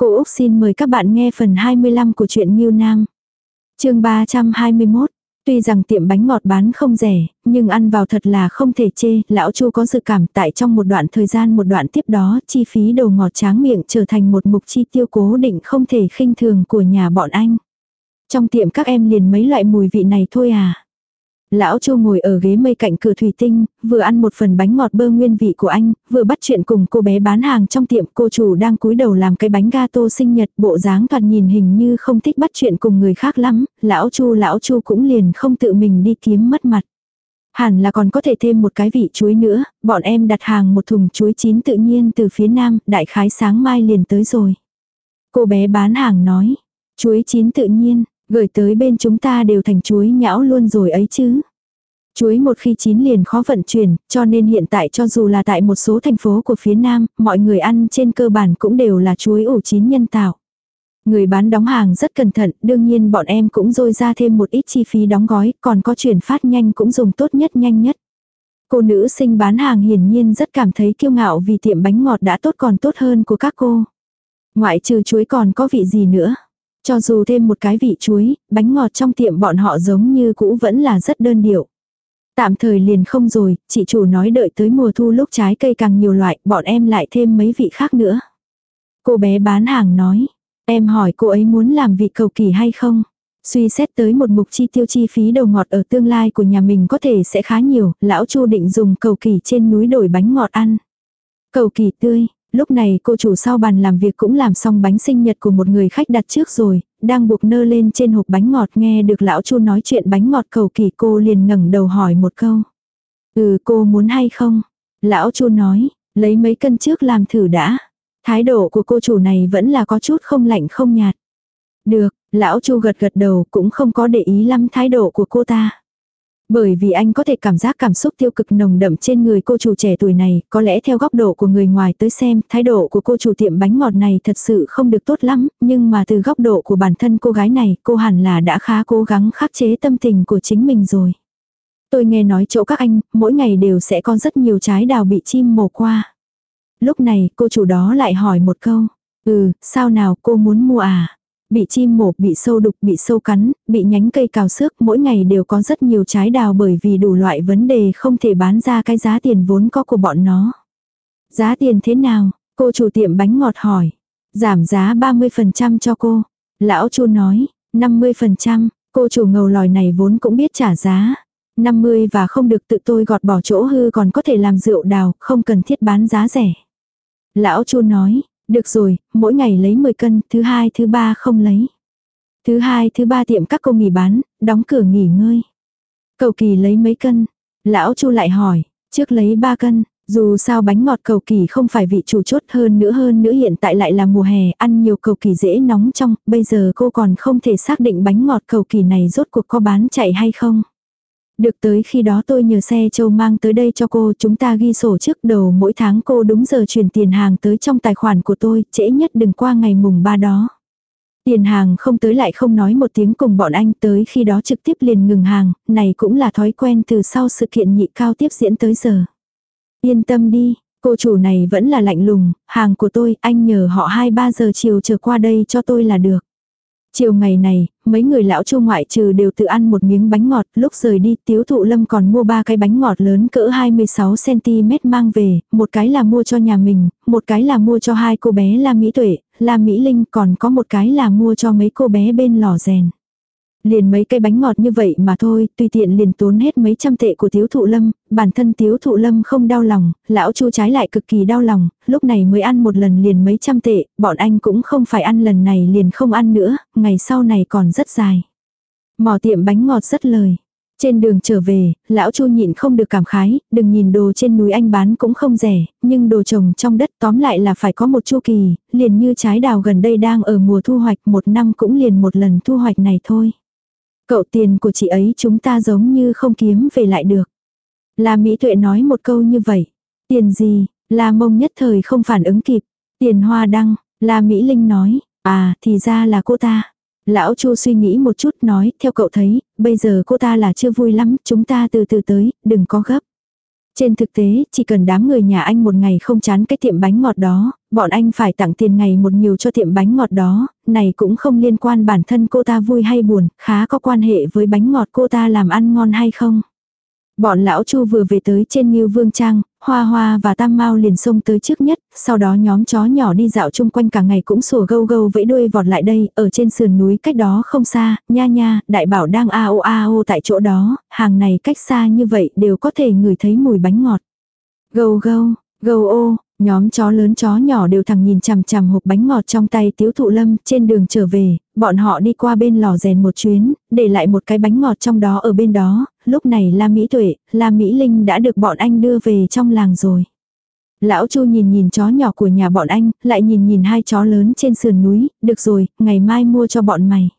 Cô Úc xin mời các bạn nghe phần 25 của truyện Nhiêu Nam. chương 321. Tuy rằng tiệm bánh ngọt bán không rẻ, nhưng ăn vào thật là không thể chê, lão Chu có dự cảm tại trong một đoạn thời gian một đoạn tiếp đó, chi phí đầu ngọt tráng miệng trở thành một mục chi tiêu cố định không thể khinh thường của nhà bọn anh. Trong tiệm các em liền mấy loại mùi vị này thôi à. Lão Chu ngồi ở ghế mây cạnh cửa thủy tinh, vừa ăn một phần bánh ngọt bơ nguyên vị của anh, vừa bắt chuyện cùng cô bé bán hàng trong tiệm. Cô chủ đang cúi đầu làm cái bánh gato sinh nhật, bộ dáng toàn nhìn hình như không thích bắt chuyện cùng người khác lắm. Lão Chu lão Chu cũng liền không tự mình đi kiếm mất mặt. Hẳn là còn có thể thêm một cái vị chuối nữa, bọn em đặt hàng một thùng chuối chín tự nhiên từ phía nam, đại khái sáng mai liền tới rồi. Cô bé bán hàng nói, chuối chín tự nhiên, Gửi tới bên chúng ta đều thành chuối nhão luôn rồi ấy chứ. Chuối một khi chín liền khó vận chuyển, cho nên hiện tại cho dù là tại một số thành phố của phía Nam, mọi người ăn trên cơ bản cũng đều là chuối ủ chín nhân tạo. Người bán đóng hàng rất cẩn thận, đương nhiên bọn em cũng dôi ra thêm một ít chi phí đóng gói, còn có chuyển phát nhanh cũng dùng tốt nhất nhanh nhất. Cô nữ sinh bán hàng hiển nhiên rất cảm thấy kiêu ngạo vì tiệm bánh ngọt đã tốt còn tốt hơn của các cô. Ngoại trừ chuối còn có vị gì nữa. Cho dù thêm một cái vị chuối, bánh ngọt trong tiệm bọn họ giống như cũ vẫn là rất đơn điệu. Tạm thời liền không rồi, chị chủ nói đợi tới mùa thu lúc trái cây càng nhiều loại, bọn em lại thêm mấy vị khác nữa. Cô bé bán hàng nói, em hỏi cô ấy muốn làm vị cầu kỳ hay không? Suy xét tới một mục chi tiêu chi phí đầu ngọt ở tương lai của nhà mình có thể sẽ khá nhiều, lão chu định dùng cầu kỳ trên núi đổi bánh ngọt ăn. Cầu kỳ tươi, Lúc này cô chủ sau bàn làm việc cũng làm xong bánh sinh nhật của một người khách đặt trước rồi, đang buộc nơ lên trên hộp bánh ngọt nghe được lão chu nói chuyện bánh ngọt cầu kỳ cô liền ngẩng đầu hỏi một câu. Ừ cô muốn hay không? Lão chu nói, lấy mấy cân trước làm thử đã. Thái độ của cô chủ này vẫn là có chút không lạnh không nhạt. Được, lão chu gật gật đầu cũng không có để ý lắm thái độ của cô ta. Bởi vì anh có thể cảm giác cảm xúc tiêu cực nồng đậm trên người cô chủ trẻ tuổi này, có lẽ theo góc độ của người ngoài tới xem, thái độ của cô chủ tiệm bánh ngọt này thật sự không được tốt lắm, nhưng mà từ góc độ của bản thân cô gái này, cô hẳn là đã khá cố gắng khắc chế tâm tình của chính mình rồi. Tôi nghe nói chỗ các anh, mỗi ngày đều sẽ có rất nhiều trái đào bị chim mổ qua. Lúc này, cô chủ đó lại hỏi một câu. Ừ, sao nào cô muốn mua à? Bị chim mổ, bị sâu đục, bị sâu cắn, bị nhánh cây cào xước, mỗi ngày đều có rất nhiều trái đào bởi vì đủ loại vấn đề không thể bán ra cái giá tiền vốn có của bọn nó. Giá tiền thế nào? Cô chủ tiệm bánh ngọt hỏi. Giảm giá 30% cho cô. Lão chu nói, 50%, cô chủ ngầu lòi này vốn cũng biết trả giá. 50 và không được tự tôi gọt bỏ chỗ hư còn có thể làm rượu đào, không cần thiết bán giá rẻ. Lão chu nói, được rồi, mỗi ngày lấy 10 cân, thứ hai thứ ba không lấy. Thứ hai thứ ba tiệm các cô nghỉ bán, đóng cửa nghỉ ngơi. Cầu kỳ lấy mấy cân? Lão Chu lại hỏi, trước lấy 3 cân, dù sao bánh ngọt cầu kỳ không phải vị chủ chốt hơn nữa hơn nữa hiện tại lại là mùa hè, ăn nhiều cầu kỳ dễ nóng trong, bây giờ cô còn không thể xác định bánh ngọt cầu kỳ này rốt cuộc có bán chạy hay không. Được tới khi đó tôi nhờ xe châu mang tới đây cho cô, chúng ta ghi sổ trước đầu mỗi tháng cô đúng giờ chuyển tiền hàng tới trong tài khoản của tôi, trễ nhất đừng qua ngày mùng ba đó. Tiền hàng không tới lại không nói một tiếng cùng bọn anh tới khi đó trực tiếp liền ngừng hàng, này cũng là thói quen từ sau sự kiện nhị cao tiếp diễn tới giờ. Yên tâm đi, cô chủ này vẫn là lạnh lùng, hàng của tôi, anh nhờ họ 2-3 giờ chiều chờ qua đây cho tôi là được. Chiều ngày này, mấy người lão chu ngoại trừ đều tự ăn một miếng bánh ngọt, lúc rời đi tiếu thụ lâm còn mua ba cái bánh ngọt lớn cỡ 26cm mang về, một cái là mua cho nhà mình, một cái là mua cho hai cô bé La Mỹ Tuệ, La Mỹ Linh còn có một cái là mua cho mấy cô bé bên lò rèn. Liền mấy cây bánh ngọt như vậy mà thôi, tùy tiện liền tốn hết mấy trăm tệ của tiếu thụ lâm, bản thân tiếu thụ lâm không đau lòng, lão chu trái lại cực kỳ đau lòng, lúc này mới ăn một lần liền mấy trăm tệ, bọn anh cũng không phải ăn lần này liền không ăn nữa, ngày sau này còn rất dài. Mò tiệm bánh ngọt rất lời. Trên đường trở về, lão Chu nhịn không được cảm khái, đừng nhìn đồ trên núi anh bán cũng không rẻ, nhưng đồ trồng trong đất tóm lại là phải có một chu kỳ, liền như trái đào gần đây đang ở mùa thu hoạch, một năm cũng liền một lần thu hoạch này thôi. Cậu tiền của chị ấy chúng ta giống như không kiếm về lại được. La Mỹ Tuệ nói một câu như vậy. Tiền gì? La Mông nhất thời không phản ứng kịp. Tiền hoa đăng, La Mỹ Linh nói. À, thì ra là cô ta. Lão Chu suy nghĩ một chút nói, theo cậu thấy, bây giờ cô ta là chưa vui lắm, chúng ta từ từ tới, đừng có gấp. Trên thực tế, chỉ cần đám người nhà anh một ngày không chán cái tiệm bánh ngọt đó, bọn anh phải tặng tiền ngày một nhiều cho tiệm bánh ngọt đó, này cũng không liên quan bản thân cô ta vui hay buồn, khá có quan hệ với bánh ngọt cô ta làm ăn ngon hay không. Bọn lão Chu vừa về tới trên Ngưu Vương Trang, Hoa Hoa và Tam Mao liền xông tới trước nhất, sau đó nhóm chó nhỏ đi dạo chung quanh cả ngày cũng sủa gâu gâu vẫy đuôi vọt lại đây, ở trên sườn núi cách đó không xa, nha nha, đại bảo đang a o a o tại chỗ đó, hàng này cách xa như vậy đều có thể ngửi thấy mùi bánh ngọt. Gâu gâu, gâu ô, Nhóm chó lớn chó nhỏ đều thẳng nhìn chằm chằm hộp bánh ngọt trong tay tiếu thụ lâm trên đường trở về, bọn họ đi qua bên lò rèn một chuyến, để lại một cái bánh ngọt trong đó ở bên đó, lúc này La Mỹ Tuệ, La Mỹ Linh đã được bọn anh đưa về trong làng rồi. Lão Chu nhìn nhìn chó nhỏ của nhà bọn anh, lại nhìn nhìn hai chó lớn trên sườn núi, được rồi, ngày mai mua cho bọn mày.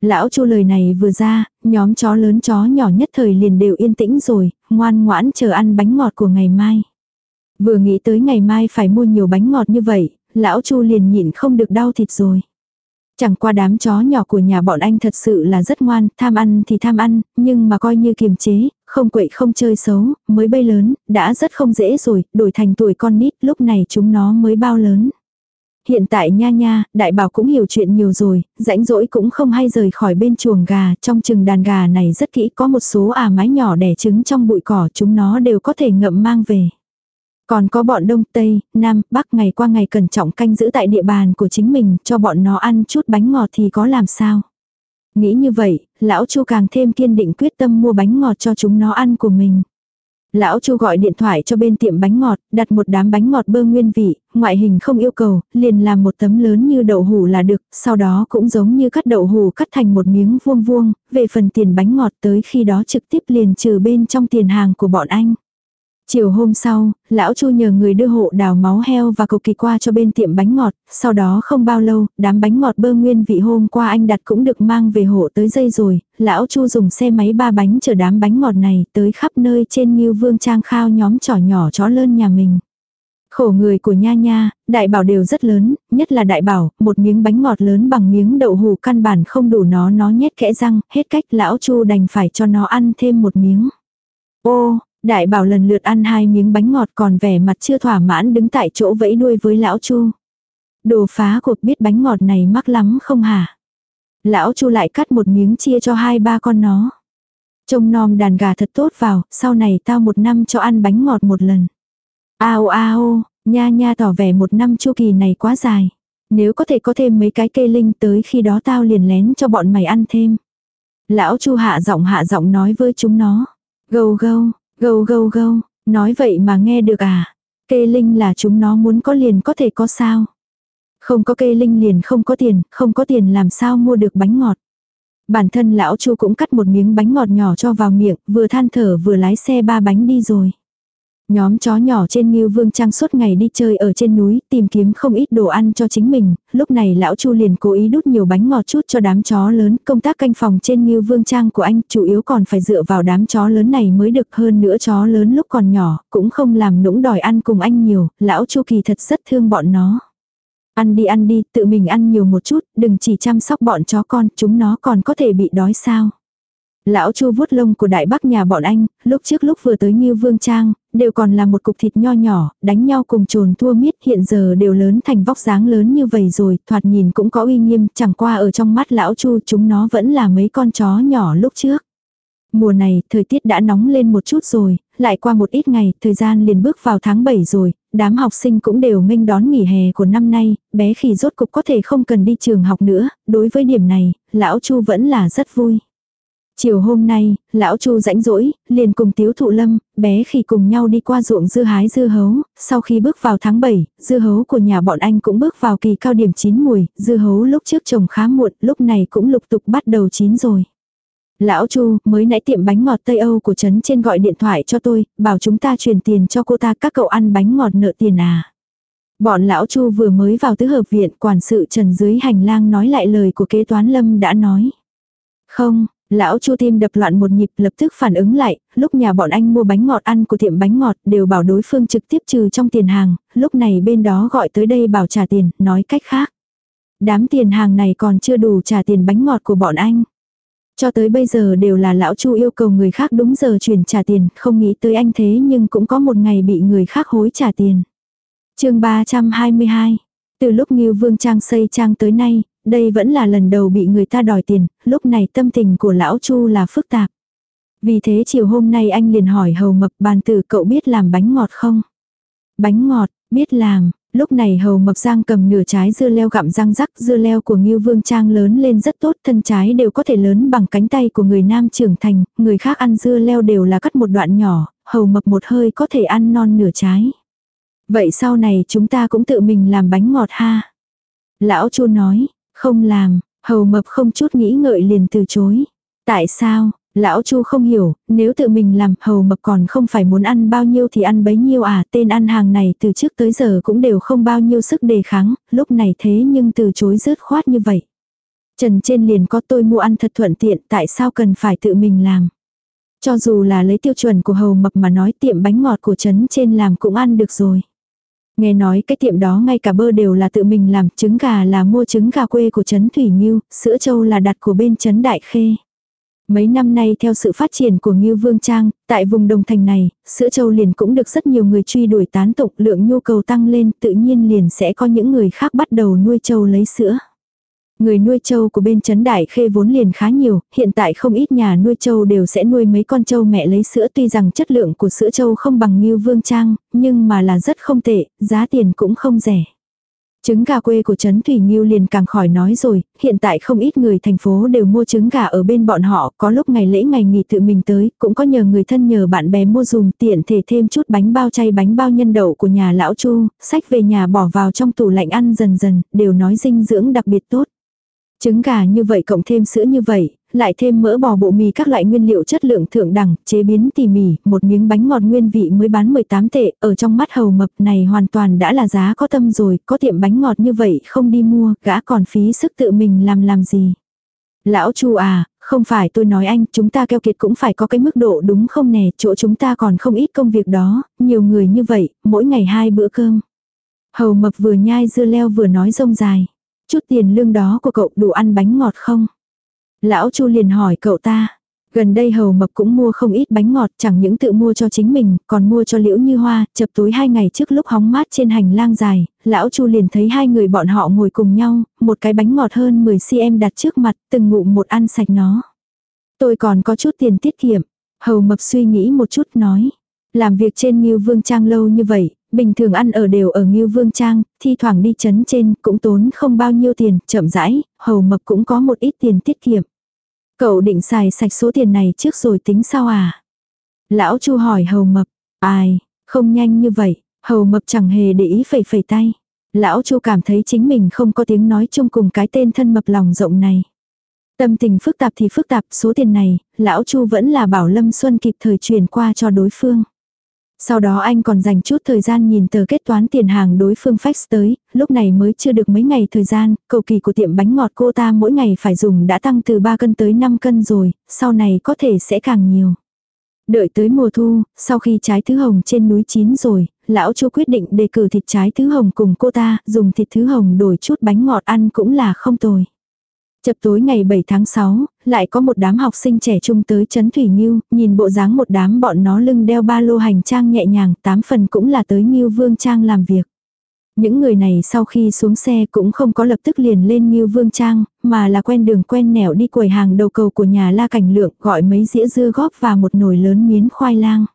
Lão Chu lời này vừa ra, nhóm chó lớn chó nhỏ nhất thời liền đều yên tĩnh rồi, ngoan ngoãn chờ ăn bánh ngọt của ngày mai. Vừa nghĩ tới ngày mai phải mua nhiều bánh ngọt như vậy, lão Chu liền nhịn không được đau thịt rồi. Chẳng qua đám chó nhỏ của nhà bọn anh thật sự là rất ngoan, tham ăn thì tham ăn, nhưng mà coi như kiềm chế, không quậy không chơi xấu, mới bay lớn, đã rất không dễ rồi, đổi thành tuổi con nít, lúc này chúng nó mới bao lớn. Hiện tại nha nha, đại bảo cũng hiểu chuyện nhiều rồi, rãnh rỗi cũng không hay rời khỏi bên chuồng gà, trong chừng đàn gà này rất kỹ, có một số à mái nhỏ đẻ trứng trong bụi cỏ, chúng nó đều có thể ngậm mang về. Còn có bọn Đông, Tây, Nam, Bắc ngày qua ngày cẩn trọng canh giữ tại địa bàn của chính mình, cho bọn nó ăn chút bánh ngọt thì có làm sao. Nghĩ như vậy, lão Chu càng thêm kiên định quyết tâm mua bánh ngọt cho chúng nó ăn của mình. Lão Chu gọi điện thoại cho bên tiệm bánh ngọt, đặt một đám bánh ngọt bơ nguyên vị, ngoại hình không yêu cầu, liền làm một tấm lớn như đậu hủ là được, sau đó cũng giống như cắt đậu hủ cắt thành một miếng vuông vuông, về phần tiền bánh ngọt tới khi đó trực tiếp liền trừ bên trong tiền hàng của bọn anh. Chiều hôm sau, lão Chu nhờ người đưa hộ đào máu heo và cầu kỳ qua cho bên tiệm bánh ngọt, sau đó không bao lâu, đám bánh ngọt bơ nguyên vị hôm qua anh đặt cũng được mang về hộ tới dây rồi, lão Chu dùng xe máy ba bánh chở đám bánh ngọt này tới khắp nơi trên như Vương Trang khao nhóm trỏ nhỏ chó lơn nhà mình. Khổ người của nha nha, đại bảo đều rất lớn, nhất là đại bảo, một miếng bánh ngọt lớn bằng miếng đậu hù căn bản không đủ nó nó nhét kẽ răng, hết cách lão Chu đành phải cho nó ăn thêm một miếng. Ô, Đại bảo lần lượt ăn hai miếng bánh ngọt còn vẻ mặt chưa thỏa mãn đứng tại chỗ vẫy đuôi với lão Chu. Đồ phá cuộc biết bánh ngọt này mắc lắm không hả? Lão Chu lại cắt một miếng chia cho hai ba con nó. Trông nom đàn gà thật tốt vào, sau này tao một năm cho ăn bánh ngọt một lần. Ao ao, nha nha tỏ vẻ một năm chu kỳ này quá dài. Nếu có thể có thêm mấy cái cây linh tới khi đó tao liền lén cho bọn mày ăn thêm. Lão Chu hạ giọng hạ giọng nói với chúng nó. Gâu gâu, Gâu gâu gâu, nói vậy mà nghe được à? Kê linh là chúng nó muốn có liền có thể có sao? Không có kê linh liền không có tiền, không có tiền làm sao mua được bánh ngọt. Bản thân lão chu cũng cắt một miếng bánh ngọt nhỏ cho vào miệng, vừa than thở vừa lái xe ba bánh đi rồi. Nhóm chó nhỏ trên Ngưu Vương Trang suốt ngày đi chơi ở trên núi, tìm kiếm không ít đồ ăn cho chính mình, lúc này lão Chu liền cố ý đút nhiều bánh ngọt chút cho đám chó lớn, công tác canh phòng trên Ngưu Vương Trang của anh chủ yếu còn phải dựa vào đám chó lớn này mới được hơn nữa chó lớn lúc còn nhỏ, cũng không làm nũng đòi ăn cùng anh nhiều, lão Chu kỳ thật rất thương bọn nó. Ăn đi ăn đi, tự mình ăn nhiều một chút, đừng chỉ chăm sóc bọn chó con, chúng nó còn có thể bị đói sao. Lão Chu vuốt lông của đại bác nhà bọn anh, lúc trước lúc vừa tới Ngưu Vương Trang, đều còn là một cục thịt nho nhỏ, đánh nhau cùng trồn thua miết hiện giờ đều lớn thành vóc dáng lớn như vậy rồi, thoạt nhìn cũng có uy nghiêm, chẳng qua ở trong mắt lão Chu chúng nó vẫn là mấy con chó nhỏ lúc trước. Mùa này, thời tiết đã nóng lên một chút rồi, lại qua một ít ngày, thời gian liền bước vào tháng 7 rồi, đám học sinh cũng đều nghênh đón nghỉ hè của năm nay, bé khi rốt cục có thể không cần đi trường học nữa, đối với điểm này, lão Chu vẫn là rất vui. Chiều hôm nay, lão Chu rãnh rỗi, liền cùng Tiếu Thụ Lâm, bé khi cùng nhau đi qua ruộng dưa hái dưa hấu, sau khi bước vào tháng 7, dưa hấu của nhà bọn anh cũng bước vào kỳ cao điểm chín mùi, dưa hấu lúc trước trồng khá muộn, lúc này cũng lục tục bắt đầu chín rồi. Lão Chu, mới nãy tiệm bánh ngọt Tây Âu của trấn trên gọi điện thoại cho tôi, bảo chúng ta truyền tiền cho cô ta các cậu ăn bánh ngọt nợ tiền à. Bọn lão Chu vừa mới vào tứ hợp viện, quản sự Trần dưới hành lang nói lại lời của kế toán Lâm đã nói. Không, Lão Chu tim đập loạn một nhịp lập tức phản ứng lại, lúc nhà bọn anh mua bánh ngọt ăn của tiệm bánh ngọt đều bảo đối phương trực tiếp trừ trong tiền hàng, lúc này bên đó gọi tới đây bảo trả tiền, nói cách khác. Đám tiền hàng này còn chưa đủ trả tiền bánh ngọt của bọn anh. Cho tới bây giờ đều là lão Chu yêu cầu người khác đúng giờ chuyển trả tiền, không nghĩ tới anh thế nhưng cũng có một ngày bị người khác hối trả tiền. chương 322 Từ lúc Ngưu Vương Trang xây trang tới nay, đây vẫn là lần đầu bị người ta đòi tiền, lúc này tâm tình của lão Chu là phức tạp. Vì thế chiều hôm nay anh liền hỏi hầu mập bàn tử cậu biết làm bánh ngọt không? Bánh ngọt, biết làm, lúc này hầu mập giang cầm nửa trái dưa leo gặm răng rắc dưa leo của Ngưu Vương Trang lớn lên rất tốt thân trái đều có thể lớn bằng cánh tay của người nam trưởng thành, người khác ăn dưa leo đều là cắt một đoạn nhỏ, hầu mập một hơi có thể ăn non nửa trái. Vậy sau này chúng ta cũng tự mình làm bánh ngọt ha. Lão chu nói, không làm, hầu mập không chút nghĩ ngợi liền từ chối. Tại sao, Lão Chu không hiểu, nếu tự mình làm hầu mập còn không phải muốn ăn bao nhiêu thì ăn bấy nhiêu à, tên ăn hàng này từ trước tới giờ cũng đều không bao nhiêu sức đề kháng, lúc này thế nhưng từ chối rớt khoát như vậy. Trần trên liền có tôi mua ăn thật thuận tiện, tại sao cần phải tự mình làm. Cho dù là lấy tiêu chuẩn của hầu mập mà nói tiệm bánh ngọt của trấn trên làm cũng ăn được rồi. Nghe nói cái tiệm đó ngay cả bơ đều là tự mình làm, trứng gà là mua trứng gà quê của trấn Thủy Nhiêu, sữa trâu là đặt của bên trấn Đại Khê. Mấy năm nay theo sự phát triển của Ngưu Vương Trang, tại vùng đồng thành này, sữa trâu liền cũng được rất nhiều người truy đuổi tán tụng lượng nhu cầu tăng lên tự nhiên liền sẽ có những người khác bắt đầu nuôi trâu lấy sữa. Người nuôi trâu của bên Trấn Đại Khê vốn liền khá nhiều, hiện tại không ít nhà nuôi trâu đều sẽ nuôi mấy con trâu mẹ lấy sữa tuy rằng chất lượng của sữa trâu không bằng như Vương Trang, nhưng mà là rất không tệ, giá tiền cũng không rẻ. Trứng gà quê của Trấn Thủy Nghiêu liền càng khỏi nói rồi, hiện tại không ít người thành phố đều mua trứng gà ở bên bọn họ, có lúc ngày lễ ngày nghỉ tự mình tới, cũng có nhờ người thân nhờ bạn bè mua dùng tiện thể thêm chút bánh bao chay bánh bao nhân đậu của nhà lão Chu, sách về nhà bỏ vào trong tủ lạnh ăn dần dần, đều nói dinh dưỡng đặc biệt tốt. Trứng gà như vậy cộng thêm sữa như vậy, lại thêm mỡ bò bộ mì các loại nguyên liệu chất lượng thượng đẳng, chế biến tỉ mỉ, một miếng bánh ngọt nguyên vị mới bán 18 tệ, ở trong mắt hầu mập này hoàn toàn đã là giá có tâm rồi, có tiệm bánh ngọt như vậy không đi mua, gã còn phí sức tự mình làm làm gì. Lão chu à, không phải tôi nói anh, chúng ta keo kiệt cũng phải có cái mức độ đúng không nè, chỗ chúng ta còn không ít công việc đó, nhiều người như vậy, mỗi ngày hai bữa cơm. Hầu mập vừa nhai dưa leo vừa nói rông dài. Chút tiền lương đó của cậu đủ ăn bánh ngọt không? Lão Chu liền hỏi cậu ta. Gần đây hầu mập cũng mua không ít bánh ngọt chẳng những tự mua cho chính mình, còn mua cho liễu như hoa, chập tối hai ngày trước lúc hóng mát trên hành lang dài, lão chu liền thấy hai người bọn họ ngồi cùng nhau, một cái bánh ngọt hơn 10cm đặt trước mặt, từng ngụm một ăn sạch nó. Tôi còn có chút tiền tiết kiệm, hầu mập suy nghĩ một chút nói. Làm việc trên Nghiêu Vương Trang lâu như vậy, bình thường ăn ở đều ở Ngưu Vương Trang, thi thoảng đi chấn trên cũng tốn không bao nhiêu tiền, chậm rãi, hầu mập cũng có một ít tiền tiết kiệm. Cậu định xài sạch số tiền này trước rồi tính sao à? Lão Chu hỏi hầu mập, ai, không nhanh như vậy, hầu mập chẳng hề để ý phẩy phẩy tay. Lão Chu cảm thấy chính mình không có tiếng nói chung cùng cái tên thân mập lòng rộng này. Tâm tình phức tạp thì phức tạp, số tiền này, lão Chu vẫn là bảo Lâm Xuân kịp thời truyền qua cho đối phương. Sau đó anh còn dành chút thời gian nhìn tờ kết toán tiền hàng đối phương fax tới, lúc này mới chưa được mấy ngày thời gian, cầu kỳ của tiệm bánh ngọt cô ta mỗi ngày phải dùng đã tăng từ 3 cân tới 5 cân rồi, sau này có thể sẽ càng nhiều. Đợi tới mùa thu, sau khi trái thứ hồng trên núi chín rồi, lão chu quyết định đề cử thịt trái thứ hồng cùng cô ta, dùng thịt thứ hồng đổi chút bánh ngọt ăn cũng là không tồi. Chập tối ngày 7 tháng 6, lại có một đám học sinh trẻ trung tới Trấn Thủy Nghiêu, nhìn bộ dáng một đám bọn nó lưng đeo ba lô hành trang nhẹ nhàng, tám phần cũng là tới Nghiêu Vương Trang làm việc. Những người này sau khi xuống xe cũng không có lập tức liền lên Nghiêu Vương Trang, mà là quen đường quen nẻo đi quầy hàng đầu cầu của nhà La Cảnh Lượng gọi mấy dĩa dưa góp và một nồi lớn miến khoai lang.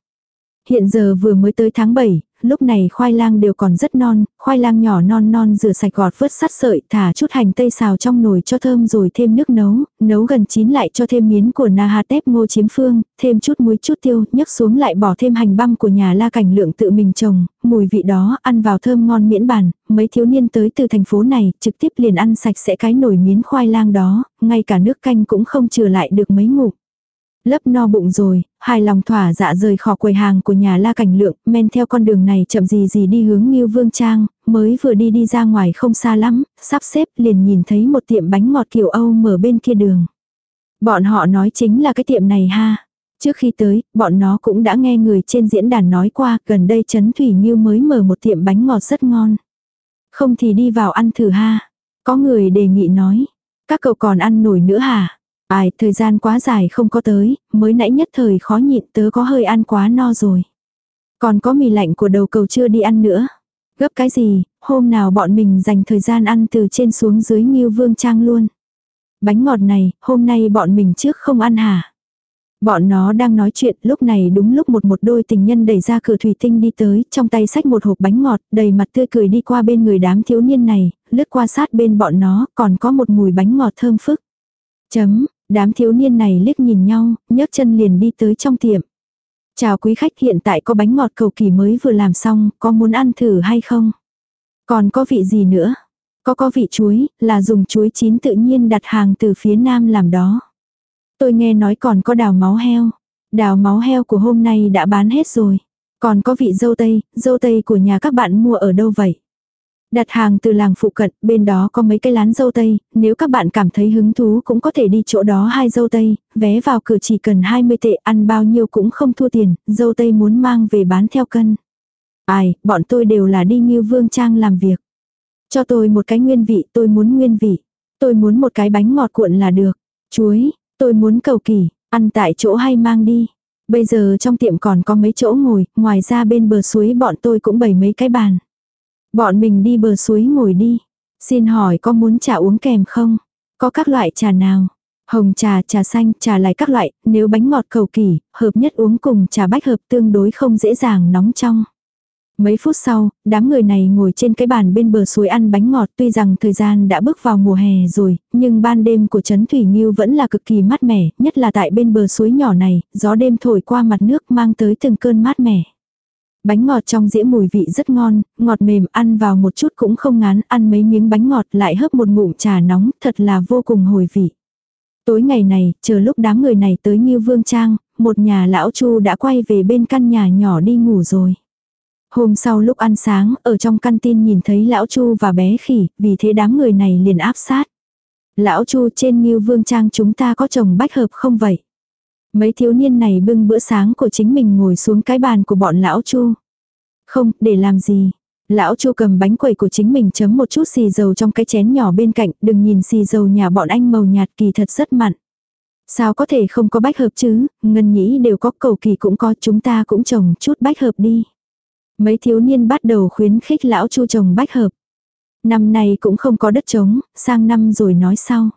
Hiện giờ vừa mới tới tháng 7, lúc này khoai lang đều còn rất non, khoai lang nhỏ non non rửa sạch gọt vớt sắt sợi, thả chút hành tây xào trong nồi cho thơm rồi thêm nước nấu, nấu gần chín lại cho thêm miến của na hạt tép ngô chiếm phương, thêm chút muối chút tiêu, nhấc xuống lại bỏ thêm hành băm của nhà la cảnh lượng tự mình trồng, mùi vị đó ăn vào thơm ngon miễn bàn, mấy thiếu niên tới từ thành phố này, trực tiếp liền ăn sạch sẽ cái nồi miến khoai lang đó, ngay cả nước canh cũng không trừ lại được mấy ngụm. Lấp no bụng rồi, hài lòng thỏa dạ rời khỏi quầy hàng của nhà la cảnh lượng, men theo con đường này chậm gì gì đi hướng Ngưu Vương Trang, mới vừa đi đi ra ngoài không xa lắm, sắp xếp liền nhìn thấy một tiệm bánh ngọt kiểu Âu mở bên kia đường. Bọn họ nói chính là cái tiệm này ha. Trước khi tới, bọn nó cũng đã nghe người trên diễn đàn nói qua, gần đây Trấn Thủy Ngưu mới mở một tiệm bánh ngọt rất ngon. Không thì đi vào ăn thử ha. Có người đề nghị nói, các cậu còn ăn nổi nữa hả? Ai, thời gian quá dài không có tới, mới nãy nhất thời khó nhịn tớ có hơi ăn quá no rồi. Còn có mì lạnh của đầu cầu chưa đi ăn nữa. Gấp cái gì, hôm nào bọn mình dành thời gian ăn từ trên xuống dưới Nghiêu Vương Trang luôn. Bánh ngọt này, hôm nay bọn mình trước không ăn hả? Bọn nó đang nói chuyện, lúc này đúng lúc một một đôi tình nhân đẩy ra cửa thủy tinh đi tới, trong tay xách một hộp bánh ngọt, đầy mặt tươi cười đi qua bên người đám thiếu niên này, lướt qua sát bên bọn nó, còn có một mùi bánh ngọt thơm phức. Chấm, đám thiếu niên này liếc nhìn nhau, nhấc chân liền đi tới trong tiệm. Chào quý khách hiện tại có bánh ngọt cầu kỳ mới vừa làm xong, có muốn ăn thử hay không? Còn có vị gì nữa? Có có vị chuối, là dùng chuối chín tự nhiên đặt hàng từ phía nam làm đó. Tôi nghe nói còn có đào máu heo. Đào máu heo của hôm nay đã bán hết rồi. Còn có vị dâu tây, dâu tây của nhà các bạn mua ở đâu vậy? Đặt hàng từ làng phụ cận, bên đó có mấy cây lán dâu tây, nếu các bạn cảm thấy hứng thú cũng có thể đi chỗ đó hai dâu tây, vé vào cửa chỉ cần 20 tệ, ăn bao nhiêu cũng không thua tiền, dâu tây muốn mang về bán theo cân. Ai, bọn tôi đều là đi như vương trang làm việc. Cho tôi một cái nguyên vị, tôi muốn nguyên vị. Tôi muốn một cái bánh ngọt cuộn là được. Chuối, tôi muốn cầu kỳ, ăn tại chỗ hay mang đi. Bây giờ trong tiệm còn có mấy chỗ ngồi, ngoài ra bên bờ suối bọn tôi cũng bày mấy cái bàn. Bọn mình đi bờ suối ngồi đi. Xin hỏi có muốn trà uống kèm không? Có các loại trà nào? Hồng trà, trà xanh, trà lại các loại, nếu bánh ngọt cầu kỳ, hợp nhất uống cùng trà bách hợp tương đối không dễ dàng nóng trong. Mấy phút sau, đám người này ngồi trên cái bàn bên bờ suối ăn bánh ngọt tuy rằng thời gian đã bước vào mùa hè rồi, nhưng ban đêm của Trấn Thủy Nghiêu vẫn là cực kỳ mát mẻ, nhất là tại bên bờ suối nhỏ này, gió đêm thổi qua mặt nước mang tới từng cơn mát mẻ. Bánh ngọt trong dĩa mùi vị rất ngon, ngọt mềm ăn vào một chút cũng không ngán, ăn mấy miếng bánh ngọt lại hớp một ngụm trà nóng, thật là vô cùng hồi vị. Tối ngày này, chờ lúc đám người này tới như vương trang, một nhà lão chu đã quay về bên căn nhà nhỏ đi ngủ rồi. Hôm sau lúc ăn sáng, ở trong căn tin nhìn thấy lão Chu và bé khỉ, vì thế đám người này liền áp sát. Lão Chu trên như Vương Trang chúng ta có chồng bách hợp không vậy? Mấy thiếu niên này bưng bữa sáng của chính mình ngồi xuống cái bàn của bọn lão Chu. Không, để làm gì? Lão Chu cầm bánh quẩy của chính mình chấm một chút xì dầu trong cái chén nhỏ bên cạnh, đừng nhìn xì dầu nhà bọn anh màu nhạt kỳ thật rất mặn. Sao có thể không có bách hợp chứ, ngân nhĩ đều có cầu kỳ cũng có, chúng ta cũng trồng chút bách hợp đi. Mấy thiếu niên bắt đầu khuyến khích lão chu trồng bách hợp. Năm nay cũng không có đất trống, sang năm rồi nói sau.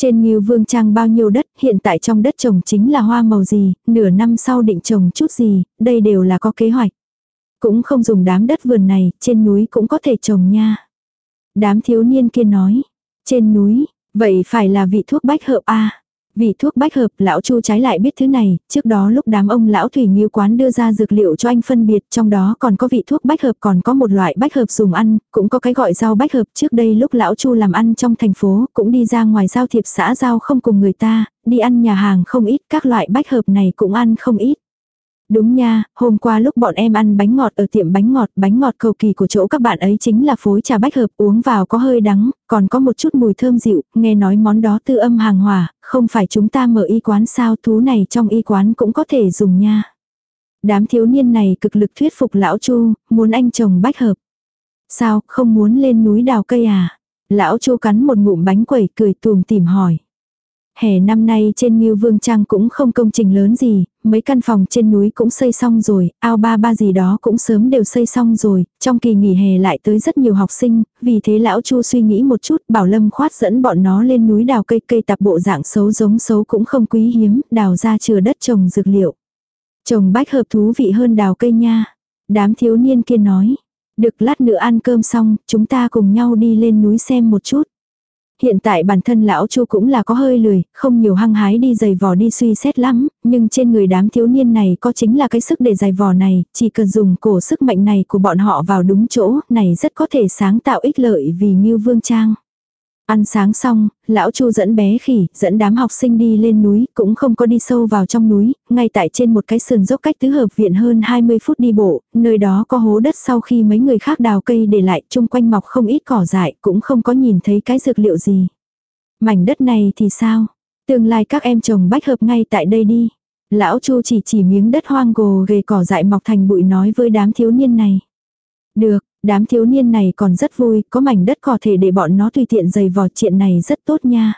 Trên Ngưu Vương Trang bao nhiêu đất, hiện tại trong đất trồng chính là hoa màu gì, nửa năm sau định trồng chút gì, đây đều là có kế hoạch. Cũng không dùng đám đất vườn này, trên núi cũng có thể trồng nha. Đám thiếu niên kia nói, trên núi, vậy phải là vị thuốc bách hợp a vị thuốc bách hợp, lão Chu trái lại biết thứ này, trước đó lúc đám ông lão thủy nghiêu quán đưa ra dược liệu cho anh phân biệt, trong đó còn có vị thuốc bách hợp còn có một loại bách hợp dùng ăn, cũng có cái gọi rau bách hợp trước đây lúc lão Chu làm ăn trong thành phố, cũng đi ra ngoài giao thiệp xã giao không cùng người ta, đi ăn nhà hàng không ít, các loại bách hợp này cũng ăn không ít. Đúng nha, hôm qua lúc bọn em ăn bánh ngọt ở tiệm bánh ngọt, bánh ngọt cầu kỳ của chỗ các bạn ấy chính là phối trà bách hợp uống vào có hơi đắng, còn có một chút mùi thơm dịu, nghe nói món đó tư âm hàng hòa, không phải chúng ta mở y quán sao thú này trong y quán cũng có thể dùng nha. Đám thiếu niên này cực lực thuyết phục lão Chu, muốn anh chồng bách hợp. Sao, không muốn lên núi đào cây à? Lão Chu cắn một ngụm bánh quẩy cười tùm tìm hỏi. Hè năm nay trên Ngưu Vương Trang cũng không công trình lớn gì, mấy căn phòng trên núi cũng xây xong rồi, ao ba ba gì đó cũng sớm đều xây xong rồi, trong kỳ nghỉ hè lại tới rất nhiều học sinh, vì thế lão Chu suy nghĩ một chút, bảo Lâm khoát dẫn bọn nó lên núi đào cây cây tạp bộ dạng xấu giống xấu cũng không quý hiếm, đào ra chừa đất trồng dược liệu. Trồng bách hợp thú vị hơn đào cây nha. Đám thiếu niên kia nói, được lát nữa ăn cơm xong, chúng ta cùng nhau đi lên núi xem một chút. Hiện tại bản thân lão Chu cũng là có hơi lười, không nhiều hăng hái đi giày vò đi suy xét lắm, nhưng trên người đám thiếu niên này có chính là cái sức để giày vò này, chỉ cần dùng cổ sức mạnh này của bọn họ vào đúng chỗ, này rất có thể sáng tạo ích lợi vì Ngưu Vương Trang. Ăn sáng xong, lão Chu dẫn bé khỉ, dẫn đám học sinh đi lên núi, cũng không có đi sâu vào trong núi, ngay tại trên một cái sườn dốc cách tứ hợp viện hơn 20 phút đi bộ, nơi đó có hố đất sau khi mấy người khác đào cây để lại, chung quanh mọc không ít cỏ dại, cũng không có nhìn thấy cái dược liệu gì. Mảnh đất này thì sao? Tương lai các em trồng bách hợp ngay tại đây đi. Lão Chu chỉ chỉ miếng đất hoang gồ ghề cỏ dại mọc thành bụi nói với đám thiếu niên này. Được, Đám thiếu niên này còn rất vui, có mảnh đất có thể để bọn nó tùy tiện giày vò chuyện này rất tốt nha.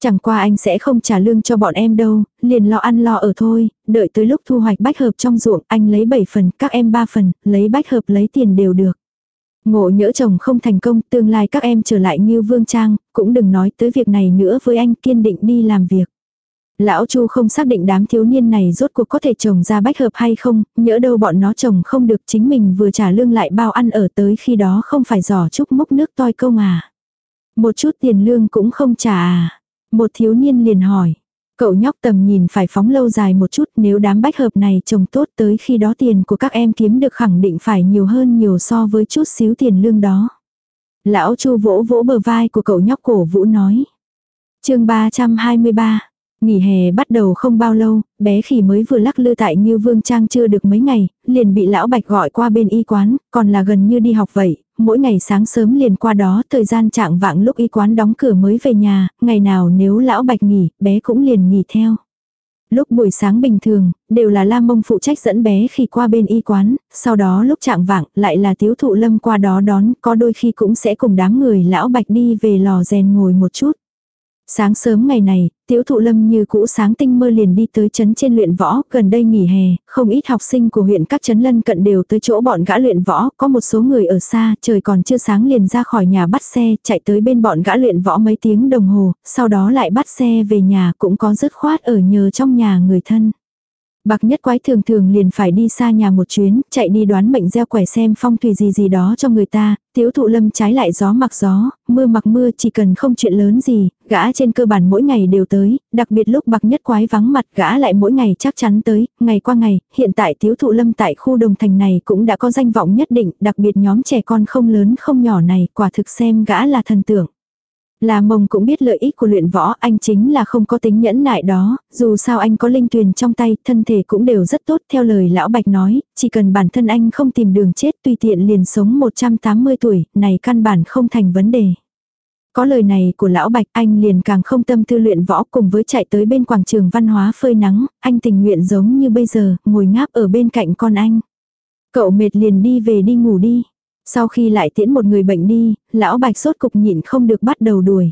Chẳng qua anh sẽ không trả lương cho bọn em đâu, liền lo ăn lo ở thôi, đợi tới lúc thu hoạch bách hợp trong ruộng anh lấy 7 phần, các em 3 phần, lấy bách hợp lấy tiền đều được. Ngộ nhỡ chồng không thành công, tương lai các em trở lại như vương trang, cũng đừng nói tới việc này nữa với anh kiên định đi làm việc. Lão Chu không xác định đám thiếu niên này rốt cuộc có thể trồng ra bách hợp hay không, nhỡ đâu bọn nó trồng không được chính mình vừa trả lương lại bao ăn ở tới khi đó không phải giỏ chúc múc nước toi công à. Một chút tiền lương cũng không trả à. Một thiếu niên liền hỏi. Cậu nhóc tầm nhìn phải phóng lâu dài một chút nếu đám bách hợp này trồng tốt tới khi đó tiền của các em kiếm được khẳng định phải nhiều hơn nhiều so với chút xíu tiền lương đó. Lão Chu vỗ vỗ bờ vai của cậu nhóc cổ vũ nói. chương 323 Nghỉ hè bắt đầu không bao lâu, bé khỉ mới vừa lắc lư tại như vương trang chưa được mấy ngày, liền bị lão bạch gọi qua bên y quán, còn là gần như đi học vậy, mỗi ngày sáng sớm liền qua đó, thời gian trạng vạng lúc y quán đóng cửa mới về nhà, ngày nào nếu lão bạch nghỉ, bé cũng liền nghỉ theo. Lúc buổi sáng bình thường, đều là Lam Mông phụ trách dẫn bé khi qua bên y quán, sau đó lúc trạng vạng lại là tiếu thụ lâm qua đó đón, có đôi khi cũng sẽ cùng đám người lão bạch đi về lò rèn ngồi một chút. Sáng sớm ngày này, tiểu thụ lâm như cũ sáng tinh mơ liền đi tới chấn trên luyện võ, gần đây nghỉ hè, không ít học sinh của huyện các chấn lân cận đều tới chỗ bọn gã luyện võ, có một số người ở xa, trời còn chưa sáng liền ra khỏi nhà bắt xe, chạy tới bên bọn gã luyện võ mấy tiếng đồng hồ, sau đó lại bắt xe về nhà cũng có dứt khoát ở nhờ trong nhà người thân. Bạc nhất quái thường thường liền phải đi xa nhà một chuyến, chạy đi đoán mệnh gieo quẻ xem phong thủy gì gì đó cho người ta, tiếu thụ lâm trái lại gió mặc gió, mưa mặc mưa chỉ cần không chuyện lớn gì, gã trên cơ bản mỗi ngày đều tới, đặc biệt lúc bạc nhất quái vắng mặt gã lại mỗi ngày chắc chắn tới, ngày qua ngày, hiện tại tiếu thụ lâm tại khu đồng thành này cũng đã có danh vọng nhất định, đặc biệt nhóm trẻ con không lớn không nhỏ này, quả thực xem gã là thần tượng. Là mông cũng biết lợi ích của luyện võ, anh chính là không có tính nhẫn nại đó, dù sao anh có linh tuyền trong tay, thân thể cũng đều rất tốt, theo lời lão bạch nói, chỉ cần bản thân anh không tìm đường chết tùy tiện liền sống 180 tuổi, này căn bản không thành vấn đề. Có lời này của lão bạch anh liền càng không tâm tư luyện võ cùng với chạy tới bên quảng trường văn hóa phơi nắng, anh tình nguyện giống như bây giờ, ngồi ngáp ở bên cạnh con anh. Cậu mệt liền đi về đi ngủ đi. Sau khi lại tiễn một người bệnh đi, lão bạch sốt cục nhịn không được bắt đầu đuổi.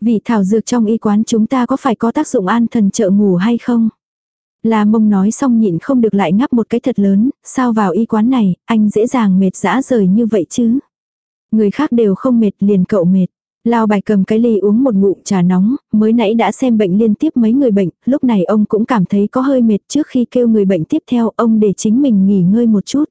Vì thảo dược trong y quán chúng ta có phải có tác dụng an thần trợ ngủ hay không? Là mông nói xong nhịn không được lại ngắp một cái thật lớn, sao vào y quán này, anh dễ dàng mệt dã rời như vậy chứ? Người khác đều không mệt liền cậu mệt. Lao bài cầm cái ly uống một ngụm trà nóng, mới nãy đã xem bệnh liên tiếp mấy người bệnh, lúc này ông cũng cảm thấy có hơi mệt trước khi kêu người bệnh tiếp theo ông để chính mình nghỉ ngơi một chút.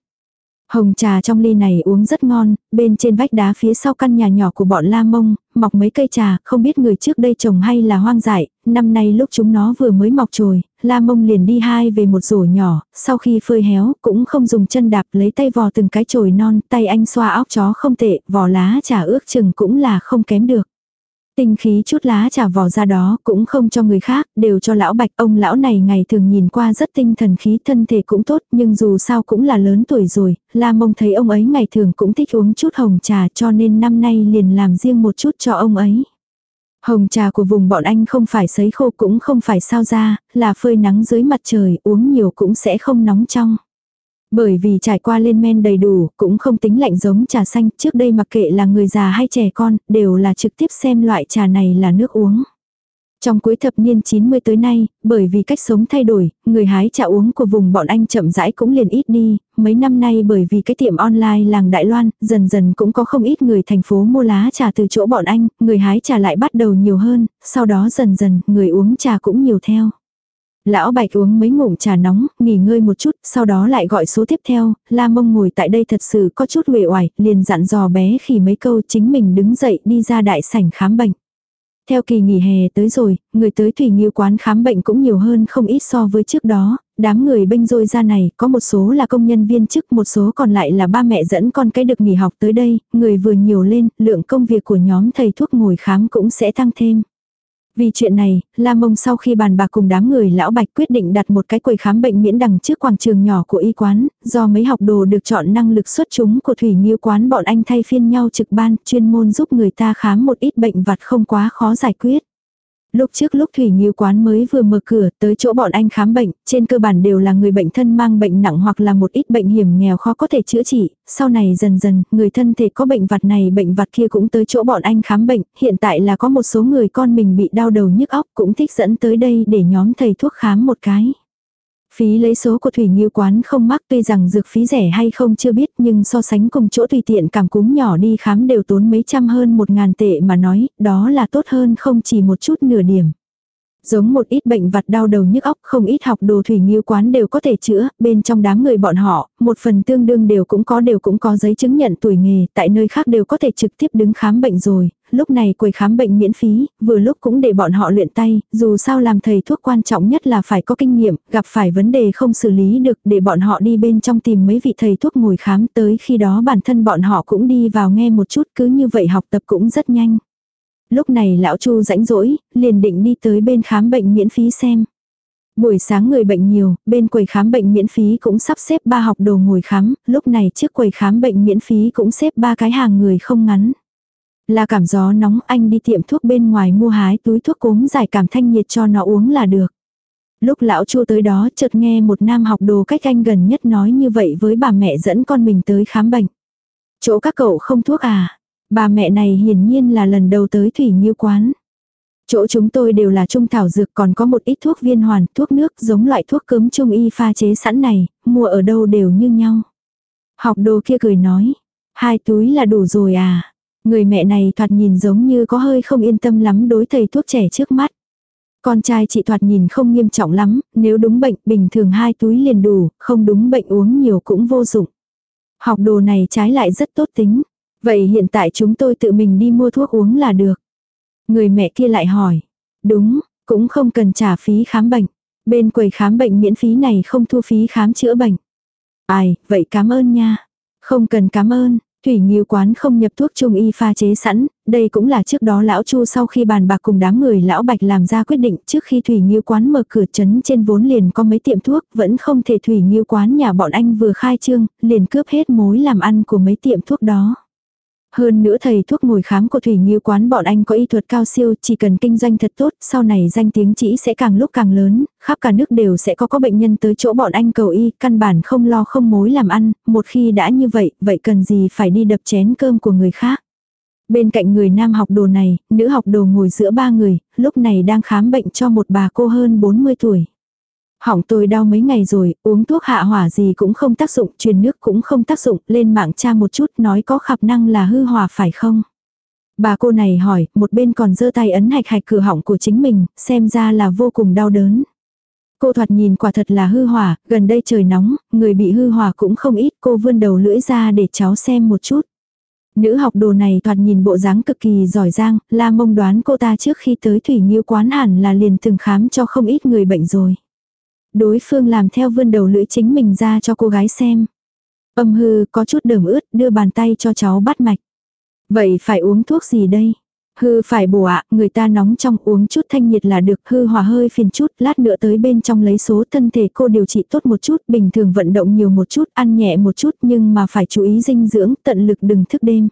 Hồng trà trong ly này uống rất ngon, bên trên vách đá phía sau căn nhà nhỏ của bọn La Mông, mọc mấy cây trà, không biết người trước đây trồng hay là hoang dại, năm nay lúc chúng nó vừa mới mọc trồi, La Mông liền đi hai về một rổ nhỏ, sau khi phơi héo, cũng không dùng chân đạp lấy tay vò từng cái trồi non, tay anh xoa óc chó không tệ, vò lá trà ước chừng cũng là không kém được. Tinh khí chút lá trà vỏ ra đó cũng không cho người khác, đều cho lão bạch. Ông lão này ngày thường nhìn qua rất tinh thần khí thân thể cũng tốt nhưng dù sao cũng là lớn tuổi rồi. La mông thấy ông ấy ngày thường cũng thích uống chút hồng trà cho nên năm nay liền làm riêng một chút cho ông ấy. Hồng trà của vùng bọn anh không phải sấy khô cũng không phải sao ra, là phơi nắng dưới mặt trời uống nhiều cũng sẽ không nóng trong. Bởi vì trải qua lên men đầy đủ, cũng không tính lạnh giống trà xanh, trước đây mặc kệ là người già hay trẻ con, đều là trực tiếp xem loại trà này là nước uống. Trong cuối thập niên 90 tới nay, bởi vì cách sống thay đổi, người hái trà uống của vùng bọn anh chậm rãi cũng liền ít đi, mấy năm nay bởi vì cái tiệm online làng Đại Loan, dần dần cũng có không ít người thành phố mua lá trà từ chỗ bọn anh, người hái trà lại bắt đầu nhiều hơn, sau đó dần dần người uống trà cũng nhiều theo. Lão Bạch uống mấy ngụm trà nóng, nghỉ ngơi một chút, sau đó lại gọi số tiếp theo, La Mông ngồi tại đây thật sự có chút uể oải, liền dặn dò bé khi mấy câu chính mình đứng dậy đi ra đại sảnh khám bệnh. Theo kỳ nghỉ hè tới rồi, người tới thủy nghiêu quán khám bệnh cũng nhiều hơn không ít so với trước đó, đám người bênh rôi ra này, có một số là công nhân viên chức, một số còn lại là ba mẹ dẫn con cái được nghỉ học tới đây, người vừa nhiều lên, lượng công việc của nhóm thầy thuốc ngồi khám cũng sẽ tăng thêm. Vì chuyện này, La Mông sau khi bàn bạc cùng đám người lão bạch quyết định đặt một cái quầy khám bệnh miễn đằng trước quảng trường nhỏ của y quán, do mấy học đồ được chọn năng lực xuất chúng của thủy nghiêu quán bọn anh thay phiên nhau trực ban, chuyên môn giúp người ta khám một ít bệnh vặt không quá khó giải quyết. Lúc trước lúc Thủy Nghiêu quán mới vừa mở cửa tới chỗ bọn anh khám bệnh, trên cơ bản đều là người bệnh thân mang bệnh nặng hoặc là một ít bệnh hiểm nghèo khó có thể chữa trị, sau này dần dần, người thân thể có bệnh vặt này bệnh vặt kia cũng tới chỗ bọn anh khám bệnh, hiện tại là có một số người con mình bị đau đầu nhức óc cũng thích dẫn tới đây để nhóm thầy thuốc khám một cái. Phí lấy số của Thủy Nghiêu quán không mắc tuy rằng dược phí rẻ hay không chưa biết nhưng so sánh cùng chỗ tùy tiện cảm cúm nhỏ đi khám đều tốn mấy trăm hơn một ngàn tệ mà nói, đó là tốt hơn không chỉ một chút nửa điểm. Giống một ít bệnh vặt đau đầu nhức óc không ít học đồ thủy nghiêu quán đều có thể chữa, bên trong đám người bọn họ, một phần tương đương đều cũng có đều cũng có giấy chứng nhận tuổi nghề, tại nơi khác đều có thể trực tiếp đứng khám bệnh rồi, lúc này quầy khám bệnh miễn phí, vừa lúc cũng để bọn họ luyện tay, dù sao làm thầy thuốc quan trọng nhất là phải có kinh nghiệm, gặp phải vấn đề không xử lý được để bọn họ đi bên trong tìm mấy vị thầy thuốc ngồi khám tới khi đó bản thân bọn họ cũng đi vào nghe một chút cứ như vậy học tập cũng rất nhanh. Lúc này lão Chu rãnh rỗi, liền định đi tới bên khám bệnh miễn phí xem. Buổi sáng người bệnh nhiều, bên quầy khám bệnh miễn phí cũng sắp xếp ba học đồ ngồi khám, lúc này trước quầy khám bệnh miễn phí cũng xếp ba cái hàng người không ngắn. Là cảm gió nóng anh đi tiệm thuốc bên ngoài mua hái túi thuốc cốm giải cảm thanh nhiệt cho nó uống là được. Lúc lão chua tới đó chợt nghe một nam học đồ cách anh gần nhất nói như vậy với bà mẹ dẫn con mình tới khám bệnh. Chỗ các cậu không thuốc à? Bà mẹ này hiển nhiên là lần đầu tới thủy nhiêu quán. Chỗ chúng tôi đều là trung thảo dược còn có một ít thuốc viên hoàn, thuốc nước giống loại thuốc cấm trung y pha chế sẵn này, mua ở đâu đều như nhau. Học đồ kia cười nói, hai túi là đủ rồi à. Người mẹ này thoạt nhìn giống như có hơi không yên tâm lắm đối thầy thuốc trẻ trước mắt. Con trai chị thoạt nhìn không nghiêm trọng lắm, nếu đúng bệnh bình thường hai túi liền đủ, không đúng bệnh uống nhiều cũng vô dụng. Học đồ này trái lại rất tốt tính. Vậy hiện tại chúng tôi tự mình đi mua thuốc uống là được. Người mẹ kia lại hỏi. Đúng, cũng không cần trả phí khám bệnh. Bên quầy khám bệnh miễn phí này không thu phí khám chữa bệnh. Ai, vậy cảm ơn nha. Không cần cảm ơn, Thủy Nghiêu quán không nhập thuốc trung y pha chế sẵn, đây cũng là trước đó lão Chu sau khi bàn bạc cùng đám người lão Bạch làm ra quyết định, trước khi Thủy Nghiêu quán mở cửa trấn trên vốn liền có mấy tiệm thuốc, vẫn không thể Thủy Nghiêu quán nhà bọn anh vừa khai trương, liền cướp hết mối làm ăn của mấy tiệm thuốc đó. Hơn nữa thầy thuốc ngồi khám của Thủy Nghiêu quán bọn anh có y thuật cao siêu, chỉ cần kinh doanh thật tốt, sau này danh tiếng chỉ sẽ càng lúc càng lớn, khắp cả nước đều sẽ có có bệnh nhân tới chỗ bọn anh cầu y, căn bản không lo không mối làm ăn, một khi đã như vậy, vậy cần gì phải đi đập chén cơm của người khác. Bên cạnh người nam học đồ này, nữ học đồ ngồi giữa ba người, lúc này đang khám bệnh cho một bà cô hơn 40 tuổi. Hỏng tôi đau mấy ngày rồi, uống thuốc hạ hỏa gì cũng không tác dụng, truyền nước cũng không tác dụng, lên mạng tra một chút nói có khả năng là hư hỏa phải không? Bà cô này hỏi, một bên còn giơ tay ấn hạch hạch cửa họng của chính mình, xem ra là vô cùng đau đớn. Cô thoạt nhìn quả thật là hư hỏa, gần đây trời nóng, người bị hư hỏa cũng không ít, cô vươn đầu lưỡi ra để cháu xem một chút. Nữ học đồ này thoạt nhìn bộ dáng cực kỳ giỏi giang, la mông đoán cô ta trước khi tới thủy nghiêu quán hẳn là liền từng khám cho không ít người bệnh rồi. Đối phương làm theo vươn đầu lưỡi chính mình ra cho cô gái xem. Âm hư có chút đờm ướt đưa bàn tay cho cháu bắt mạch. Vậy phải uống thuốc gì đây? Hư phải bổ ạ, người ta nóng trong uống chút thanh nhiệt là được, hư hòa hơi phiền chút, lát nữa tới bên trong lấy số thân thể cô điều trị tốt một chút, bình thường vận động nhiều một chút, ăn nhẹ một chút nhưng mà phải chú ý dinh dưỡng, tận lực đừng thức đêm.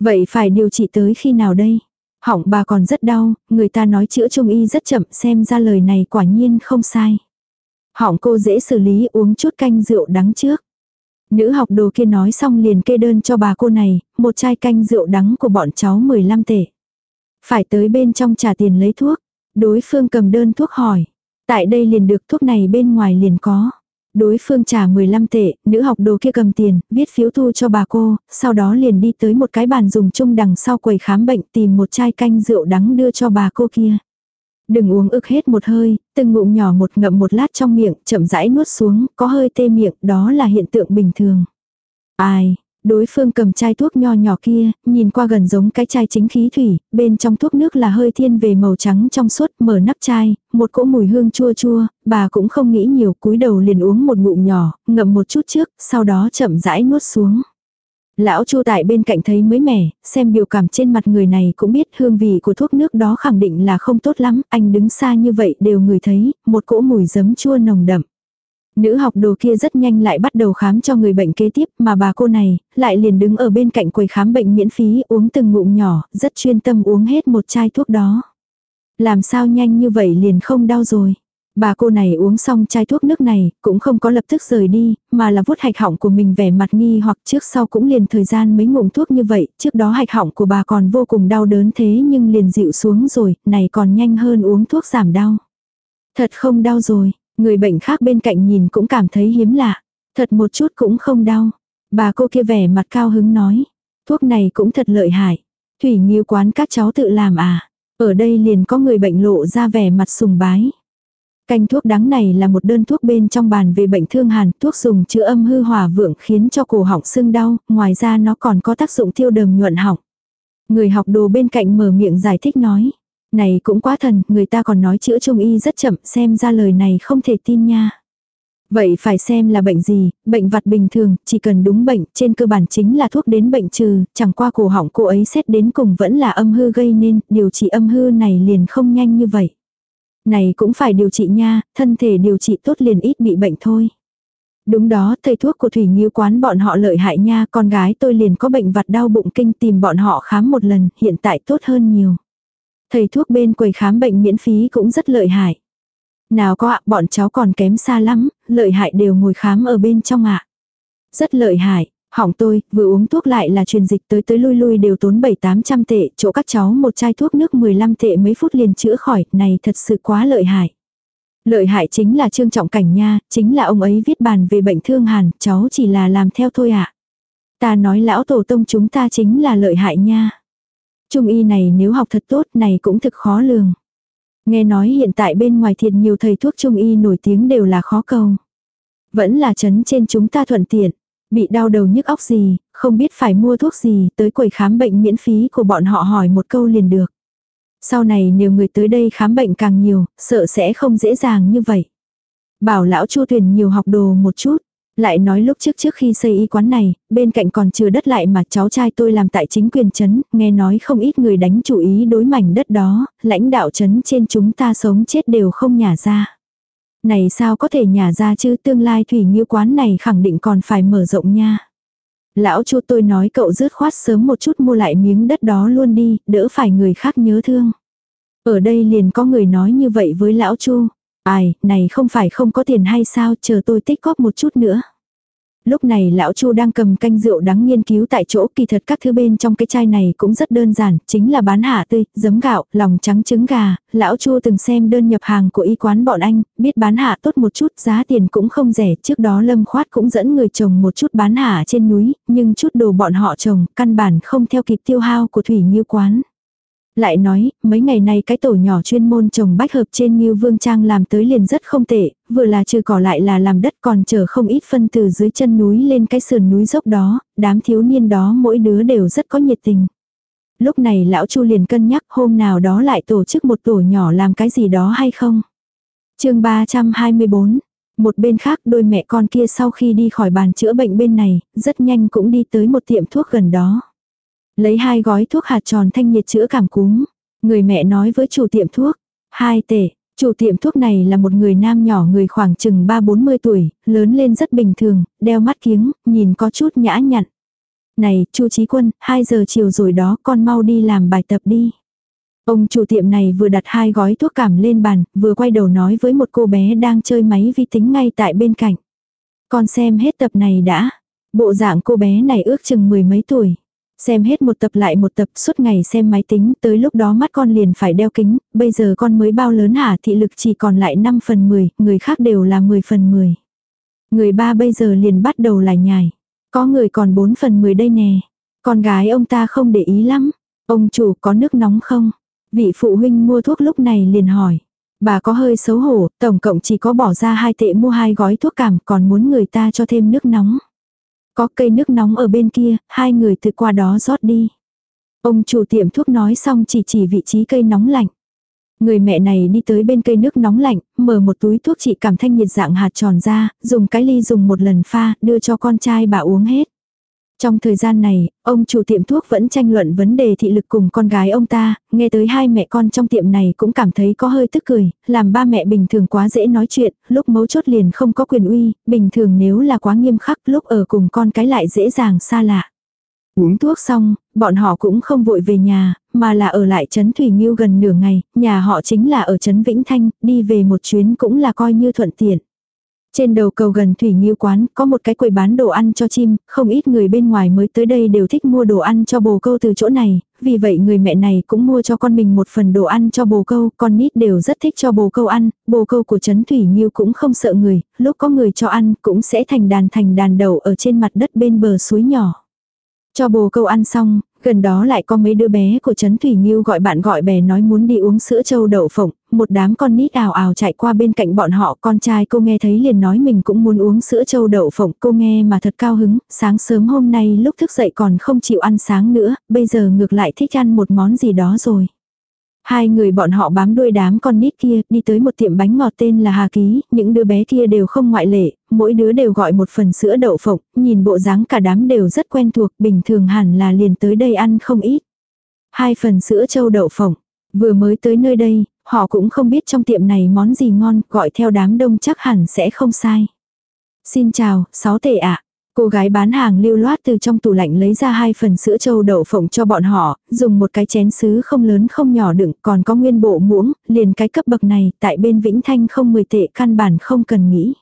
Vậy phải điều trị tới khi nào đây? Hỏng bà còn rất đau, người ta nói chữa trung y rất chậm, xem ra lời này quả nhiên không sai họng cô dễ xử lý uống chút canh rượu đắng trước. Nữ học đồ kia nói xong liền kê đơn cho bà cô này, một chai canh rượu đắng của bọn cháu 15 tệ. Phải tới bên trong trả tiền lấy thuốc. Đối phương cầm đơn thuốc hỏi. Tại đây liền được thuốc này bên ngoài liền có. Đối phương trả 15 tệ, nữ học đồ kia cầm tiền, viết phiếu thu cho bà cô, sau đó liền đi tới một cái bàn dùng chung đằng sau quầy khám bệnh tìm một chai canh rượu đắng đưa cho bà cô kia. Đừng uống ức hết một hơi, từng ngụm nhỏ một ngậm một lát trong miệng, chậm rãi nuốt xuống, có hơi tê miệng, đó là hiện tượng bình thường. Ai, đối phương cầm chai thuốc nho nhỏ kia, nhìn qua gần giống cái chai chính khí thủy, bên trong thuốc nước là hơi thiên về màu trắng trong suốt, mở nắp chai, một cỗ mùi hương chua chua, bà cũng không nghĩ nhiều, cúi đầu liền uống một ngụm nhỏ, ngậm một chút trước, sau đó chậm rãi nuốt xuống. Lão Chu tại bên cạnh thấy mới mẻ, xem biểu cảm trên mặt người này cũng biết hương vị của thuốc nước đó khẳng định là không tốt lắm, anh đứng xa như vậy đều người thấy, một cỗ mùi giấm chua nồng đậm. Nữ học đồ kia rất nhanh lại bắt đầu khám cho người bệnh kế tiếp mà bà cô này lại liền đứng ở bên cạnh quầy khám bệnh miễn phí uống từng ngụm nhỏ, rất chuyên tâm uống hết một chai thuốc đó. Làm sao nhanh như vậy liền không đau rồi. Bà cô này uống xong chai thuốc nước này, cũng không có lập tức rời đi, mà là vuốt hạch họng của mình vẻ mặt nghi hoặc trước sau cũng liền thời gian mấy ngụm thuốc như vậy, trước đó hạch họng của bà còn vô cùng đau đớn thế nhưng liền dịu xuống rồi, này còn nhanh hơn uống thuốc giảm đau. Thật không đau rồi, người bệnh khác bên cạnh nhìn cũng cảm thấy hiếm lạ. Thật một chút cũng không đau. Bà cô kia vẻ mặt cao hứng nói. Thuốc này cũng thật lợi hại. Thủy nghiêu quán các cháu tự làm à. Ở đây liền có người bệnh lộ ra vẻ mặt sùng bái. Canh thuốc đắng này là một đơn thuốc bên trong bàn về bệnh thương hàn, thuốc dùng chữa âm hư hỏa vượng khiến cho cổ họng sưng đau, ngoài ra nó còn có tác dụng tiêu đờm nhuận họng. Người học đồ bên cạnh mở miệng giải thích nói. Này cũng quá thần, người ta còn nói chữa trung y rất chậm, xem ra lời này không thể tin nha. Vậy phải xem là bệnh gì, bệnh vặt bình thường, chỉ cần đúng bệnh, trên cơ bản chính là thuốc đến bệnh trừ, chẳng qua cổ họng cô ấy xét đến cùng vẫn là âm hư gây nên, điều trị âm hư này liền không nhanh như vậy. Này cũng phải điều trị nha, thân thể điều trị tốt liền ít bị bệnh thôi. Đúng đó, thầy thuốc của Thủy Nghiêu quán bọn họ lợi hại nha, con gái tôi liền có bệnh vặt đau bụng kinh tìm bọn họ khám một lần, hiện tại tốt hơn nhiều. Thầy thuốc bên quầy khám bệnh miễn phí cũng rất lợi hại. Nào có ạ, bọn cháu còn kém xa lắm, lợi hại đều ngồi khám ở bên trong ạ. Rất lợi hại, hỏng tôi, vừa uống thuốc lại là truyền dịch tới tới lui lui đều tốn 7-800 tệ, chỗ các cháu một chai thuốc nước 15 tệ mấy phút liền chữa khỏi, này thật sự quá lợi hại. Lợi hại chính là trương trọng cảnh nha, chính là ông ấy viết bàn về bệnh thương hàn, cháu chỉ là làm theo thôi ạ. Ta nói lão tổ tông chúng ta chính là lợi hại nha. Trung y này nếu học thật tốt này cũng thực khó lường. Nghe nói hiện tại bên ngoài thiệt nhiều thầy thuốc trung y nổi tiếng đều là khó cầu. Vẫn là chấn trên chúng ta thuận tiện. Bị đau đầu nhức óc gì, không biết phải mua thuốc gì, tới quầy khám bệnh miễn phí của bọn họ hỏi một câu liền được. Sau này nếu người tới đây khám bệnh càng nhiều, sợ sẽ không dễ dàng như vậy. Bảo lão chu tuyển nhiều học đồ một chút. Lại nói lúc trước trước khi xây y quán này, bên cạnh còn chưa đất lại mà cháu trai tôi làm tại chính quyền chấn, nghe nói không ít người đánh chủ ý đối mảnh đất đó, lãnh đạo chấn trên chúng ta sống chết đều không nhả ra. Này sao có thể nhả ra chứ tương lai thủy nghiêu quán này khẳng định còn phải mở rộng nha. Lão chu tôi nói cậu rớt khoát sớm một chút mua lại miếng đất đó luôn đi, đỡ phải người khác nhớ thương. Ở đây liền có người nói như vậy với lão chu. Ai, này không phải không có tiền hay sao, chờ tôi tích góp một chút nữa. Lúc này lão Chu đang cầm canh rượu đắng nghiên cứu tại chỗ kỳ thật các thứ bên trong cái chai này cũng rất đơn giản, chính là bán hạ tươi, giấm gạo, lòng trắng trứng gà, lão Chu từng xem đơn nhập hàng của y quán bọn anh, biết bán hạ tốt một chút, giá tiền cũng không rẻ, trước đó Lâm Khoát cũng dẫn người trồng một chút bán hạ trên núi, nhưng chút đồ bọn họ trồng, căn bản không theo kịp tiêu hao của thủy như quán. Lại nói, mấy ngày nay cái tổ nhỏ chuyên môn trồng bách hợp trên như vương trang làm tới liền rất không tệ, vừa là trừ cỏ lại là làm đất còn chờ không ít phân từ dưới chân núi lên cái sườn núi dốc đó, đám thiếu niên đó mỗi đứa đều rất có nhiệt tình. Lúc này lão Chu liền cân nhắc hôm nào đó lại tổ chức một tổ nhỏ làm cái gì đó hay không. chương 324 một bên khác đôi mẹ con kia sau khi đi khỏi bàn chữa bệnh bên này, rất nhanh cũng đi tới một tiệm thuốc gần đó. Lấy hai gói thuốc hạt tròn thanh nhiệt chữa cảm cúm. Người mẹ nói với chủ tiệm thuốc. Hai tể, chủ tiệm thuốc này là một người nam nhỏ người khoảng chừng 3-40 tuổi, lớn lên rất bình thường, đeo mắt kiếng, nhìn có chút nhã nhặn. Này, chu Chí Quân, 2 giờ chiều rồi đó, con mau đi làm bài tập đi. Ông chủ tiệm này vừa đặt hai gói thuốc cảm lên bàn, vừa quay đầu nói với một cô bé đang chơi máy vi tính ngay tại bên cạnh. Con xem hết tập này đã. Bộ dạng cô bé này ước chừng mười mấy tuổi. Xem hết một tập lại một tập suốt ngày xem máy tính, tới lúc đó mắt con liền phải đeo kính, bây giờ con mới bao lớn hả thị lực chỉ còn lại 5 phần 10, người khác đều là 10 phần 10. Người ba bây giờ liền bắt đầu lại nhài. Có người còn 4 phần 10 đây nè. Con gái ông ta không để ý lắm. Ông chủ có nước nóng không? Vị phụ huynh mua thuốc lúc này liền hỏi. Bà có hơi xấu hổ, tổng cộng chỉ có bỏ ra hai tệ mua hai gói thuốc cảm còn muốn người ta cho thêm nước nóng. Có cây nước nóng ở bên kia, hai người từ qua đó rót đi. Ông chủ tiệm thuốc nói xong chỉ chỉ vị trí cây nóng lạnh. Người mẹ này đi tới bên cây nước nóng lạnh, mở một túi thuốc trị cảm thanh nhiệt dạng hạt tròn ra, dùng cái ly dùng một lần pha, đưa cho con trai bà uống hết. Trong thời gian này, ông chủ tiệm thuốc vẫn tranh luận vấn đề thị lực cùng con gái ông ta, nghe tới hai mẹ con trong tiệm này cũng cảm thấy có hơi tức cười, làm ba mẹ bình thường quá dễ nói chuyện, lúc mấu chốt liền không có quyền uy, bình thường nếu là quá nghiêm khắc lúc ở cùng con cái lại dễ dàng xa lạ. Uống thuốc xong, bọn họ cũng không vội về nhà, mà là ở lại Trấn Thủy Nghiêu gần nửa ngày, nhà họ chính là ở Trấn Vĩnh Thanh, đi về một chuyến cũng là coi như thuận tiện. Trên đầu cầu gần Thủy Nghiêu quán có một cái quầy bán đồ ăn cho chim, không ít người bên ngoài mới tới đây đều thích mua đồ ăn cho bồ câu từ chỗ này, vì vậy người mẹ này cũng mua cho con mình một phần đồ ăn cho bồ câu, con nít đều rất thích cho bồ câu ăn, bồ câu của Trấn Thủy Nghiêu cũng không sợ người, lúc có người cho ăn cũng sẽ thành đàn thành đàn đầu ở trên mặt đất bên bờ suối nhỏ. Cho bồ câu ăn xong, gần đó lại có mấy đứa bé của Trấn Thủy Nghiêu gọi bạn gọi bè nói muốn đi uống sữa trâu đậu phộng, một đám con nít ào ào chạy qua bên cạnh bọn họ, con trai cô nghe thấy liền nói mình cũng muốn uống sữa trâu đậu phộng, cô nghe mà thật cao hứng, sáng sớm hôm nay lúc thức dậy còn không chịu ăn sáng nữa, bây giờ ngược lại thích ăn một món gì đó rồi. Hai người bọn họ bám đuôi đám con nít kia, đi tới một tiệm bánh ngọt tên là Hà Ký, những đứa bé kia đều không ngoại lệ, mỗi đứa đều gọi một phần sữa đậu phộng, nhìn bộ dáng cả đám đều rất quen thuộc, bình thường hẳn là liền tới đây ăn không ít. Hai phần sữa trâu đậu phộng, vừa mới tới nơi đây, họ cũng không biết trong tiệm này món gì ngon, gọi theo đám đông chắc hẳn sẽ không sai. Xin chào, sáu tệ ạ. Cô gái bán hàng lưu loát từ trong tủ lạnh lấy ra hai phần sữa trâu đậu phộng cho bọn họ, dùng một cái chén sứ không lớn không nhỏ đựng, còn có nguyên bộ muỗng, liền cái cấp bậc này, tại bên Vĩnh Thanh không 10 tệ căn bản không cần nghĩ.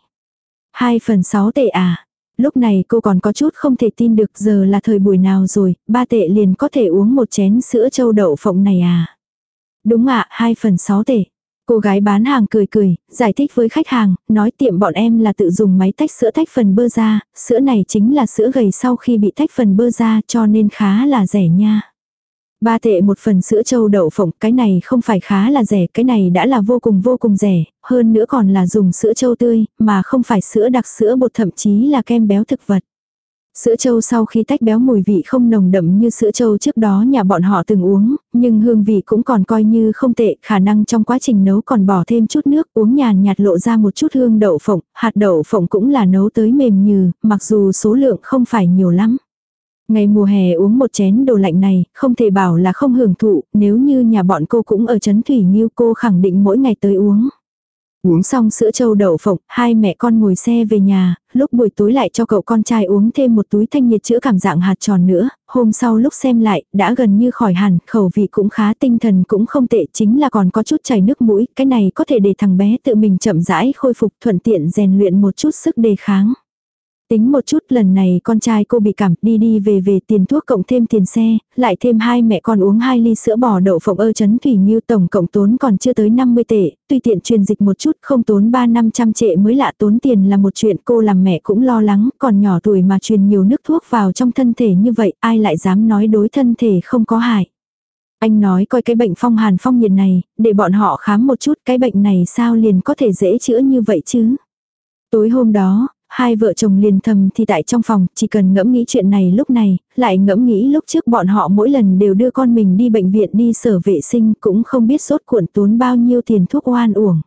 Hai phần sáu tệ à? Lúc này cô còn có chút không thể tin được giờ là thời buổi nào rồi, ba tệ liền có thể uống một chén sữa trâu đậu phộng này à? Đúng ạ, hai phần sáu tệ. Cô gái bán hàng cười cười, giải thích với khách hàng, nói tiệm bọn em là tự dùng máy tách sữa tách phần bơ ra, sữa này chính là sữa gầy sau khi bị tách phần bơ ra cho nên khá là rẻ nha. Ba tệ một phần sữa trâu đậu phộng, cái này không phải khá là rẻ, cái này đã là vô cùng vô cùng rẻ, hơn nữa còn là dùng sữa trâu tươi, mà không phải sữa đặc sữa bột thậm chí là kem béo thực vật. Sữa trâu sau khi tách béo mùi vị không nồng đậm như sữa trâu trước đó nhà bọn họ từng uống, nhưng hương vị cũng còn coi như không tệ, khả năng trong quá trình nấu còn bỏ thêm chút nước, uống nhàn nhạt lộ ra một chút hương đậu phộng, hạt đậu phộng cũng là nấu tới mềm như, mặc dù số lượng không phải nhiều lắm. Ngày mùa hè uống một chén đồ lạnh này, không thể bảo là không hưởng thụ, nếu như nhà bọn cô cũng ở Trấn Thủy như cô khẳng định mỗi ngày tới uống. Uống xong sữa trâu đậu phộng, hai mẹ con ngồi xe về nhà, lúc buổi tối lại cho cậu con trai uống thêm một túi thanh nhiệt chữa cảm dạng hạt tròn nữa, hôm sau lúc xem lại, đã gần như khỏi hẳn, khẩu vị cũng khá tinh thần cũng không tệ, chính là còn có chút chảy nước mũi, cái này có thể để thằng bé tự mình chậm rãi khôi phục thuận tiện rèn luyện một chút sức đề kháng. Tính một chút lần này con trai cô bị cảm đi đi về về tiền thuốc cộng thêm tiền xe, lại thêm hai mẹ con uống hai ly sữa bò đậu phộng ơ chấn thủy nghiêu tổng cộng tốn còn chưa tới 50 tệ, tùy tiện truyền dịch một chút không tốn 3 năm trăm trệ mới lạ tốn tiền là một chuyện cô làm mẹ cũng lo lắng, còn nhỏ tuổi mà truyền nhiều nước thuốc vào trong thân thể như vậy ai lại dám nói đối thân thể không có hại. Anh nói coi cái bệnh phong hàn phong nhiệt này, để bọn họ khám một chút cái bệnh này sao liền có thể dễ chữa như vậy chứ. Tối hôm đó, hai vợ chồng liền thầm thì tại trong phòng, chỉ cần ngẫm nghĩ chuyện này lúc này, lại ngẫm nghĩ lúc trước bọn họ mỗi lần đều đưa con mình đi bệnh viện đi sở vệ sinh cũng không biết sốt cuộn tốn bao nhiêu tiền thuốc oan uổng.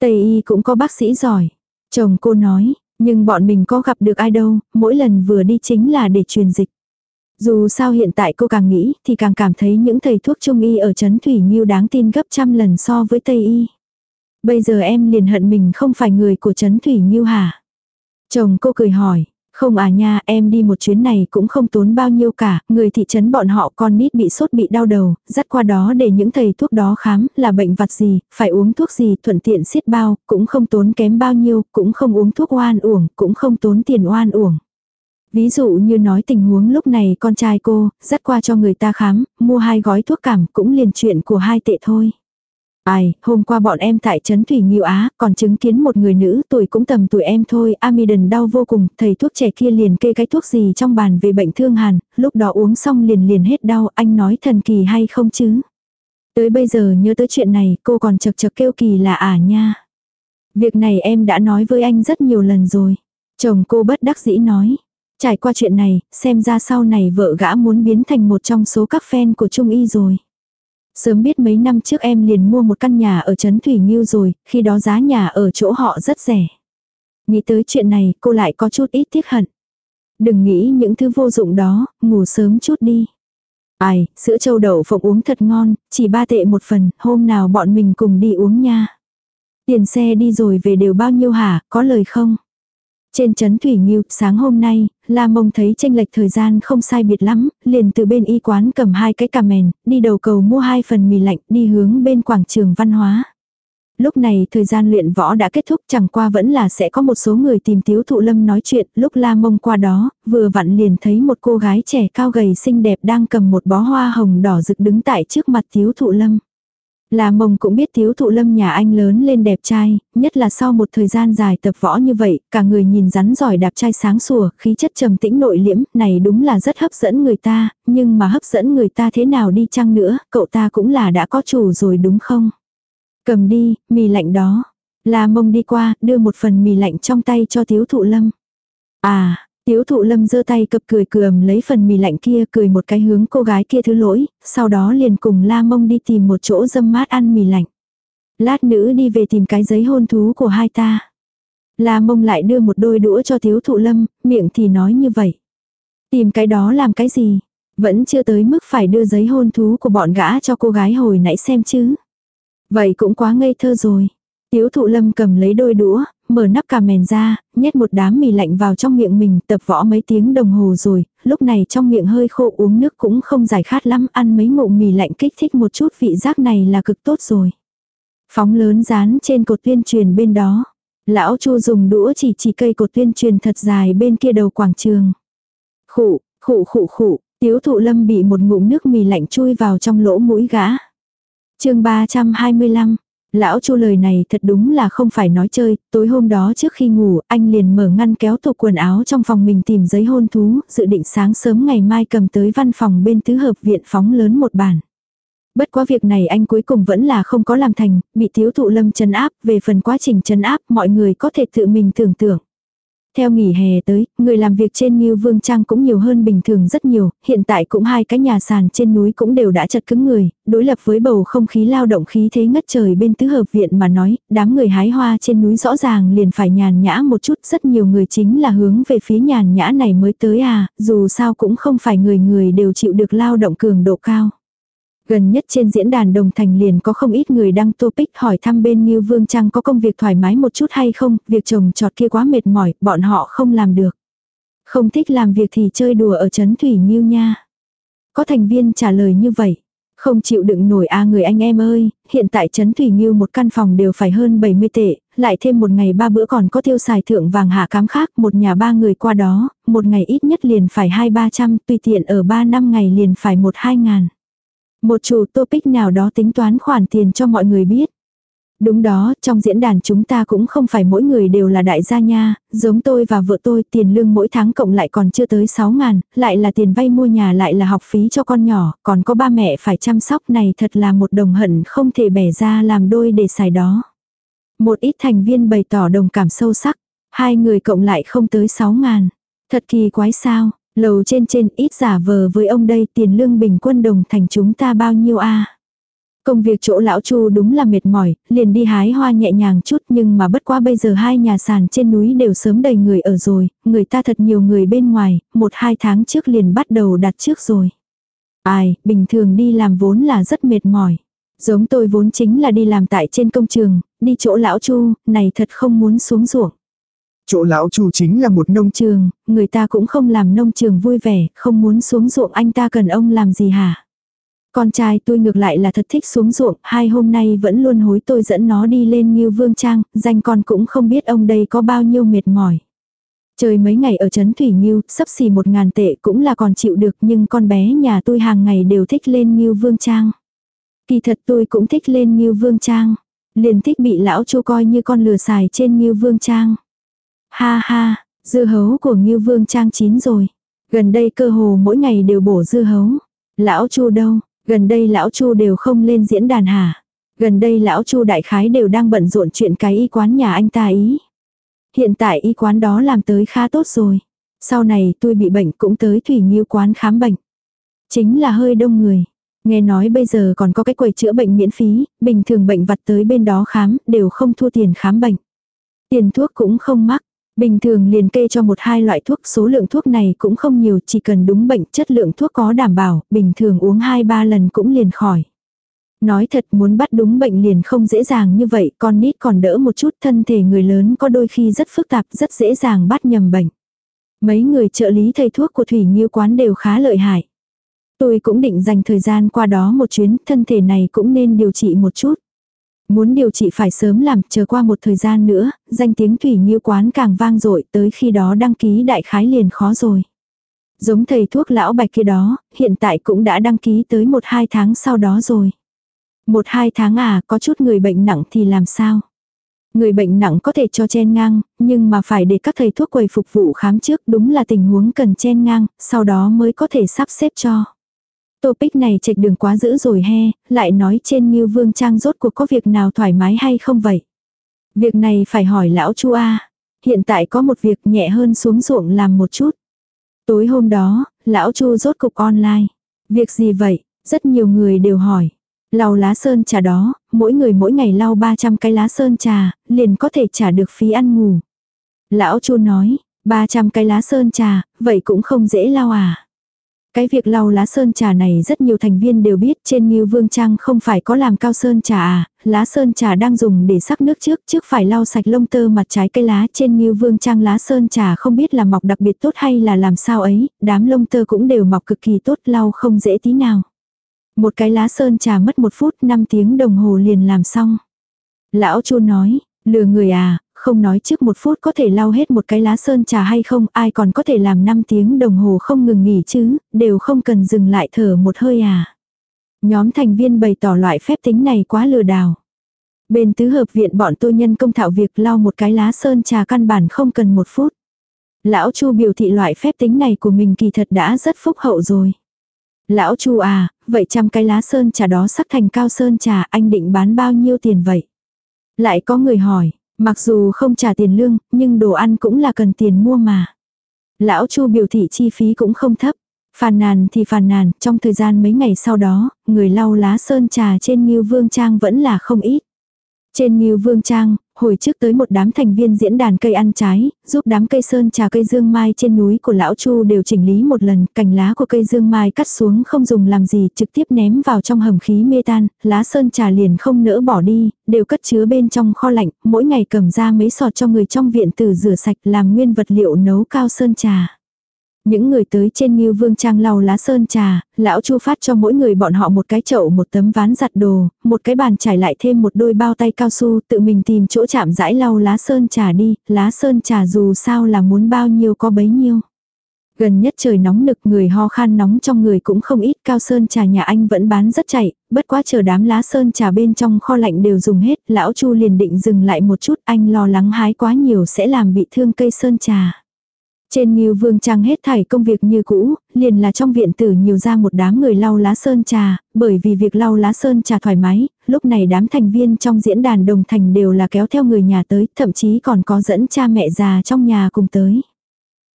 Tây y cũng có bác sĩ giỏi. Chồng cô nói, nhưng bọn mình có gặp được ai đâu, mỗi lần vừa đi chính là để truyền dịch. Dù sao hiện tại cô càng nghĩ thì càng cảm thấy những thầy thuốc trung y ở Trấn Thủy Nhiêu đáng tin gấp trăm lần so với Tây y. Bây giờ em liền hận mình không phải người của Trấn Thủy Nhiêu hả? Chồng cô cười hỏi, không à nha, em đi một chuyến này cũng không tốn bao nhiêu cả, người thị trấn bọn họ con nít bị sốt bị đau đầu, dắt qua đó để những thầy thuốc đó khám, là bệnh vặt gì, phải uống thuốc gì, thuận tiện xiết bao, cũng không tốn kém bao nhiêu, cũng không uống thuốc oan uổng, cũng không tốn tiền oan uổng. Ví dụ như nói tình huống lúc này con trai cô, dắt qua cho người ta khám, mua hai gói thuốc cảm cũng liền chuyện của hai tệ thôi. Ai, hôm qua bọn em tại Trấn Thủy Nghiêu Á, còn chứng kiến một người nữ tuổi cũng tầm tuổi em thôi, Amidon đau vô cùng, thầy thuốc trẻ kia liền kê cái thuốc gì trong bàn về bệnh thương hàn, lúc đó uống xong liền liền hết đau, anh nói thần kỳ hay không chứ? Tới bây giờ nhớ tới chuyện này, cô còn chật chật kêu kỳ là à nha. Việc này em đã nói với anh rất nhiều lần rồi. Chồng cô bất đắc dĩ nói. Trải qua chuyện này, xem ra sau này vợ gã muốn biến thành một trong số các fan của Trung Y rồi. Sớm biết mấy năm trước em liền mua một căn nhà ở Trấn Thủy Nghiêu rồi, khi đó giá nhà ở chỗ họ rất rẻ. Nghĩ tới chuyện này, cô lại có chút ít tiếc hận. Đừng nghĩ những thứ vô dụng đó, ngủ sớm chút đi. Ai, sữa trâu đậu phộng uống thật ngon, chỉ ba tệ một phần, hôm nào bọn mình cùng đi uống nha. Tiền xe đi rồi về đều bao nhiêu hả, có lời không? Trên chấn Thủy Nghiêu, sáng hôm nay, La Mông thấy tranh lệch thời gian không sai biệt lắm, liền từ bên y quán cầm hai cái cà mèn, đi đầu cầu mua hai phần mì lạnh, đi hướng bên quảng trường văn hóa. Lúc này thời gian luyện võ đã kết thúc chẳng qua vẫn là sẽ có một số người tìm Tiếu Thụ Lâm nói chuyện, lúc La Mông qua đó, vừa vặn liền thấy một cô gái trẻ cao gầy xinh đẹp đang cầm một bó hoa hồng đỏ rực đứng tại trước mặt Tiếu Thụ Lâm là Mông cũng biết thiếu Thụ Lâm nhà anh lớn lên đẹp trai, nhất là sau một thời gian dài tập võ như vậy, cả người nhìn rắn giỏi đạp trai sáng sủa, khí chất trầm tĩnh nội liễm, này đúng là rất hấp dẫn người ta, nhưng mà hấp dẫn người ta thế nào đi chăng nữa, cậu ta cũng là đã có chủ rồi đúng không? Cầm đi, mì lạnh đó. là mông đi qua, đưa một phần mì lạnh trong tay cho thiếu thụ lâm. À, tiếu thụ lâm giơ tay cập cười cườm lấy phần mì lạnh kia cười một cái hướng cô gái kia thứ lỗi, sau đó liền cùng la mông đi tìm một chỗ dâm mát ăn mì lạnh. Lát nữ đi về tìm cái giấy hôn thú của hai ta. La mông lại đưa một đôi đũa cho tiếu thụ lâm, miệng thì nói như vậy. Tìm cái đó làm cái gì? Vẫn chưa tới mức phải đưa giấy hôn thú của bọn gã cho cô gái hồi nãy xem chứ. Vậy cũng quá ngây thơ rồi. Tiếu thụ lâm cầm lấy đôi đũa, mở nắp cà mèn ra, nhét một đám mì lạnh vào trong miệng mình tập võ mấy tiếng đồng hồ rồi, lúc này trong miệng hơi khô uống nước cũng không giải khát lắm, ăn mấy ngụm mì lạnh kích thích một chút vị giác này là cực tốt rồi. Phóng lớn dán trên cột tuyên truyền bên đó. Lão Chu dùng đũa chỉ chỉ cây cột tuyên truyền thật dài bên kia đầu quảng trường. Khụ, khụ khụ khụ, tiếu thụ lâm bị một ngụm nước mì lạnh chui vào trong lỗ mũi gã chương 325 Lão Chu lời này thật đúng là không phải nói chơi, tối hôm đó trước khi ngủ, anh liền mở ngăn kéo tủ quần áo trong phòng mình tìm giấy hôn thú, dự định sáng sớm ngày mai cầm tới văn phòng bên tứ hợp viện phóng lớn một bản. Bất quá việc này anh cuối cùng vẫn là không có làm thành, bị thiếu thụ lâm chân áp, về phần quá trình chân áp mọi người có thể tự mình tưởng tượng. Theo nghỉ hè tới, người làm việc trên Ngưu Vương Trang cũng nhiều hơn bình thường rất nhiều, hiện tại cũng hai cái nhà sàn trên núi cũng đều đã chật cứng người, đối lập với bầu không khí lao động khí thế ngất trời bên tứ hợp viện mà nói, đám người hái hoa trên núi rõ ràng liền phải nhàn nhã một chút, rất nhiều người chính là hướng về phía nhàn nhã này mới tới à, dù sao cũng không phải người người đều chịu được lao động cường độ cao. Gần nhất trên diễn đàn đồng thành liền có không ít người đăng topic hỏi thăm bên như Vương Trang có công việc thoải mái một chút hay không, việc chồng trọt kia quá mệt mỏi, bọn họ không làm được. Không thích làm việc thì chơi đùa ở Trấn Thủy như nha. Có thành viên trả lời như vậy. Không chịu đựng nổi a người anh em ơi, hiện tại Trấn Thủy như một căn phòng đều phải hơn 70 tệ, lại thêm một ngày ba bữa còn có tiêu xài thượng vàng hạ cám khác, một nhà ba người qua đó, một ngày ít nhất liền phải hai ba trăm, tùy tiện ở ba năm ngày liền phải một hai ngàn. Một chủ topic nào đó tính toán khoản tiền cho mọi người biết. Đúng đó, trong diễn đàn chúng ta cũng không phải mỗi người đều là đại gia nha, giống tôi và vợ tôi tiền lương mỗi tháng cộng lại còn chưa tới 6 ngàn, lại là tiền vay mua nhà lại là học phí cho con nhỏ, còn có ba mẹ phải chăm sóc này thật là một đồng hận không thể bẻ ra làm đôi để xài đó. Một ít thành viên bày tỏ đồng cảm sâu sắc, hai người cộng lại không tới 6 ngàn. Thật kỳ quái sao, Lầu trên trên ít giả vờ với ông đây tiền lương bình quân đồng thành chúng ta bao nhiêu a Công việc chỗ lão chu đúng là mệt mỏi, liền đi hái hoa nhẹ nhàng chút nhưng mà bất quá bây giờ hai nhà sàn trên núi đều sớm đầy người ở rồi, người ta thật nhiều người bên ngoài, một hai tháng trước liền bắt đầu đặt trước rồi. Ai, bình thường đi làm vốn là rất mệt mỏi. Giống tôi vốn chính là đi làm tại trên công trường, đi chỗ lão chu, này thật không muốn xuống ruộng. Chỗ lão chu chính là một nông trường, người ta cũng không làm nông trường vui vẻ, không muốn xuống ruộng anh ta cần ông làm gì hả? Con trai tôi ngược lại là thật thích xuống ruộng, hai hôm nay vẫn luôn hối tôi dẫn nó đi lên như vương trang, danh con cũng không biết ông đây có bao nhiêu mệt mỏi. Chơi mấy ngày ở Trấn Thủy Nhiêu, sắp xì một ngàn tệ cũng là còn chịu được nhưng con bé nhà tôi hàng ngày đều thích lên như vương trang. Kỳ thật tôi cũng thích lên như vương trang. Liền thích bị lão chu coi như con lừa xài trên như vương trang. Ha ha, dưa hấu của Ngưu Vương Trang chín rồi. Gần đây cơ hồ mỗi ngày đều bổ dưa hấu. Lão Chu đâu? Gần đây lão Chu đều không lên diễn đàn hả? Gần đây lão Chu đại khái đều đang bận rộn chuyện cái y quán nhà anh ta ý. Hiện tại y quán đó làm tới khá tốt rồi. Sau này tôi bị bệnh cũng tới thủy nghiêu quán khám bệnh. Chính là hơi đông người. Nghe nói bây giờ còn có cái quầy chữa bệnh miễn phí, bình thường bệnh vặt tới bên đó khám, đều không thua tiền khám bệnh. Tiền thuốc cũng không mắc, Bình thường liền kê cho một hai loại thuốc, số lượng thuốc này cũng không nhiều, chỉ cần đúng bệnh chất lượng thuốc có đảm bảo, bình thường uống hai ba lần cũng liền khỏi. Nói thật muốn bắt đúng bệnh liền không dễ dàng như vậy, con nít còn đỡ một chút thân thể người lớn có đôi khi rất phức tạp, rất dễ dàng bắt nhầm bệnh. Mấy người trợ lý thầy thuốc của Thủy Nhiêu quán đều khá lợi hại. Tôi cũng định dành thời gian qua đó một chuyến, thân thể này cũng nên điều trị một chút. Muốn điều trị phải sớm làm, chờ qua một thời gian nữa, danh tiếng Thủy Nhiêu quán càng vang dội tới khi đó đăng ký đại khái liền khó rồi. Giống thầy thuốc lão bạch kia đó, hiện tại cũng đã đăng ký tới một hai tháng sau đó rồi. Một hai tháng à, có chút người bệnh nặng thì làm sao? Người bệnh nặng có thể cho chen ngang, nhưng mà phải để các thầy thuốc quầy phục vụ khám trước đúng là tình huống cần chen ngang, sau đó mới có thể sắp xếp cho. Topic này chệch đường quá dữ rồi he, lại nói trên như vương trang rốt cuộc có việc nào thoải mái hay không vậy? Việc này phải hỏi lão chu A. Hiện tại có một việc nhẹ hơn xuống ruộng làm một chút. Tối hôm đó, lão chu rốt cục online. Việc gì vậy? Rất nhiều người đều hỏi. Lau lá sơn trà đó, mỗi người mỗi ngày lau 300 cái lá sơn trà, liền có thể trả được phí ăn ngủ. Lão chu nói, 300 cái lá sơn trà, vậy cũng không dễ lau à. Cái việc lau lá sơn trà này rất nhiều thành viên đều biết trên như vương trang không phải có làm cao sơn trà à, lá sơn trà đang dùng để sắc nước trước, trước phải lau sạch lông tơ mặt trái cây lá trên như vương trang lá sơn trà không biết là mọc đặc biệt tốt hay là làm sao ấy, đám lông tơ cũng đều mọc cực kỳ tốt lau không dễ tí nào. Một cái lá sơn trà mất một phút 5 tiếng đồng hồ liền làm xong. Lão chu nói, lừa người à, không nói trước một phút có thể lau hết một cái lá sơn trà hay không, ai còn có thể làm 5 tiếng đồng hồ không ngừng nghỉ chứ, đều không cần dừng lại thở một hơi à. Nhóm thành viên bày tỏ loại phép tính này quá lừa đảo. Bên tứ hợp viện bọn tôi nhân công thạo việc lau một cái lá sơn trà căn bản không cần một phút. Lão Chu biểu thị loại phép tính này của mình kỳ thật đã rất phúc hậu rồi. Lão Chu à, vậy trăm cái lá sơn trà đó sắc thành cao sơn trà anh định bán bao nhiêu tiền vậy? Lại có người hỏi, Mặc dù không trả tiền lương, nhưng đồ ăn cũng là cần tiền mua mà. Lão Chu biểu thị chi phí cũng không thấp. Phàn nàn thì phàn nàn, trong thời gian mấy ngày sau đó, người lau lá sơn trà trên Ngưu Vương Trang vẫn là không ít. Trên Ngưu Vương Trang, hồi trước tới một đám thành viên diễn đàn cây ăn trái, giúp đám cây sơn trà cây dương mai trên núi của lão Chu đều chỉnh lý một lần, cành lá của cây dương mai cắt xuống không dùng làm gì, trực tiếp ném vào trong hầm khí mê tan, lá sơn trà liền không nỡ bỏ đi, đều cất chứa bên trong kho lạnh, mỗi ngày cầm ra mấy sọt cho người trong viện từ rửa sạch làm nguyên vật liệu nấu cao sơn trà. Những người tới trên như vương trang lau lá sơn trà, lão chu phát cho mỗi người bọn họ một cái chậu một tấm ván giặt đồ, một cái bàn trải lại thêm một đôi bao tay cao su tự mình tìm chỗ chạm rãi lau lá sơn trà đi, lá sơn trà dù sao là muốn bao nhiêu có bấy nhiêu. Gần nhất trời nóng nực người ho khan nóng trong người cũng không ít cao sơn trà nhà anh vẫn bán rất chạy, bất quá chờ đám lá sơn trà bên trong kho lạnh đều dùng hết, lão chu liền định dừng lại một chút anh lo lắng hái quá nhiều sẽ làm bị thương cây sơn trà. Trên Nghiêu Vương Trang hết thảy công việc như cũ, liền là trong viện tử nhiều ra một đám người lau lá sơn trà, bởi vì việc lau lá sơn trà thoải mái, lúc này đám thành viên trong diễn đàn đồng thành đều là kéo theo người nhà tới, thậm chí còn có dẫn cha mẹ già trong nhà cùng tới.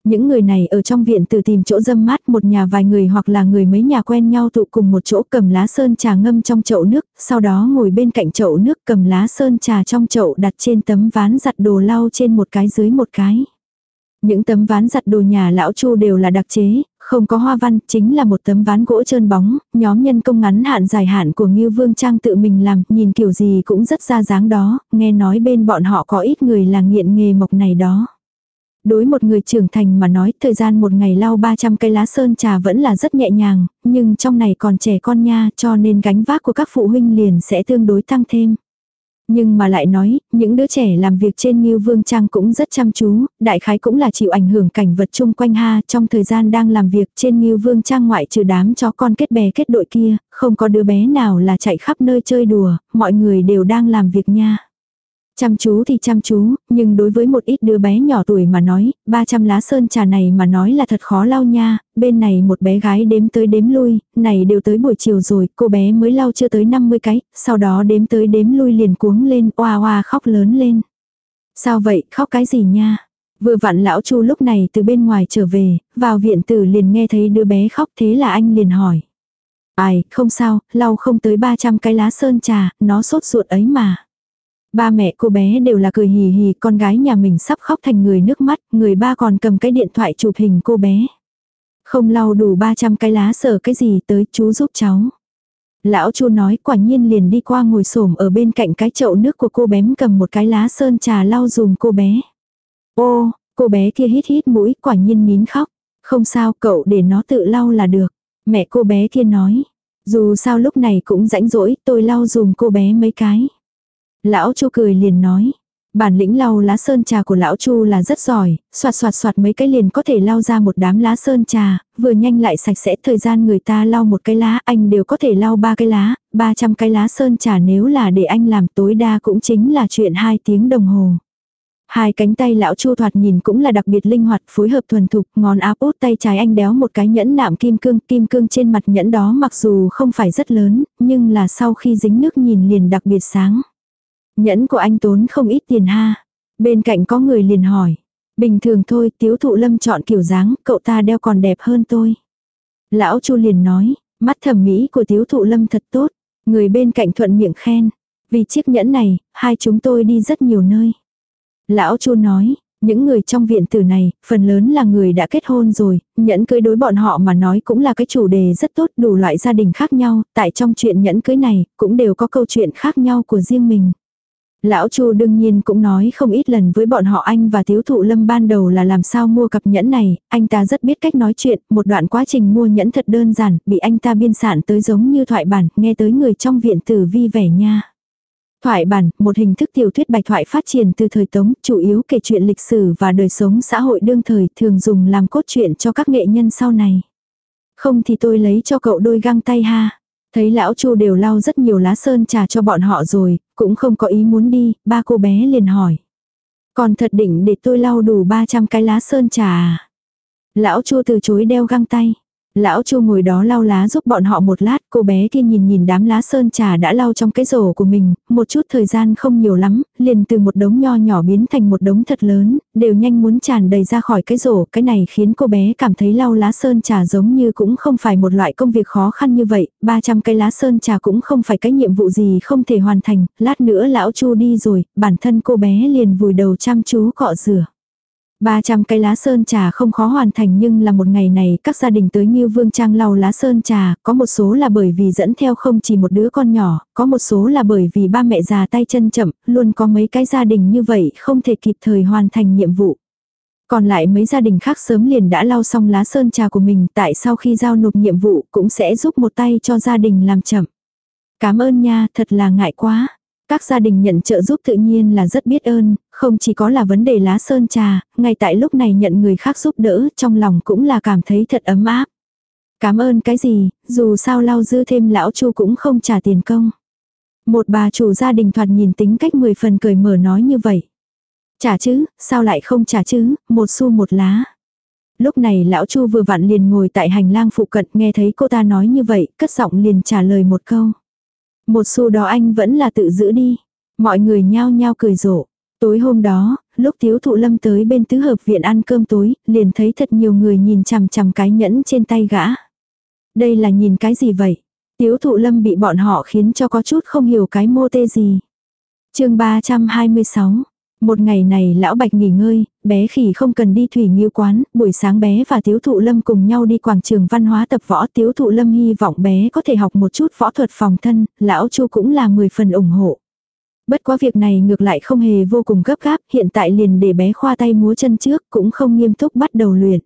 Những người này ở trong viện tử tìm chỗ dâm mát một nhà vài người hoặc là người mấy nhà quen nhau tụ cùng một chỗ cầm lá sơn trà ngâm trong chậu nước, sau đó ngồi bên cạnh chậu nước cầm lá sơn trà trong chậu đặt trên tấm ván giặt đồ lau trên một cái dưới một cái. Những tấm ván giặt đồ nhà lão Chu đều là đặc chế, không có hoa văn, chính là một tấm ván gỗ trơn bóng, nhóm nhân công ngắn hạn dài hạn của Ngưu Vương Trang tự mình làm, nhìn kiểu gì cũng rất ra dáng đó, nghe nói bên bọn họ có ít người là nghiện nghề mộc này đó. Đối một người trưởng thành mà nói thời gian một ngày lau 300 cây lá sơn trà vẫn là rất nhẹ nhàng, nhưng trong này còn trẻ con nha cho nên gánh vác của các phụ huynh liền sẽ tương đối tăng thêm. Nhưng mà lại nói, những đứa trẻ làm việc trên như vương trang cũng rất chăm chú, đại khái cũng là chịu ảnh hưởng cảnh vật chung quanh ha, trong thời gian đang làm việc trên như vương trang ngoại trừ đám chó con kết bè kết đội kia, không có đứa bé nào là chạy khắp nơi chơi đùa, mọi người đều đang làm việc nha. Chăm chú thì chăm chú, nhưng đối với một ít đứa bé nhỏ tuổi mà nói, 300 lá sơn trà này mà nói là thật khó lau nha, bên này một bé gái đếm tới đếm lui, này đều tới buổi chiều rồi, cô bé mới lau chưa tới 50 cái, sau đó đếm tới đếm lui liền cuống lên, oa oa khóc lớn lên. Sao vậy, khóc cái gì nha? Vừa vặn lão chu lúc này từ bên ngoài trở về, vào viện tử liền nghe thấy đứa bé khóc thế là anh liền hỏi. Ai, không sao, lau không tới 300 cái lá sơn trà, nó sốt ruột ấy mà. Ba mẹ cô bé đều là cười hì hì, con gái nhà mình sắp khóc thành người nước mắt, người ba còn cầm cái điện thoại chụp hình cô bé. Không lau đủ 300 cái lá sở cái gì tới chú giúp cháu. Lão chu nói quả nhiên liền đi qua ngồi xổm ở bên cạnh cái chậu nước của cô bém cầm một cái lá sơn trà lau dùm cô bé. Ô, Cô bé kia hít hít mũi, quả nhiên nín khóc. Không sao, cậu để nó tự lau là được. Mẹ cô bé kia nói. Dù sao lúc này cũng rãnh rỗi, tôi lau dùm cô bé mấy cái. Lão Chu cười liền nói. Bản lĩnh lau lá sơn trà của lão Chu là rất giỏi, soạt soạt soạt mấy cái liền có thể lau ra một đám lá sơn trà, vừa nhanh lại sạch sẽ thời gian người ta lau một cái lá anh đều có thể lau ba cái lá, 300 cái lá sơn trà nếu là để anh làm tối đa cũng chính là chuyện hai tiếng đồng hồ. Hai cánh tay lão Chu thoạt nhìn cũng là đặc biệt linh hoạt, phối hợp thuần thục, ngón áp út tay trái anh đéo một cái nhẫn nạm kim cương, kim cương trên mặt nhẫn đó mặc dù không phải rất lớn, nhưng là sau khi dính nước nhìn liền đặc biệt sáng. Nhẫn của anh tốn không ít tiền ha. Bên cạnh có người liền hỏi. Bình thường thôi, tiếu thụ lâm chọn kiểu dáng, cậu ta đeo còn đẹp hơn tôi. Lão Chu liền nói, mắt thẩm mỹ của tiếu thụ lâm thật tốt. Người bên cạnh thuận miệng khen. Vì chiếc nhẫn này, hai chúng tôi đi rất nhiều nơi. Lão Chu nói, những người trong viện tử này, phần lớn là người đã kết hôn rồi, nhẫn cưới đối bọn họ mà nói cũng là cái chủ đề rất tốt đủ loại gia đình khác nhau, tại trong chuyện nhẫn cưới này, cũng đều có câu chuyện khác nhau của riêng mình. Lão Chu đương nhiên cũng nói không ít lần với bọn họ anh và thiếu thụ lâm ban đầu là làm sao mua cặp nhẫn này, anh ta rất biết cách nói chuyện, một đoạn quá trình mua nhẫn thật đơn giản, bị anh ta biên sản tới giống như thoại bản, nghe tới người trong viện tử vi vẻ nha. Thoại bản, một hình thức tiểu thuyết bạch thoại phát triển từ thời Tống, chủ yếu kể chuyện lịch sử và đời sống xã hội đương thời, thường dùng làm cốt truyện cho các nghệ nhân sau này. Không thì tôi lấy cho cậu đôi găng tay ha. Thấy lão Chu đều lau rất nhiều lá sơn trà cho bọn họ rồi, cũng không có ý muốn đi, ba cô bé liền hỏi. Còn thật định để tôi lau đủ 300 cái lá sơn trà à? Lão Chu từ chối đeo găng tay. Lão Chu ngồi đó lau lá giúp bọn họ một lát, cô bé kia nhìn nhìn đám lá sơn trà đã lau trong cái rổ của mình, một chút thời gian không nhiều lắm, liền từ một đống nho nhỏ biến thành một đống thật lớn, đều nhanh muốn tràn đầy ra khỏi cái rổ, cái này khiến cô bé cảm thấy lau lá sơn trà giống như cũng không phải một loại công việc khó khăn như vậy, 300 cái lá sơn trà cũng không phải cái nhiệm vụ gì không thể hoàn thành, lát nữa lão Chu đi rồi, bản thân cô bé liền vùi đầu chăm chú cọ rửa. 300 cây lá sơn trà không khó hoàn thành nhưng là một ngày này các gia đình tới như Vương Trang lau lá sơn trà, có một số là bởi vì dẫn theo không chỉ một đứa con nhỏ, có một số là bởi vì ba mẹ già tay chân chậm, luôn có mấy cái gia đình như vậy không thể kịp thời hoàn thành nhiệm vụ. Còn lại mấy gia đình khác sớm liền đã lau xong lá sơn trà của mình tại sau khi giao nộp nhiệm vụ cũng sẽ giúp một tay cho gia đình làm chậm. Cảm ơn nha, thật là ngại quá. Các gia đình nhận trợ giúp tự nhiên là rất biết ơn, không chỉ có là vấn đề lá sơn trà, ngay tại lúc này nhận người khác giúp đỡ, trong lòng cũng là cảm thấy thật ấm áp. Cảm ơn cái gì, dù sao lau dư thêm lão chu cũng không trả tiền công. Một bà chủ gia đình thoạt nhìn tính cách 10 phần cười mở nói như vậy. Trả chứ, sao lại không trả chứ, một xu một lá. Lúc này lão chu vừa vặn liền ngồi tại hành lang phụ cận nghe thấy cô ta nói như vậy, cất giọng liền trả lời một câu. Một xu đó anh vẫn là tự giữ đi. Mọi người nhao nhao cười rộ. Tối hôm đó, lúc tiếu thụ lâm tới bên tứ hợp viện ăn cơm tối, liền thấy thật nhiều người nhìn chằm chằm cái nhẫn trên tay gã. Đây là nhìn cái gì vậy? Tiếu thụ lâm bị bọn họ khiến cho có chút không hiểu cái mô tê gì. chương 326 một ngày này lão bạch nghỉ ngơi, bé khỉ không cần đi thủy nghiêu quán, buổi sáng bé và tiếu thụ lâm cùng nhau đi quảng trường văn hóa tập võ tiếu thụ lâm hy vọng bé có thể học một chút võ thuật phòng thân, lão chu cũng là 10 phần ủng hộ. Bất quá việc này ngược lại không hề vô cùng gấp gáp, hiện tại liền để bé khoa tay múa chân trước cũng không nghiêm túc bắt đầu luyện.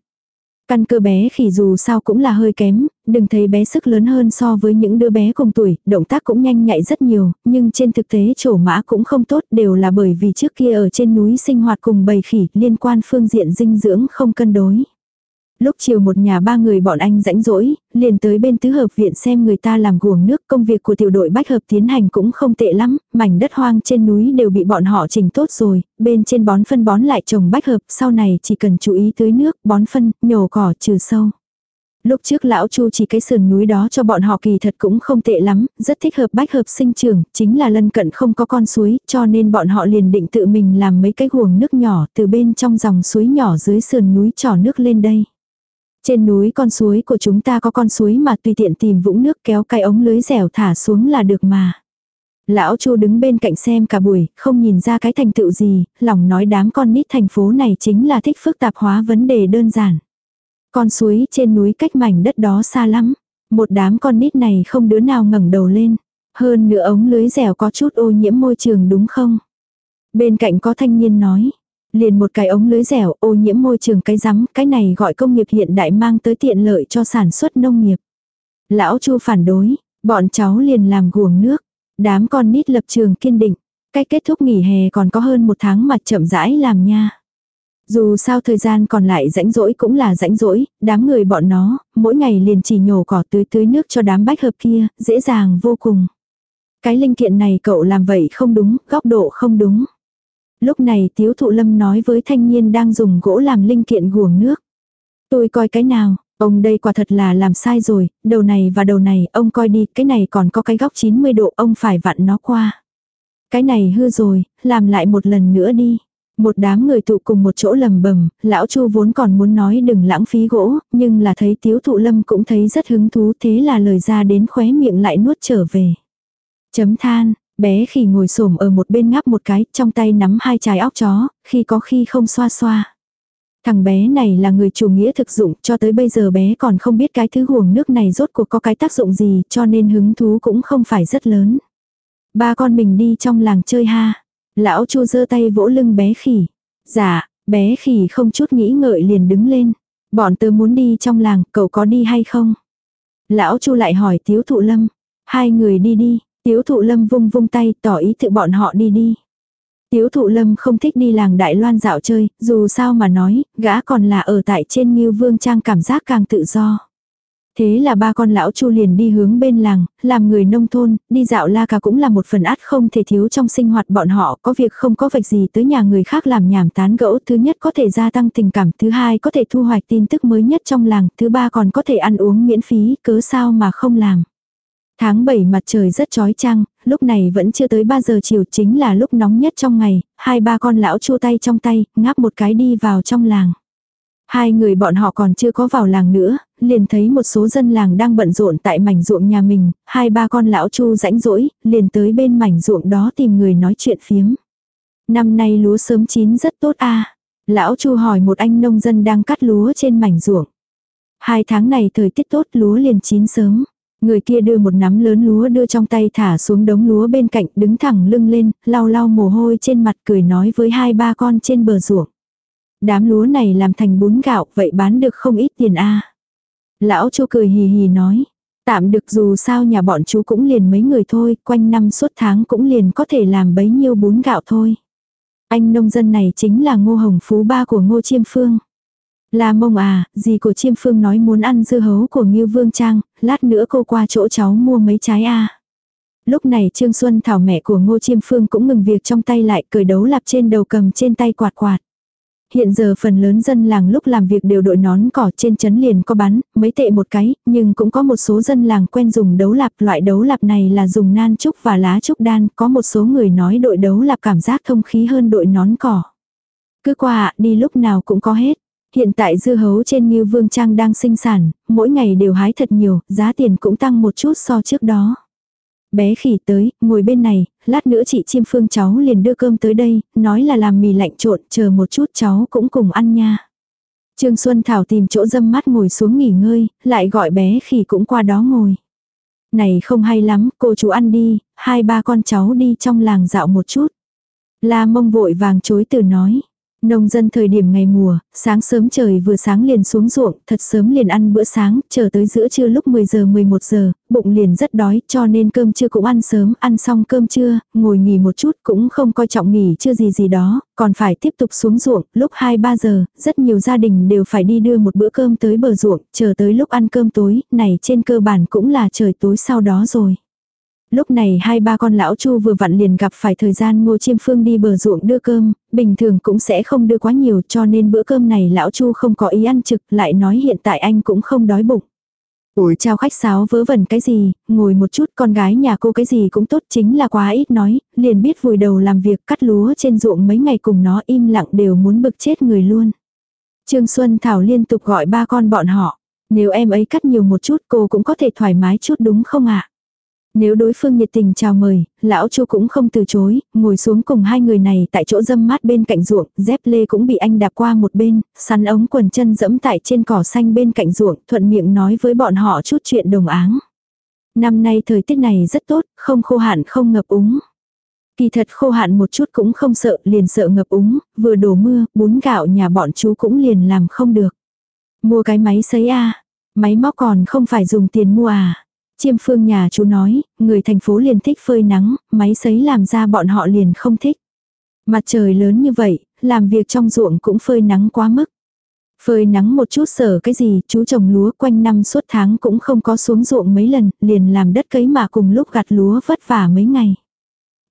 Căn cơ bé khỉ dù sao cũng là hơi kém, đừng thấy bé sức lớn hơn so với những đứa bé cùng tuổi, động tác cũng nhanh nhạy rất nhiều, nhưng trên thực tế trổ mã cũng không tốt đều là bởi vì trước kia ở trên núi sinh hoạt cùng bầy khỉ liên quan phương diện dinh dưỡng không cân đối. Lúc chiều một nhà ba người bọn anh rãnh rỗi, liền tới bên tứ hợp viện xem người ta làm guồng nước công việc của tiểu đội bách hợp tiến hành cũng không tệ lắm, mảnh đất hoang trên núi đều bị bọn họ chỉnh tốt rồi, bên trên bón phân bón lại trồng bách hợp, sau này chỉ cần chú ý tưới nước, bón phân, nhổ cỏ trừ sâu. Lúc trước lão Chu chỉ cái sườn núi đó cho bọn họ kỳ thật cũng không tệ lắm, rất thích hợp bách hợp sinh trưởng, chính là lân cận không có con suối, cho nên bọn họ liền định tự mình làm mấy cái guồng nước nhỏ từ bên trong dòng suối nhỏ dưới sườn núi trỏ nước lên đây. Trên núi con suối của chúng ta có con suối mà tùy tiện tìm vũng nước kéo cái ống lưới dẻo thả xuống là được mà. Lão Chu đứng bên cạnh xem cả buổi, không nhìn ra cái thành tựu gì, lòng nói đám con nít thành phố này chính là thích phức tạp hóa vấn đề đơn giản. Con suối trên núi cách mảnh đất đó xa lắm, một đám con nít này không đứa nào ngẩng đầu lên. Hơn nữa ống lưới dẻo có chút ô nhiễm môi trường đúng không? Bên cạnh có thanh niên nói, Liền một cái ống lưới dẻo, ô nhiễm môi trường cái rắm, cái này gọi công nghiệp hiện đại mang tới tiện lợi cho sản xuất nông nghiệp. Lão Chu phản đối, bọn cháu liền làm guồng nước. Đám con nít lập trường kiên định. Cách kết thúc nghỉ hè còn có hơn một tháng mà chậm rãi làm nha. Dù sao thời gian còn lại rãnh rỗi cũng là rãnh rỗi, đám người bọn nó, mỗi ngày liền chỉ nhổ cỏ tưới tưới nước cho đám bách hợp kia, dễ dàng vô cùng. Cái linh kiện này cậu làm vậy không đúng, góc độ không đúng. Lúc này tiếu thụ lâm nói với thanh niên đang dùng gỗ làm linh kiện guồng nước. Tôi coi cái nào, ông đây quả thật là làm sai rồi, đầu này và đầu này, ông coi đi, cái này còn có cái góc 90 độ, ông phải vặn nó qua. Cái này hư rồi, làm lại một lần nữa đi. Một đám người tụ cùng một chỗ lầm bầm, lão chu vốn còn muốn nói đừng lãng phí gỗ, nhưng là thấy tiếu thụ lâm cũng thấy rất hứng thú thế là lời ra đến khóe miệng lại nuốt trở về. Chấm than, bé khi ngồi xổm ở một bên ngáp một cái, trong tay nắm hai trái óc chó, khi có khi không xoa xoa. Thằng bé này là người chủ nghĩa thực dụng, cho tới bây giờ bé còn không biết cái thứ huồng nước này rốt cuộc có cái tác dụng gì, cho nên hứng thú cũng không phải rất lớn. Ba con mình đi trong làng chơi ha. Lão Chu giơ tay vỗ lưng bé khỉ. Dạ, bé khỉ không chút nghĩ ngợi liền đứng lên. Bọn tớ muốn đi trong làng, cậu có đi hay không? Lão Chu lại hỏi Tiếu Thụ Lâm. Hai người đi đi, Tiếu Thụ Lâm vung vung tay tỏ ý tự bọn họ đi đi. Tiếu Thụ Lâm không thích đi làng Đại Loan dạo chơi, dù sao mà nói, gã còn là ở tại trên Ngưu Vương Trang cảm giác càng tự do. Thế là ba con lão chu liền đi hướng bên làng, làm người nông thôn, đi dạo la cà cũng là một phần át không thể thiếu trong sinh hoạt bọn họ, có việc không có việc gì tới nhà người khác làm nhảm tán gẫu, thứ nhất có thể gia tăng tình cảm, thứ hai có thể thu hoạch tin tức mới nhất trong làng, thứ ba còn có thể ăn uống miễn phí, cớ sao mà không làm. Tháng 7 mặt trời rất chói chang, lúc này vẫn chưa tới 3 giờ chiều chính là lúc nóng nhất trong ngày, hai ba con lão chua tay trong tay, ngáp một cái đi vào trong làng. Hai người bọn họ còn chưa có vào làng nữa, liền thấy một số dân làng đang bận rộn tại mảnh ruộng nhà mình, hai ba con lão chu rãnh rỗi, liền tới bên mảnh ruộng đó tìm người nói chuyện phiếm. Năm nay lúa sớm chín rất tốt a Lão chu hỏi một anh nông dân đang cắt lúa trên mảnh ruộng. Hai tháng này thời tiết tốt lúa liền chín sớm. Người kia đưa một nắm lớn lúa đưa trong tay thả xuống đống lúa bên cạnh đứng thẳng lưng lên, lau lau mồ hôi trên mặt cười nói với hai ba con trên bờ ruộng. Đám lúa này làm thành bún gạo vậy bán được không ít tiền a Lão chu cười hì hì nói. Tạm được dù sao nhà bọn chú cũng liền mấy người thôi, quanh năm suốt tháng cũng liền có thể làm bấy nhiêu bún gạo thôi. Anh nông dân này chính là ngô hồng phú ba của ngô chiêm phương. Là mông à, gì của chiêm phương nói muốn ăn dưa hấu của Ngưu Vương Trang, lát nữa cô qua chỗ cháu mua mấy trái a Lúc này Trương Xuân Thảo mẹ của Ngô Chiêm Phương cũng ngừng việc trong tay lại cởi đấu lạp trên đầu cầm trên tay quạt quạt. Hiện giờ phần lớn dân làng lúc làm việc đều đội nón cỏ trên chấn liền có bắn, mấy tệ một cái, nhưng cũng có một số dân làng quen dùng đấu lạp. Loại đấu lạp này là dùng nan trúc và lá trúc đan, có một số người nói đội đấu lạp cảm giác thông khí hơn đội nón cỏ. Cứ qua đi lúc nào cũng có hết. Hiện tại dưa hấu trên như vương trang đang sinh sản, mỗi ngày đều hái thật nhiều, giá tiền cũng tăng một chút so trước đó. Bé khỉ tới, ngồi bên này, lát nữa chị chim phương cháu liền đưa cơm tới đây, nói là làm mì lạnh trộn, chờ một chút cháu cũng cùng ăn nha. Trương Xuân Thảo tìm chỗ dâm mắt ngồi xuống nghỉ ngơi, lại gọi bé khỉ cũng qua đó ngồi. Này không hay lắm, cô chú ăn đi, hai ba con cháu đi trong làng dạo một chút. La mông vội vàng chối từ nói. Nông dân thời điểm ngày mùa, sáng sớm trời vừa sáng liền xuống ruộng, thật sớm liền ăn bữa sáng, chờ tới giữa trưa lúc 10 giờ 11 giờ, bụng liền rất đói, cho nên cơm trưa cũng ăn sớm, ăn xong cơm trưa, ngồi nghỉ một chút cũng không coi trọng nghỉ chưa gì gì đó, còn phải tiếp tục xuống ruộng, lúc 2-3 giờ, rất nhiều gia đình đều phải đi đưa một bữa cơm tới bờ ruộng, chờ tới lúc ăn cơm tối, này trên cơ bản cũng là trời tối sau đó rồi. Lúc này hai ba con lão chu vừa vặn liền gặp phải thời gian ngô chiêm phương đi bờ ruộng đưa cơm, bình thường cũng sẽ không đưa quá nhiều cho nên bữa cơm này lão chu không có ý ăn trực lại nói hiện tại anh cũng không đói bụng. Ủi chào khách sáo vớ vẩn cái gì, ngồi một chút con gái nhà cô cái gì cũng tốt chính là quá ít nói, liền biết vùi đầu làm việc cắt lúa trên ruộng mấy ngày cùng nó im lặng đều muốn bực chết người luôn. Trương Xuân Thảo liên tục gọi ba con bọn họ, nếu em ấy cắt nhiều một chút cô cũng có thể thoải mái chút đúng không ạ? Nếu đối phương nhiệt tình chào mời, lão chu cũng không từ chối, ngồi xuống cùng hai người này tại chỗ dâm mát bên cạnh ruộng, dép lê cũng bị anh đạp qua một bên, sắn ống quần chân dẫm tại trên cỏ xanh bên cạnh ruộng, thuận miệng nói với bọn họ chút chuyện đồng áng. Năm nay thời tiết này rất tốt, không khô hạn không ngập úng. Kỳ thật khô hạn một chút cũng không sợ, liền sợ ngập úng, vừa đổ mưa, bún gạo nhà bọn chú cũng liền làm không được. Mua cái máy sấy a máy móc còn không phải dùng tiền mua à. Chiêm phương nhà chú nói, người thành phố liền thích phơi nắng, máy sấy làm ra bọn họ liền không thích. Mặt trời lớn như vậy, làm việc trong ruộng cũng phơi nắng quá mức. Phơi nắng một chút sở cái gì, chú trồng lúa quanh năm suốt tháng cũng không có xuống ruộng mấy lần, liền làm đất cấy mà cùng lúc gặt lúa vất vả mấy ngày.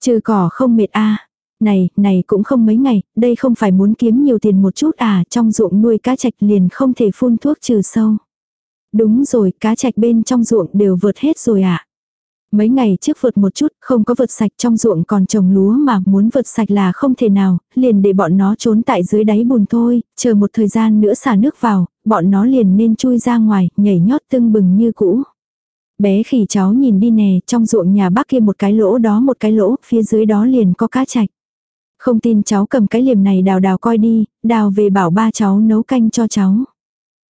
Trừ cỏ không mệt a Này, này cũng không mấy ngày, đây không phải muốn kiếm nhiều tiền một chút à, trong ruộng nuôi cá trạch liền không thể phun thuốc trừ sâu. Đúng rồi, cá trạch bên trong ruộng đều vượt hết rồi ạ. À. Mấy ngày trước vượt một chút, không có vượt sạch trong ruộng còn trồng lúa mà muốn vượt sạch là không thể nào, liền để bọn nó trốn tại dưới đáy bùn thôi, chờ một thời gian nữa xả nước vào, bọn nó liền nên chui ra ngoài, nhảy nhót tưng bừng như cũ. Bé khỉ cháu nhìn đi nè, trong ruộng nhà bác kia một cái lỗ đó một cái lỗ, phía dưới đó liền có cá trạch. Không tin cháu cầm cái liềm này đào đào coi đi, đào về bảo ba cháu nấu canh cho cháu.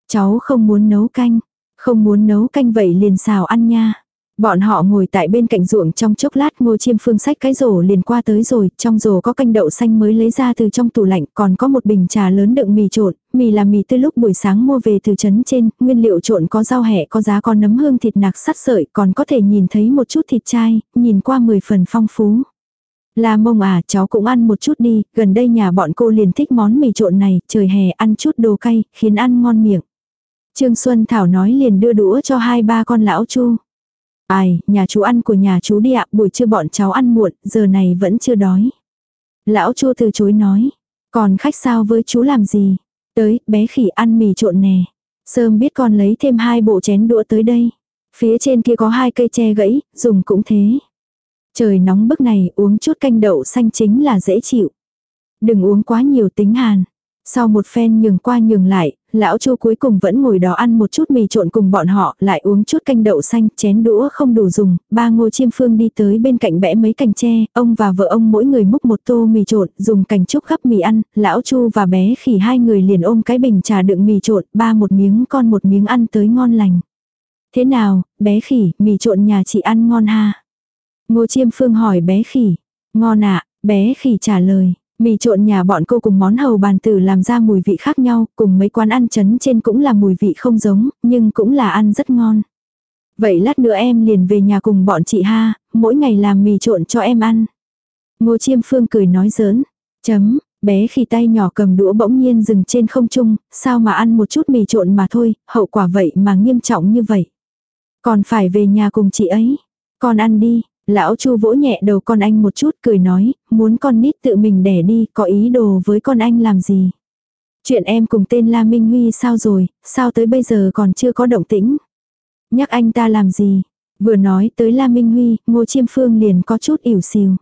Cháu không muốn nấu canh, không muốn nấu canh vậy liền xào ăn nha. Bọn họ ngồi tại bên cạnh ruộng trong chốc lát ngô chiêm phương sách cái rổ liền qua tới rồi, trong rổ có canh đậu xanh mới lấy ra từ trong tủ lạnh, còn có một bình trà lớn đựng mì trộn, mì là mì tươi lúc buổi sáng mua về từ trấn trên, nguyên liệu trộn có rau hẹ có giá có nấm hương thịt nạc sắt sợi, còn có thể nhìn thấy một chút thịt chai, nhìn qua 10 phần phong phú. là mông à, cháu cũng ăn một chút đi, gần đây nhà bọn cô liền thích món mì trộn này, trời hè ăn chút đồ cay, khiến ăn ngon miệng. Trương Xuân Thảo nói liền đưa đũa cho hai ba con lão chu. Ai, nhà chú ăn của nhà chú đi ạ, buổi trưa bọn cháu ăn muộn, giờ này vẫn chưa đói. Lão chu từ chối nói, còn khách sao với chú làm gì? Tới, bé khỉ ăn mì trộn nè. Sơm biết con lấy thêm hai bộ chén đũa tới đây. Phía trên kia có hai cây tre gãy, dùng cũng thế. Trời nóng bức này uống chút canh đậu xanh chính là dễ chịu. Đừng uống quá nhiều tính hàn. Sau một phen nhường qua nhường lại, lão chu cuối cùng vẫn ngồi đó ăn một chút mì trộn cùng bọn họ, lại uống chút canh đậu xanh, chén đũa không đủ dùng, ba ngô chiêm phương đi tới bên cạnh bẽ mấy cành tre, ông và vợ ông mỗi người múc một tô mì trộn, dùng cành trúc gắp mì ăn, lão chu và bé khỉ hai người liền ôm cái bình trà đựng mì trộn, ba một miếng con một miếng ăn tới ngon lành. Thế nào, bé khỉ, mì trộn nhà chị ăn ngon ha? Ngô chiêm phương hỏi bé khỉ. Ngon ạ, bé khỉ trả lời. Mì trộn nhà bọn cô cùng món hầu bàn tử làm ra mùi vị khác nhau, cùng mấy quán ăn chấn trên cũng là mùi vị không giống, nhưng cũng là ăn rất ngon. Vậy lát nữa em liền về nhà cùng bọn chị ha, mỗi ngày làm mì trộn cho em ăn. Ngô Chiêm Phương cười nói giỡn. Chấm, bé khi tay nhỏ cầm đũa bỗng nhiên dừng trên không trung, sao mà ăn một chút mì trộn mà thôi, hậu quả vậy mà nghiêm trọng như vậy. Còn phải về nhà cùng chị ấy. Con ăn đi, Lão Chu vỗ nhẹ đầu con anh một chút cười nói, muốn con nít tự mình đẻ đi, có ý đồ với con anh làm gì. Chuyện em cùng tên La Minh Huy sao rồi, sao tới bây giờ còn chưa có động tĩnh. Nhắc anh ta làm gì, vừa nói tới La Minh Huy, Ngô Chiêm Phương liền có chút ỉu xìu.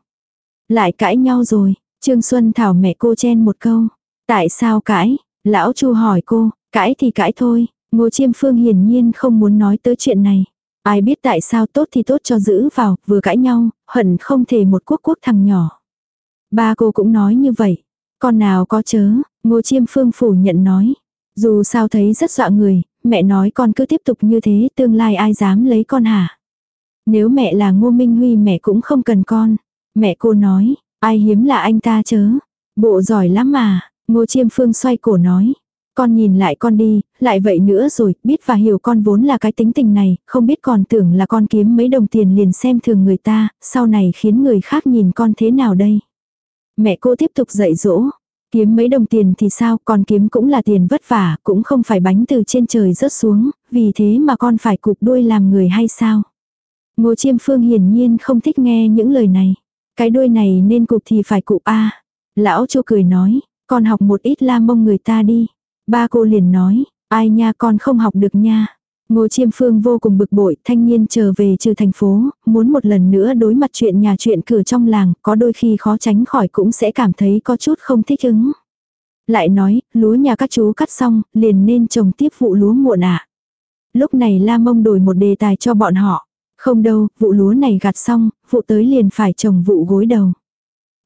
Lại cãi nhau rồi, Trương Xuân Thảo mẹ cô chen một câu. Tại sao cãi? Lão Chu hỏi cô, cãi thì cãi thôi. Ngô Chiêm Phương hiển nhiên không muốn nói tới chuyện này. Ai biết tại sao tốt thì tốt cho giữ vào, vừa cãi nhau, hận không thể một quốc quốc thằng nhỏ. Ba cô cũng nói như vậy. Con nào có chớ, ngô chiêm phương phủ nhận nói. Dù sao thấy rất dọa người, mẹ nói con cứ tiếp tục như thế tương lai ai dám lấy con hả? Nếu mẹ là ngô minh huy mẹ cũng không cần con. Mẹ cô nói, ai hiếm là anh ta chớ. Bộ giỏi lắm mà, ngô chiêm phương xoay cổ nói. Con nhìn lại con đi, lại vậy nữa rồi, biết và hiểu con vốn là cái tính tình này, không biết còn tưởng là con kiếm mấy đồng tiền liền xem thường người ta, sau này khiến người khác nhìn con thế nào đây. Mẹ cô tiếp tục dạy dỗ, kiếm mấy đồng tiền thì sao, con kiếm cũng là tiền vất vả, cũng không phải bánh từ trên trời rớt xuống, vì thế mà con phải cục đuôi làm người hay sao. Ngô Chiêm Phương hiển nhiên không thích nghe những lời này. Cái đuôi này nên cục thì phải cụp a. Lão Chu cười nói, con học một ít la mông người ta đi. Ba cô liền nói, ai nha con không học được nha. Ngô Chiêm Phương vô cùng bực bội, thanh niên trở về trừ thành phố, muốn một lần nữa đối mặt chuyện nhà chuyện cửa trong làng, có đôi khi khó tránh khỏi cũng sẽ cảm thấy có chút không thích ứng. Lại nói, lúa nhà các chú cắt xong, liền nên trồng tiếp vụ lúa muộn ạ. Lúc này La Mông đổi một đề tài cho bọn họ. Không đâu, vụ lúa này gặt xong, vụ tới liền phải trồng vụ gối đầu.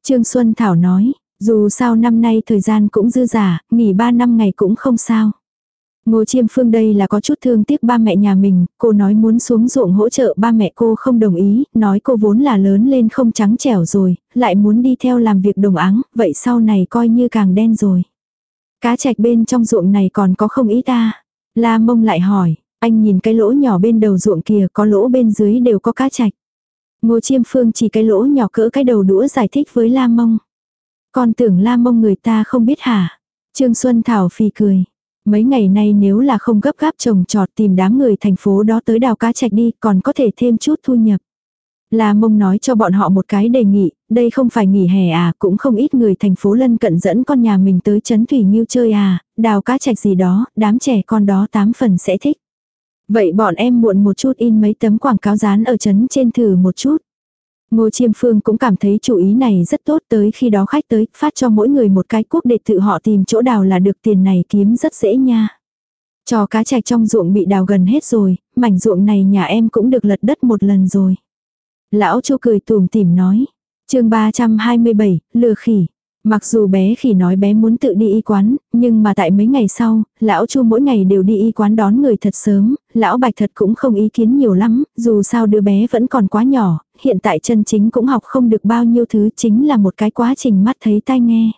Trương Xuân Thảo nói, dù sao năm nay thời gian cũng dư giả, nghỉ 3 năm ngày cũng không sao. Ngô Chiêm Phương đây là có chút thương tiếc ba mẹ nhà mình, cô nói muốn xuống ruộng hỗ trợ ba mẹ cô không đồng ý, nói cô vốn là lớn lên không trắng trẻo rồi, lại muốn đi theo làm việc đồng áng, vậy sau này coi như càng đen rồi. Cá trạch bên trong ruộng này còn có không ít ta. La mông lại hỏi, anh nhìn cái lỗ nhỏ bên đầu ruộng kia có lỗ bên dưới đều có cá trạch. Ngô Chiêm Phương chỉ cái lỗ nhỏ cỡ cái đầu đũa giải thích với La mông con tưởng La mông người ta không biết hả? Trương Xuân Thảo phì cười. Mấy ngày nay nếu là không gấp gáp trồng trọt tìm đám người thành phố đó tới đào cá trạch đi còn có thể thêm chút thu nhập. La mông nói cho bọn họ một cái đề nghị, đây không phải nghỉ hè à, cũng không ít người thành phố lân cận dẫn con nhà mình tới chấn thủy nghiêu chơi à, đào cá trạch gì đó, đám trẻ con đó tám phần sẽ thích. Vậy bọn em muộn một chút in mấy tấm quảng cáo dán ở chấn trên thử một chút. Ngô Chiêm Phương cũng cảm thấy chủ ý này rất tốt tới khi đó khách tới, phát cho mỗi người một cái cuốc để tự họ tìm chỗ đào là được tiền này kiếm rất dễ nha. Cho cá trạch trong ruộng bị đào gần hết rồi, mảnh ruộng này nhà em cũng được lật đất một lần rồi. Lão Chu cười tùm tìm nói. chương 327, lừa khỉ. Mặc dù bé khỉ nói bé muốn tự đi y quán, nhưng mà tại mấy ngày sau, lão Chu mỗi ngày đều đi y quán đón người thật sớm, lão Bạch thật cũng không ý kiến nhiều lắm, dù sao đứa bé vẫn còn quá nhỏ, hiện tại chân chính cũng học không được bao nhiêu thứ chính là một cái quá trình mắt thấy tai nghe.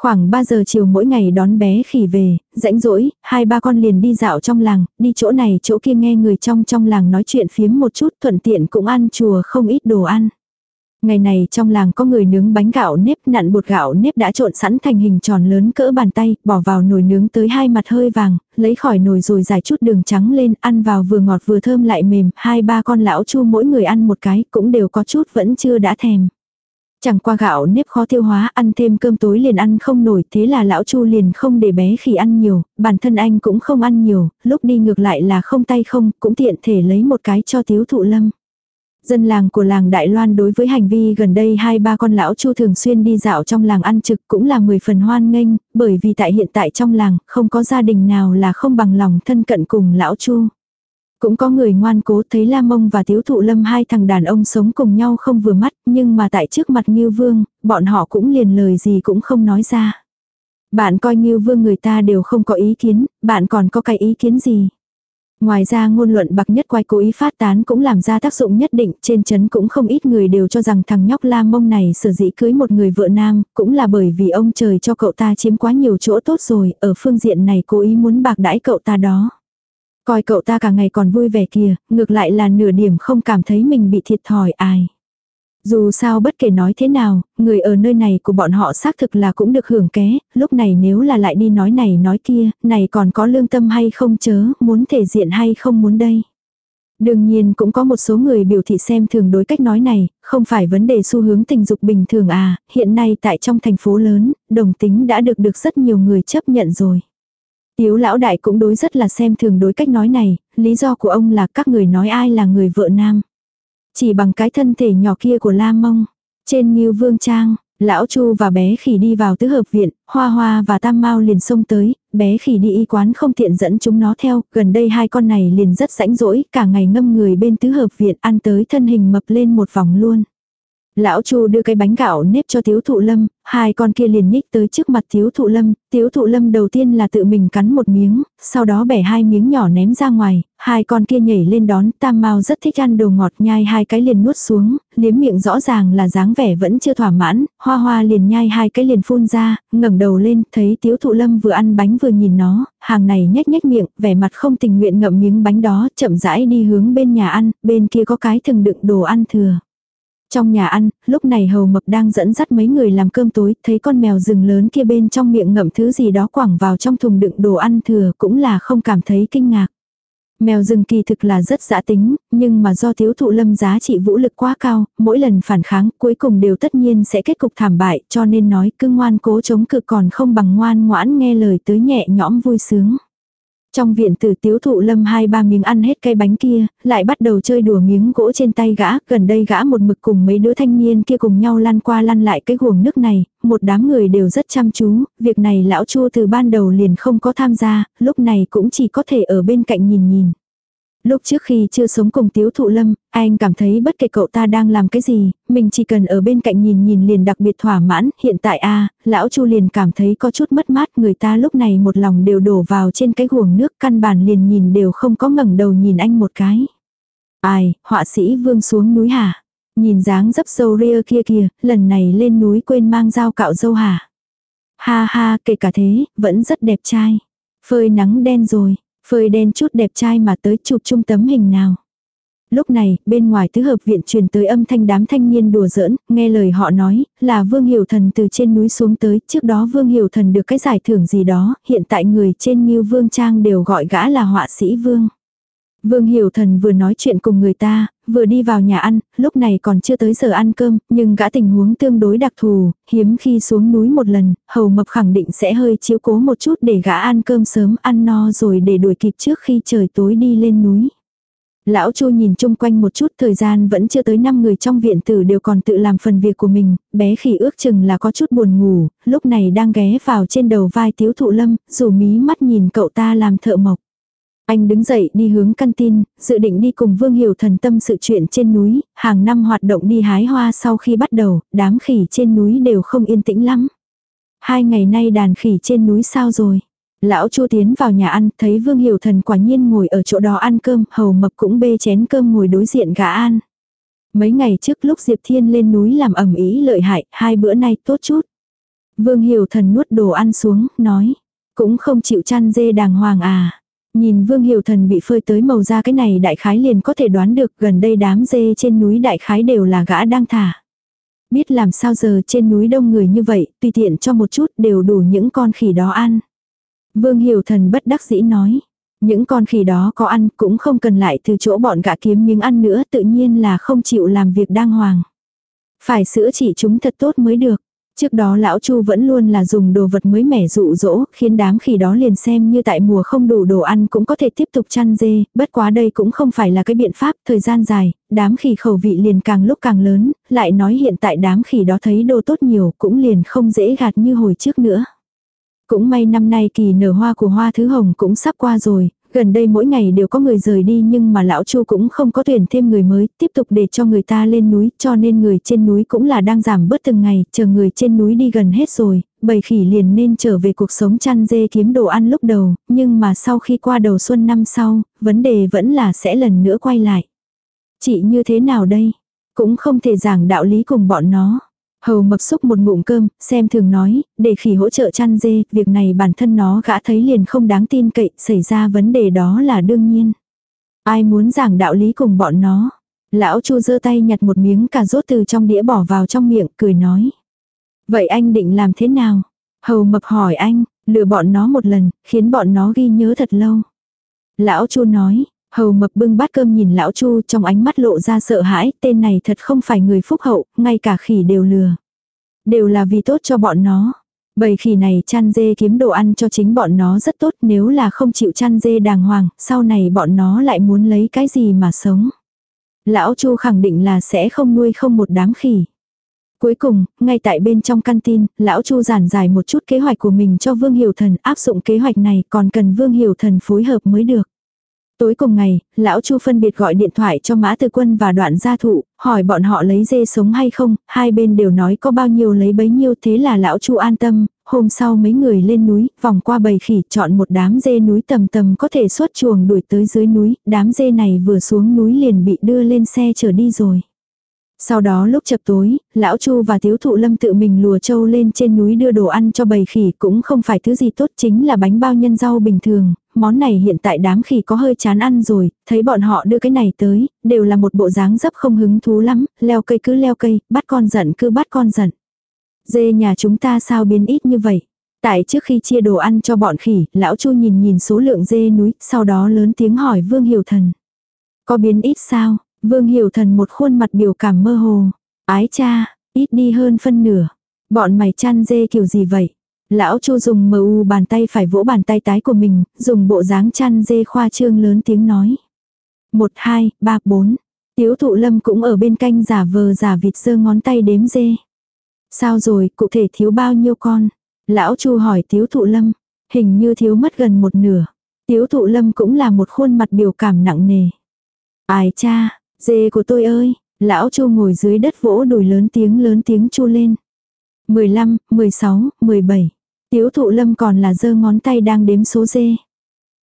Khoảng 3 giờ chiều mỗi ngày đón bé khỉ về, rãnh rỗi, hai ba con liền đi dạo trong làng, đi chỗ này chỗ kia nghe người trong trong làng nói chuyện phiếm một chút thuận tiện cũng ăn chùa không ít đồ ăn. Ngày này trong làng có người nướng bánh gạo nếp nặn bột gạo nếp đã trộn sẵn thành hình tròn lớn cỡ bàn tay, bỏ vào nồi nướng tới hai mặt hơi vàng, lấy khỏi nồi rồi giải chút đường trắng lên, ăn vào vừa ngọt vừa thơm lại mềm, hai ba con lão chu mỗi người ăn một cái, cũng đều có chút vẫn chưa đã thèm. Chẳng qua gạo nếp khó tiêu hóa, ăn thêm cơm tối liền ăn không nổi, thế là lão Chu liền không để bé khi ăn nhiều, bản thân anh cũng không ăn nhiều, lúc đi ngược lại là không tay không, cũng tiện thể lấy một cái cho tiếu thụ lâm. Dân làng của làng Đại Loan đối với hành vi gần đây hai ba con lão chu thường xuyên đi dạo trong làng ăn trực cũng là mười phần hoan nghênh, bởi vì tại hiện tại trong làng không có gia đình nào là không bằng lòng thân cận cùng lão chu. Cũng có người ngoan cố thấy La Mông và Tiếu Thụ Lâm hai thằng đàn ông sống cùng nhau không vừa mắt, nhưng mà tại trước mặt Ngưu Vương, bọn họ cũng liền lời gì cũng không nói ra. Bạn coi Ngưu Vương người ta đều không có ý kiến, bạn còn có cái ý kiến gì? Ngoài ra ngôn luận bạc nhất quay cố ý phát tán cũng làm ra tác dụng nhất định, trên chấn cũng không ít người đều cho rằng thằng nhóc la mông này sở dĩ cưới một người vợ nam, cũng là bởi vì ông trời cho cậu ta chiếm quá nhiều chỗ tốt rồi, ở phương diện này cố ý muốn bạc đãi cậu ta đó. Coi cậu ta cả ngày còn vui vẻ kìa, ngược lại là nửa điểm không cảm thấy mình bị thiệt thòi ai. Dù sao bất kể nói thế nào, người ở nơi này của bọn họ xác thực là cũng được hưởng ké, lúc này nếu là lại đi nói này nói kia, này còn có lương tâm hay không chớ, muốn thể diện hay không muốn đây. Đương nhiên cũng có một số người biểu thị xem thường đối cách nói này, không phải vấn đề xu hướng tình dục bình thường à, hiện nay tại trong thành phố lớn, đồng tính đã được được rất nhiều người chấp nhận rồi. Tiếu lão đại cũng đối rất là xem thường đối cách nói này, lý do của ông là các người nói ai là người vợ nam. Chỉ bằng cái thân thể nhỏ kia của La Mông. Trên Ngưu Vương Trang, lão Chu và bé khỉ đi vào tứ hợp viện, Hoa Hoa và Tam Mao liền xông tới, bé khỉ đi y quán không tiện dẫn chúng nó theo, gần đây hai con này liền rất rãnh rỗi, cả ngày ngâm người bên tứ hợp viện ăn tới thân hình mập lên một vòng luôn. Lão Chu đưa cái bánh gạo nếp cho Tiếu Thụ Lâm, hai con kia liền nhích tới trước mặt Tiếu Thụ Lâm, Tiếu Thụ Lâm đầu tiên là tự mình cắn một miếng, sau đó bẻ hai miếng nhỏ ném ra ngoài, hai con kia nhảy lên đón, Tam Mao rất thích ăn đồ ngọt nhai hai cái liền nuốt xuống, liếm miệng rõ ràng là dáng vẻ vẫn chưa thỏa mãn, Hoa Hoa liền nhai hai cái liền phun ra, ngẩng đầu lên, thấy Tiếu Thụ Lâm vừa ăn bánh vừa nhìn nó, hàng này nhếch nhếch miệng, vẻ mặt không tình nguyện ngậm miếng bánh đó, chậm rãi đi hướng bên nhà ăn, bên kia có cái thừng đựng đồ ăn thừa. Trong nhà ăn, lúc này hầu mập đang dẫn dắt mấy người làm cơm tối, thấy con mèo rừng lớn kia bên trong miệng ngậm thứ gì đó quẳng vào trong thùng đựng đồ ăn thừa cũng là không cảm thấy kinh ngạc. Mèo rừng kỳ thực là rất dã tính, nhưng mà do thiếu thụ lâm giá trị vũ lực quá cao, mỗi lần phản kháng cuối cùng đều tất nhiên sẽ kết cục thảm bại cho nên nói cứ ngoan cố chống cự còn không bằng ngoan ngoãn nghe lời tới nhẹ nhõm vui sướng. Trong viện tử tiếu thụ lâm hai ba miếng ăn hết cây bánh kia, lại bắt đầu chơi đùa miếng gỗ trên tay gã, gần đây gã một mực cùng mấy đứa thanh niên kia cùng nhau lăn qua lăn lại cái guồng nước này, một đám người đều rất chăm chú, việc này lão chua từ ban đầu liền không có tham gia, lúc này cũng chỉ có thể ở bên cạnh nhìn nhìn. Lúc trước khi chưa sống cùng tiếu thụ lâm, anh cảm thấy bất kể cậu ta đang làm cái gì, mình chỉ cần ở bên cạnh nhìn nhìn liền đặc biệt thỏa mãn. Hiện tại a lão chu liền cảm thấy có chút mất mát người ta lúc này một lòng đều đổ vào trên cái guồng nước căn bản liền nhìn đều không có ngẩng đầu nhìn anh một cái. Ai, họa sĩ vương xuống núi hả? Nhìn dáng dấp dâu ria kia kìa, lần này lên núi quên mang dao cạo dâu hả? Ha ha, kể cả thế, vẫn rất đẹp trai. Phơi nắng đen rồi, phơi đen chút đẹp trai mà tới chụp chung tấm hình nào. Lúc này, bên ngoài tứ hợp viện truyền tới âm thanh đám thanh niên đùa giỡn, nghe lời họ nói, là Vương Hiểu Thần từ trên núi xuống tới, trước đó Vương Hiểu Thần được cái giải thưởng gì đó, hiện tại người trên như Vương Trang đều gọi gã là họa sĩ Vương. Vương Hiểu Thần vừa nói chuyện cùng người ta, vừa đi vào nhà ăn, lúc này còn chưa tới giờ ăn cơm, nhưng gã tình huống tương đối đặc thù, hiếm khi xuống núi một lần, hầu mập khẳng định sẽ hơi chiếu cố một chút để gã ăn cơm sớm ăn no rồi để đuổi kịp trước khi trời tối đi lên núi. Lão Chu nhìn chung quanh một chút thời gian vẫn chưa tới 5 người trong viện tử đều còn tự làm phần việc của mình, bé khỉ ước chừng là có chút buồn ngủ, lúc này đang ghé vào trên đầu vai tiếu thụ lâm, dù mí mắt nhìn cậu ta làm thợ mộc. Anh đứng dậy đi hướng căn tin, dự định đi cùng Vương Hiểu Thần tâm sự chuyện trên núi, hàng năm hoạt động đi hái hoa sau khi bắt đầu, đám khỉ trên núi đều không yên tĩnh lắm. Hai ngày nay đàn khỉ trên núi sao rồi? Lão Chu tiến vào nhà ăn, thấy Vương Hiểu Thần quả nhiên ngồi ở chỗ đó ăn cơm, hầu mập cũng bê chén cơm ngồi đối diện gã An. Mấy ngày trước lúc Diệp Thiên lên núi làm ẩm ý lợi hại, hai bữa nay tốt chút. Vương Hiểu Thần nuốt đồ ăn xuống, nói, cũng không chịu chăn dê đàng hoàng à. Nhìn Vương Hiểu Thần bị phơi tới màu da cái này đại khái liền có thể đoán được gần đây đám dê trên núi đại khái đều là gã đang thả. Biết làm sao giờ trên núi đông người như vậy, tùy tiện cho một chút đều đủ những con khỉ đó ăn. Vương Hiểu Thần bất đắc dĩ nói. Những con khỉ đó có ăn cũng không cần lại từ chỗ bọn gã kiếm miếng ăn nữa tự nhiên là không chịu làm việc đang hoàng. Phải sữa chỉ chúng thật tốt mới được. Trước đó lão Chu vẫn luôn là dùng đồ vật mới mẻ dụ dỗ, khiến đám khỉ đó liền xem như tại mùa không đủ đồ ăn cũng có thể tiếp tục chăn dê, bất quá đây cũng không phải là cái biện pháp, thời gian dài, đám khỉ khẩu vị liền càng lúc càng lớn, lại nói hiện tại đám khỉ đó thấy đồ tốt nhiều cũng liền không dễ gạt như hồi trước nữa. Cũng may năm nay kỳ nở hoa của hoa thứ hồng cũng sắp qua rồi, gần đây mỗi ngày đều có người rời đi nhưng mà lão Chu cũng không có tuyển thêm người mới, tiếp tục để cho người ta lên núi, cho nên người trên núi cũng là đang giảm bớt từng ngày, chờ người trên núi đi gần hết rồi, bầy khỉ liền nên trở về cuộc sống chăn dê kiếm đồ ăn lúc đầu, nhưng mà sau khi qua đầu xuân năm sau, vấn đề vẫn là sẽ lần nữa quay lại. Chị như thế nào đây? Cũng không thể giảng đạo lý cùng bọn nó. Hầu mập xúc một ngụm cơm, xem thường nói, để khỉ hỗ trợ chăn dê, việc này bản thân nó gã thấy liền không đáng tin cậy, xảy ra vấn đề đó là đương nhiên. Ai muốn giảng đạo lý cùng bọn nó. Lão chu giơ tay nhặt một miếng cà rốt từ trong đĩa bỏ vào trong miệng, cười nói. Vậy anh định làm thế nào? Hầu mập hỏi anh, lừa bọn nó một lần, khiến bọn nó ghi nhớ thật lâu. Lão chu nói, Hầu mập bưng bát cơm nhìn lão chu trong ánh mắt lộ ra sợ hãi, tên này thật không phải người phúc hậu, ngay cả khỉ đều lừa. Đều là vì tốt cho bọn nó. Bầy khỉ này chăn dê kiếm đồ ăn cho chính bọn nó rất tốt nếu là không chịu chăn dê đàng hoàng, sau này bọn nó lại muốn lấy cái gì mà sống. Lão chu khẳng định là sẽ không nuôi không một đám khỉ. Cuối cùng, ngay tại bên trong căn tin, lão Chu giản giải một chút kế hoạch của mình cho Vương Hiểu Thần áp dụng kế hoạch này còn cần Vương Hiểu Thần phối hợp mới được. Tối cùng ngày, lão Chu phân biệt gọi điện thoại cho Mã Tư Quân và đoạn gia thụ, hỏi bọn họ lấy dê sống hay không, hai bên đều nói có bao nhiêu lấy bấy nhiêu thế là lão Chu an tâm, hôm sau mấy người lên núi, vòng qua bầy khỉ chọn một đám dê núi tầm tầm có thể xuất chuồng đuổi tới dưới núi, đám dê này vừa xuống núi liền bị đưa lên xe chở đi rồi. Sau đó lúc chập tối, lão Chu và thiếu thụ lâm tự mình lùa trâu lên trên núi đưa đồ ăn cho bầy khỉ cũng không phải thứ gì tốt chính là bánh bao nhân rau bình thường, món này hiện tại đám khỉ có hơi chán ăn rồi, thấy bọn họ đưa cái này tới, đều là một bộ dáng dấp không hứng thú lắm, leo cây cứ leo cây, bắt con giận cứ bắt con giận. Dê nhà chúng ta sao biến ít như vậy? Tại trước khi chia đồ ăn cho bọn khỉ, lão Chu nhìn nhìn số lượng dê núi, sau đó lớn tiếng hỏi Vương Hiểu Thần. Có biến ít sao? Vương Hiểu Thần một khuôn mặt biểu cảm mơ hồ. Ái cha, ít đi hơn phân nửa. Bọn mày chăn dê kiểu gì vậy? Lão Chu dùng mờ u bàn tay phải vỗ bàn tay tái của mình, dùng bộ dáng chăn dê khoa trương lớn tiếng nói. Một, hai, ba, bốn. Tiếu thụ lâm cũng ở bên canh giả vờ giả vịt sơ ngón tay đếm dê. Sao rồi, cụ thể thiếu bao nhiêu con? Lão Chu hỏi tiếu thụ lâm. Hình như thiếu mất gần một nửa. Tiếu thụ lâm cũng là một khuôn mặt biểu cảm nặng nề. Ai cha, dê của tôi ơi, lão chu ngồi dưới đất vỗ đùi lớn tiếng lớn tiếng chu lên. 15, 16, 17. Tiếu thụ lâm còn là giơ ngón tay đang đếm số dê.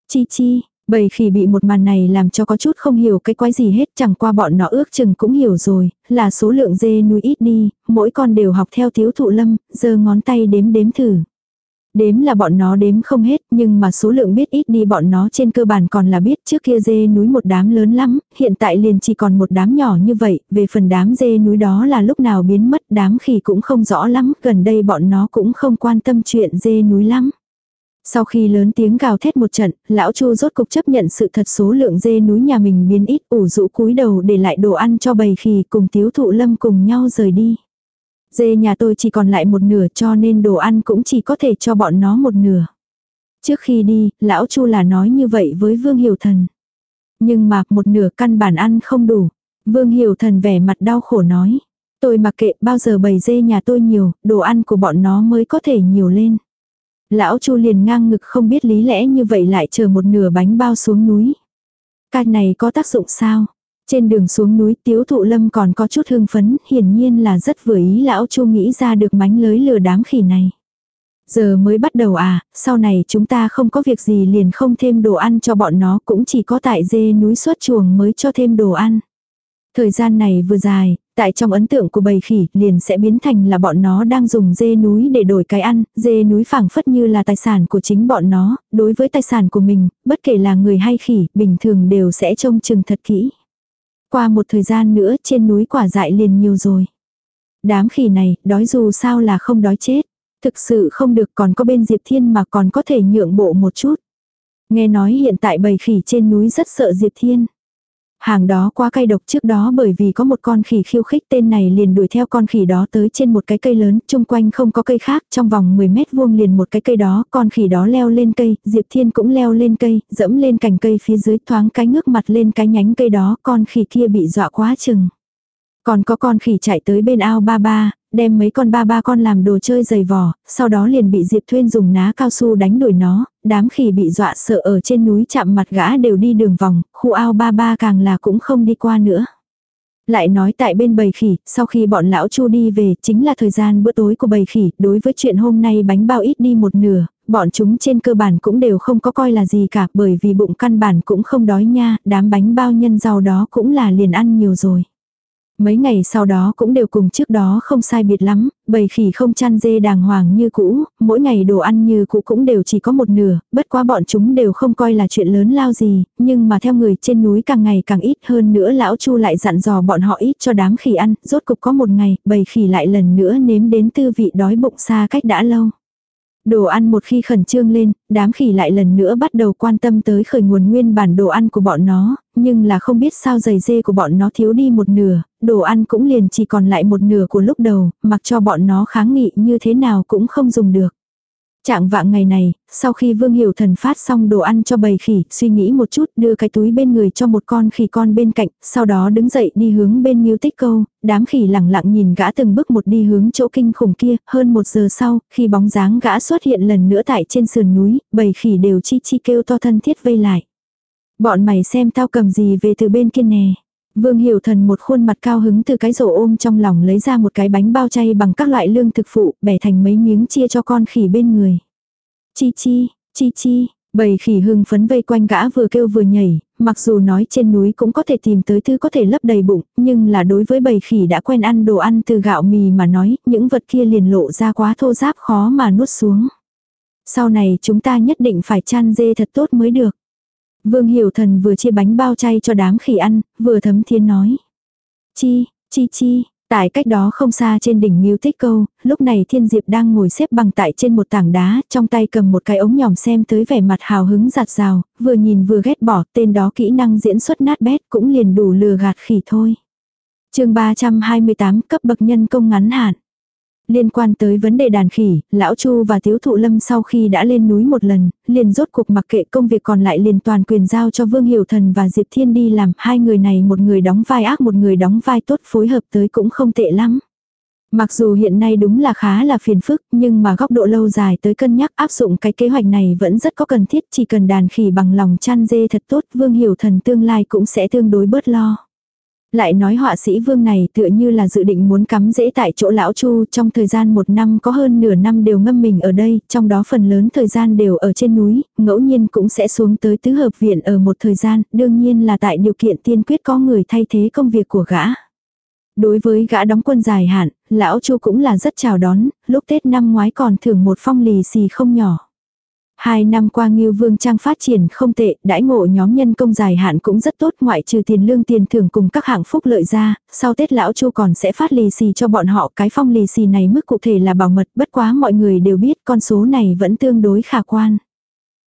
Chi chi, Bầy khỉ bị một màn này làm cho có chút không hiểu cái quái gì hết chẳng qua bọn nó ước chừng cũng hiểu rồi, là số lượng dê nuôi ít đi, mỗi con đều học theo thiếu thụ lâm, giơ ngón tay đếm đếm thử. Đếm là bọn nó đếm không hết, nhưng mà số lượng biết ít đi bọn nó trên cơ bản còn là biết trước kia dê núi một đám lớn lắm, hiện tại liền chỉ còn một đám nhỏ như vậy, về phần đám dê núi đó là lúc nào biến mất đám khỉ cũng không rõ lắm, gần đây bọn nó cũng không quan tâm chuyện dê núi lắm. Sau khi lớn tiếng gào thét một trận, lão Chu rốt cục chấp nhận sự thật số lượng dê núi nhà mình biến ít ủ rũ cúi đầu để lại đồ ăn cho bầy khỉ cùng tiếu thụ lâm cùng nhau rời đi. Dê nhà tôi chỉ còn lại một nửa cho nên đồ ăn cũng chỉ có thể cho bọn nó một nửa. Trước khi đi, lão Chu là nói như vậy với Vương Hiểu Thần. Nhưng mà một nửa căn bản ăn không đủ. Vương Hiểu Thần vẻ mặt đau khổ nói. Tôi mặc kệ bao giờ bầy dê nhà tôi nhiều, đồ ăn của bọn nó mới có thể nhiều lên. Lão Chu liền ngang ngực không biết lý lẽ như vậy lại chờ một nửa bánh bao xuống núi. Cái này có tác dụng sao? Trên đường xuống núi tiếu thụ lâm còn có chút hương phấn, hiển nhiên là rất vừa ý lão Chu nghĩ ra được mánh lới lừa đám khỉ này. Giờ mới bắt đầu à, sau này chúng ta không có việc gì liền không thêm đồ ăn cho bọn nó cũng chỉ có tại dê núi xuất chuồng mới cho thêm đồ ăn. Thời gian này vừa dài, tại trong ấn tượng của bầy khỉ liền sẽ biến thành là bọn nó đang dùng dê núi để đổi cái ăn, dê núi phảng phất như là tài sản của chính bọn nó, đối với tài sản của mình, bất kể là người hay khỉ, bình thường đều sẽ trông chừng thật kỹ. Qua một thời gian nữa trên núi quả dại liền nhiều rồi. Đám khỉ này, đói dù sao là không đói chết. Thực sự không được còn có bên Diệp Thiên mà còn có thể nhượng bộ một chút. Nghe nói hiện tại bầy khỉ trên núi rất sợ Diệp Thiên. Hàng đó quá cay độc trước đó bởi vì có một con khỉ khiêu khích tên này liền đuổi theo con khỉ đó tới trên một cái cây lớn, chung quanh không có cây khác, trong vòng 10 mét vuông liền một cái cây đó, con khỉ đó leo lên cây, Diệp Thiên cũng leo lên cây, dẫm lên cành cây phía dưới thoáng cái ngước mặt lên cái nhánh cây đó, con khỉ kia bị dọa quá chừng. Còn có con khỉ chạy tới bên ao ba ba, đem mấy con ba ba con làm đồ chơi giày vò, sau đó liền bị Diệp Thuyên dùng ná cao su đánh đuổi nó, đám khỉ bị dọa sợ ở trên núi chạm mặt gã đều đi đường vòng, khu ao ba ba càng là cũng không đi qua nữa. Lại nói tại bên bầy khỉ, sau khi bọn lão chu đi về, chính là thời gian bữa tối của bầy khỉ, đối với chuyện hôm nay bánh bao ít đi một nửa, bọn chúng trên cơ bản cũng đều không có coi là gì cả, bởi vì bụng căn bản cũng không đói nha, đám bánh bao nhân rau đó cũng là liền ăn nhiều rồi. Mấy ngày sau đó cũng đều cùng trước đó không sai biệt lắm, bầy khỉ không chăn dê đàng hoàng như cũ, mỗi ngày đồ ăn như cũ cũng đều chỉ có một nửa, bất quá bọn chúng đều không coi là chuyện lớn lao gì, nhưng mà theo người trên núi càng ngày càng ít hơn nữa lão chu lại dặn dò bọn họ ít cho đám khỉ ăn, rốt cục có một ngày, bầy khỉ lại lần nữa nếm đến tư vị đói bụng xa cách đã lâu. Đồ ăn một khi khẩn trương lên, đám khỉ lại lần nữa bắt đầu quan tâm tới khởi nguồn nguyên bản đồ ăn của bọn nó, nhưng là không biết sao giày dê của bọn nó thiếu đi một nửa, đồ ăn cũng liền chỉ còn lại một nửa của lúc đầu, mặc cho bọn nó kháng nghị như thế nào cũng không dùng được. Trạng vạng ngày này, sau khi Vương Hiểu Thần phát xong đồ ăn cho bầy khỉ, suy nghĩ một chút đưa cái túi bên người cho một con khỉ con bên cạnh, sau đó đứng dậy đi hướng bên miêu tích câu, đám khỉ lẳng lặng nhìn gã từng bước một đi hướng chỗ kinh khủng kia, hơn một giờ sau, khi bóng dáng gã xuất hiện lần nữa tại trên sườn núi, bầy khỉ đều chi chi kêu to thân thiết vây lại. Bọn mày xem tao cầm gì về từ bên kia nè. Vương Hiểu Thần một khuôn mặt cao hứng từ cái rổ ôm trong lòng lấy ra một cái bánh bao chay bằng các loại lương thực phụ, bẻ thành mấy miếng chia cho con khỉ bên người. Chi chi, chi chi, bầy khỉ hưng phấn vây quanh gã vừa kêu vừa nhảy, mặc dù nói trên núi cũng có thể tìm tới thứ có thể lấp đầy bụng, nhưng là đối với bầy khỉ đã quen ăn đồ ăn từ gạo mì mà nói, những vật kia liền lộ ra quá thô giáp khó mà nuốt xuống. Sau này chúng ta nhất định phải chăn dê thật tốt mới được. Vương Hiểu Thần vừa chia bánh bao chay cho đám khỉ ăn, vừa thấm thiên nói. Chi, chi chi, tại cách đó không xa trên đỉnh Miêu Tích Câu, lúc này Thiên Diệp đang ngồi xếp bằng tại trên một tảng đá, trong tay cầm một cái ống nhòm xem tới vẻ mặt hào hứng giạt rào, vừa nhìn vừa ghét bỏ, tên đó kỹ năng diễn xuất nát bét cũng liền đủ lừa gạt khỉ thôi. chương 328 cấp bậc nhân công ngắn hạn. Liên quan tới vấn đề đàn khỉ, lão Chu và Tiếu Thụ Lâm sau khi đã lên núi một lần, liền rốt cuộc mặc kệ công việc còn lại liền toàn quyền giao cho Vương Hiểu Thần và Diệp Thiên đi làm, hai người này một người đóng vai ác một người đóng vai tốt phối hợp tới cũng không tệ lắm. Mặc dù hiện nay đúng là khá là phiền phức, nhưng mà góc độ lâu dài tới cân nhắc áp dụng cái kế hoạch này vẫn rất có cần thiết, chỉ cần đàn khỉ bằng lòng chăn dê thật tốt, Vương Hiểu Thần tương lai cũng sẽ tương đối bớt lo. Lại nói họa sĩ vương này tựa như là dự định muốn cắm dễ tại chỗ lão chu trong thời gian một năm có hơn nửa năm đều ngâm mình ở đây, trong đó phần lớn thời gian đều ở trên núi, ngẫu nhiên cũng sẽ xuống tới tứ hợp viện ở một thời gian, đương nhiên là tại điều kiện tiên quyết có người thay thế công việc của gã. Đối với gã đóng quân dài hạn, lão chu cũng là rất chào đón, lúc Tết năm ngoái còn thưởng một phong lì xì không nhỏ. Hai năm qua Ngưu Vương Trang phát triển không tệ, đãi ngộ nhóm nhân công dài hạn cũng rất tốt ngoại trừ tiền lương tiền thưởng cùng các hạng phúc lợi ra, sau Tết Lão Chu còn sẽ phát lì xì cho bọn họ cái phong lì xì này mức cụ thể là bảo mật bất quá mọi người đều biết con số này vẫn tương đối khả quan.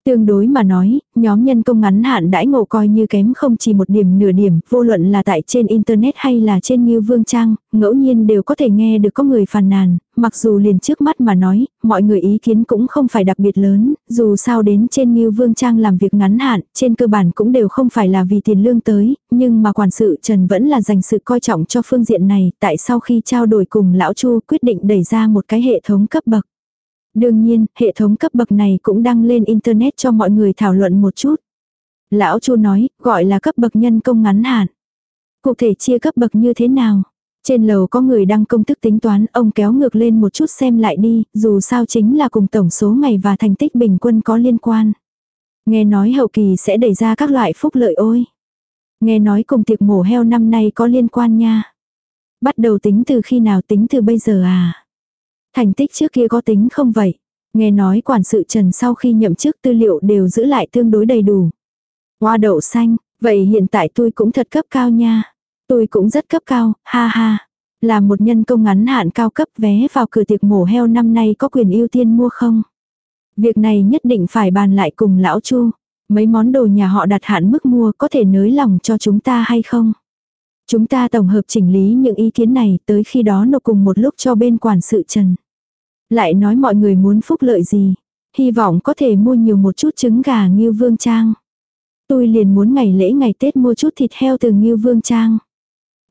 Tương đối mà nói, nhóm nhân công ngắn hạn đãi ngộ coi như kém không chỉ một điểm nửa điểm, vô luận là tại trên Internet hay là trên như Vương Trang, ngẫu nhiên đều có thể nghe được có người phàn nàn, mặc dù liền trước mắt mà nói, mọi người ý kiến cũng không phải đặc biệt lớn, dù sao đến trên như Vương Trang làm việc ngắn hạn, trên cơ bản cũng đều không phải là vì tiền lương tới, nhưng mà quản sự Trần vẫn là dành sự coi trọng cho phương diện này, tại sau khi trao đổi cùng Lão Chu quyết định đẩy ra một cái hệ thống cấp bậc. Đương nhiên, hệ thống cấp bậc này cũng đăng lên Internet cho mọi người thảo luận một chút. Lão Chu nói, gọi là cấp bậc nhân công ngắn hạn. Cụ thể chia cấp bậc như thế nào? Trên lầu có người đăng công thức tính toán, ông kéo ngược lên một chút xem lại đi, dù sao chính là cùng tổng số ngày và thành tích bình quân có liên quan. Nghe nói hậu kỳ sẽ đẩy ra các loại phúc lợi ôi. Nghe nói cùng tiệc mổ heo năm nay có liên quan nha. Bắt đầu tính từ khi nào tính từ bây giờ à? Thành tích trước kia có tính không vậy? Nghe nói quản sự Trần sau khi nhậm chức tư liệu đều giữ lại tương đối đầy đủ. Hoa đậu xanh, vậy hiện tại tôi cũng thật cấp cao nha. Tôi cũng rất cấp cao, ha ha. Là một nhân công ngắn hạn cao cấp vé vào cửa tiệc mổ heo năm nay có quyền ưu tiên mua không? Việc này nhất định phải bàn lại cùng lão Chu. Mấy món đồ nhà họ đặt hạn mức mua có thể nới lòng cho chúng ta hay không? Chúng ta tổng hợp chỉnh lý những ý kiến này tới khi đó nộp cùng một lúc cho bên quản sự trần. Lại nói mọi người muốn phúc lợi gì. Hy vọng có thể mua nhiều một chút trứng gà như vương trang. Tôi liền muốn ngày lễ ngày Tết mua chút thịt heo từ như vương trang.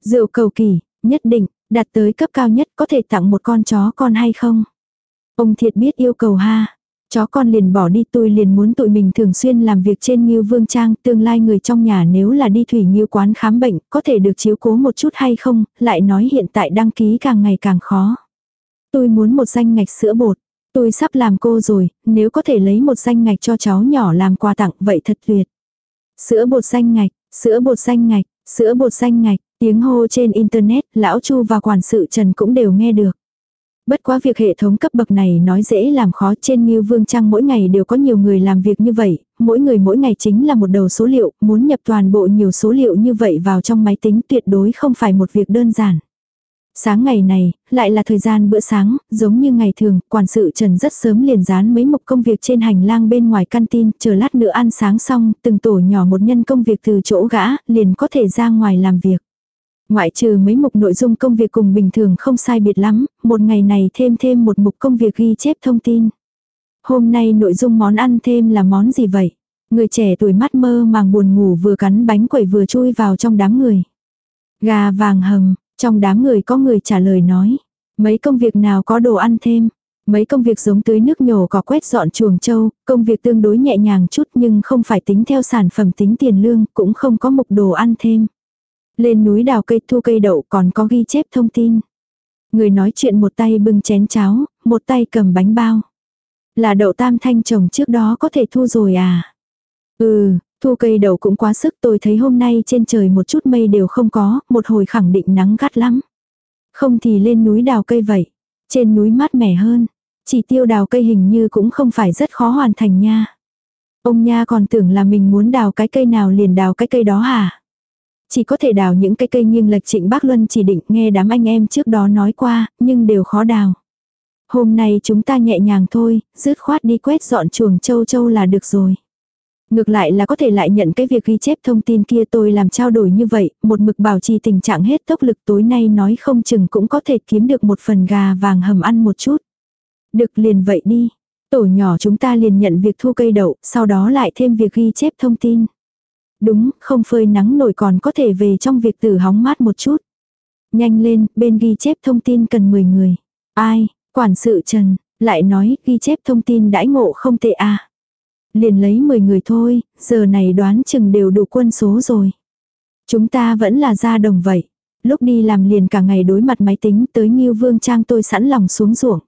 Rượu cầu kỳ, nhất định, đạt tới cấp cao nhất có thể tặng một con chó con hay không? Ông thiệt biết yêu cầu ha. Chó con liền bỏ đi tôi liền muốn tụi mình thường xuyên làm việc trên Nghiêu Vương Trang, tương lai người trong nhà nếu là đi thủy Nghiêu quán khám bệnh, có thể được chiếu cố một chút hay không, lại nói hiện tại đăng ký càng ngày càng khó. Tôi muốn một danh ngạch sữa bột. Tôi sắp làm cô rồi, nếu có thể lấy một danh ngạch cho cháu nhỏ làm quà tặng vậy thật tuyệt. Sữa bột danh ngạch, sữa bột danh ngạch, sữa bột danh ngạch, tiếng hô trên internet, lão Chu và quản sự Trần cũng đều nghe được. Bất quá việc hệ thống cấp bậc này nói dễ làm khó trên như vương trang mỗi ngày đều có nhiều người làm việc như vậy, mỗi người mỗi ngày chính là một đầu số liệu, muốn nhập toàn bộ nhiều số liệu như vậy vào trong máy tính tuyệt đối không phải một việc đơn giản. Sáng ngày này, lại là thời gian bữa sáng, giống như ngày thường, quản sự Trần rất sớm liền dán mấy mục công việc trên hành lang bên ngoài căn tin, chờ lát nữa ăn sáng xong, từng tổ nhỏ một nhân công việc từ chỗ gã, liền có thể ra ngoài làm việc. Ngoại trừ mấy mục nội dung công việc cùng bình thường không sai biệt lắm, một ngày này thêm thêm một mục công việc ghi chép thông tin. Hôm nay nội dung món ăn thêm là món gì vậy? Người trẻ tuổi mắt mơ màng buồn ngủ vừa cắn bánh quẩy vừa chui vào trong đám người. Gà vàng hầm, trong đám người có người trả lời nói. Mấy công việc nào có đồ ăn thêm? Mấy công việc giống tưới nước nhổ có quét dọn chuồng trâu, công việc tương đối nhẹ nhàng chút nhưng không phải tính theo sản phẩm tính tiền lương, cũng không có mục đồ ăn thêm. Lên núi đào cây thu cây đậu còn có ghi chép thông tin. Người nói chuyện một tay bưng chén cháo, một tay cầm bánh bao. Là đậu tam thanh trồng trước đó có thể thu rồi à? Ừ, thu cây đậu cũng quá sức tôi thấy hôm nay trên trời một chút mây đều không có, một hồi khẳng định nắng gắt lắm. Không thì lên núi đào cây vậy. Trên núi mát mẻ hơn. Chỉ tiêu đào cây hình như cũng không phải rất khó hoàn thành nha. Ông nha còn tưởng là mình muốn đào cái cây nào liền đào cái cây đó hả? Chỉ có thể đào những cái cây nghiêng lệch trịnh Bác Luân chỉ định nghe đám anh em trước đó nói qua, nhưng đều khó đào. Hôm nay chúng ta nhẹ nhàng thôi, dứt khoát đi quét dọn chuồng châu châu là được rồi. Ngược lại là có thể lại nhận cái việc ghi chép thông tin kia tôi làm trao đổi như vậy, một mực bảo trì tình trạng hết tốc lực tối nay nói không chừng cũng có thể kiếm được một phần gà vàng hầm ăn một chút. Được liền vậy đi. Tổ nhỏ chúng ta liền nhận việc thu cây đậu, sau đó lại thêm việc ghi chép thông tin. Đúng, không phơi nắng nổi còn có thể về trong việc tử hóng mát một chút. Nhanh lên, bên ghi chép thông tin cần 10 người. Ai, quản sự Trần, lại nói ghi chép thông tin đãi ngộ không tệ à. Liền lấy 10 người thôi, giờ này đoán chừng đều đủ quân số rồi. Chúng ta vẫn là gia đồng vậy. Lúc đi làm liền cả ngày đối mặt máy tính tới Ngưu Vương Trang tôi sẵn lòng xuống ruộng.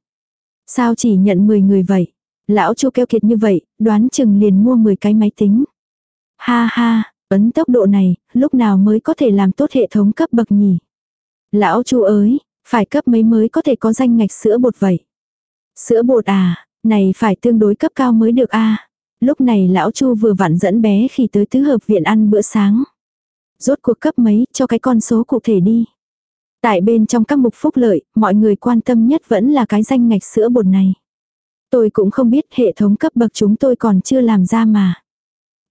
Sao chỉ nhận 10 người vậy? Lão chu keo kiệt như vậy, đoán chừng liền mua 10 cái máy tính. Ha ha, ấn tốc độ này, lúc nào mới có thể làm tốt hệ thống cấp bậc nhỉ? Lão chu ơi, phải cấp mấy mới có thể có danh ngạch sữa bột vậy? Sữa bột à, này phải tương đối cấp cao mới được a Lúc này lão chu vừa vặn dẫn bé khi tới tứ hợp viện ăn bữa sáng. Rốt cuộc cấp mấy cho cái con số cụ thể đi. Tại bên trong các mục phúc lợi, mọi người quan tâm nhất vẫn là cái danh ngạch sữa bột này. Tôi cũng không biết hệ thống cấp bậc chúng tôi còn chưa làm ra mà.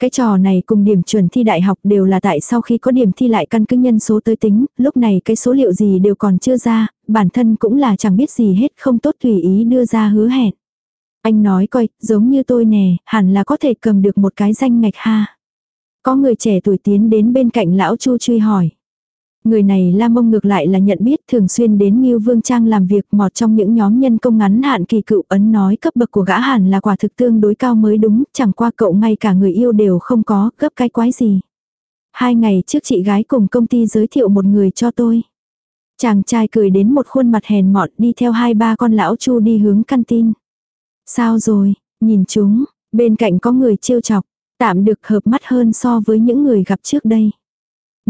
Cái trò này cùng điểm chuẩn thi đại học đều là tại sau khi có điểm thi lại căn cứ nhân số tới tính, lúc này cái số liệu gì đều còn chưa ra, bản thân cũng là chẳng biết gì hết không tốt tùy ý đưa ra hứa hẹn. Anh nói coi, giống như tôi nè, hẳn là có thể cầm được một cái danh ngạch ha. Có người trẻ tuổi tiến đến bên cạnh lão Chu truy hỏi. Người này la mông ngược lại là nhận biết thường xuyên đến Ngưu Vương Trang làm việc mọt trong những nhóm nhân công ngắn hạn kỳ cựu ấn nói cấp bậc của gã hẳn là quả thực tương đối cao mới đúng, chẳng qua cậu ngay cả người yêu đều không có, gấp cái quái gì. Hai ngày trước chị gái cùng công ty giới thiệu một người cho tôi. Chàng trai cười đến một khuôn mặt hèn mọn đi theo hai ba con lão chu đi hướng căn tin. Sao rồi, nhìn chúng, bên cạnh có người trêu chọc, tạm được hợp mắt hơn so với những người gặp trước đây.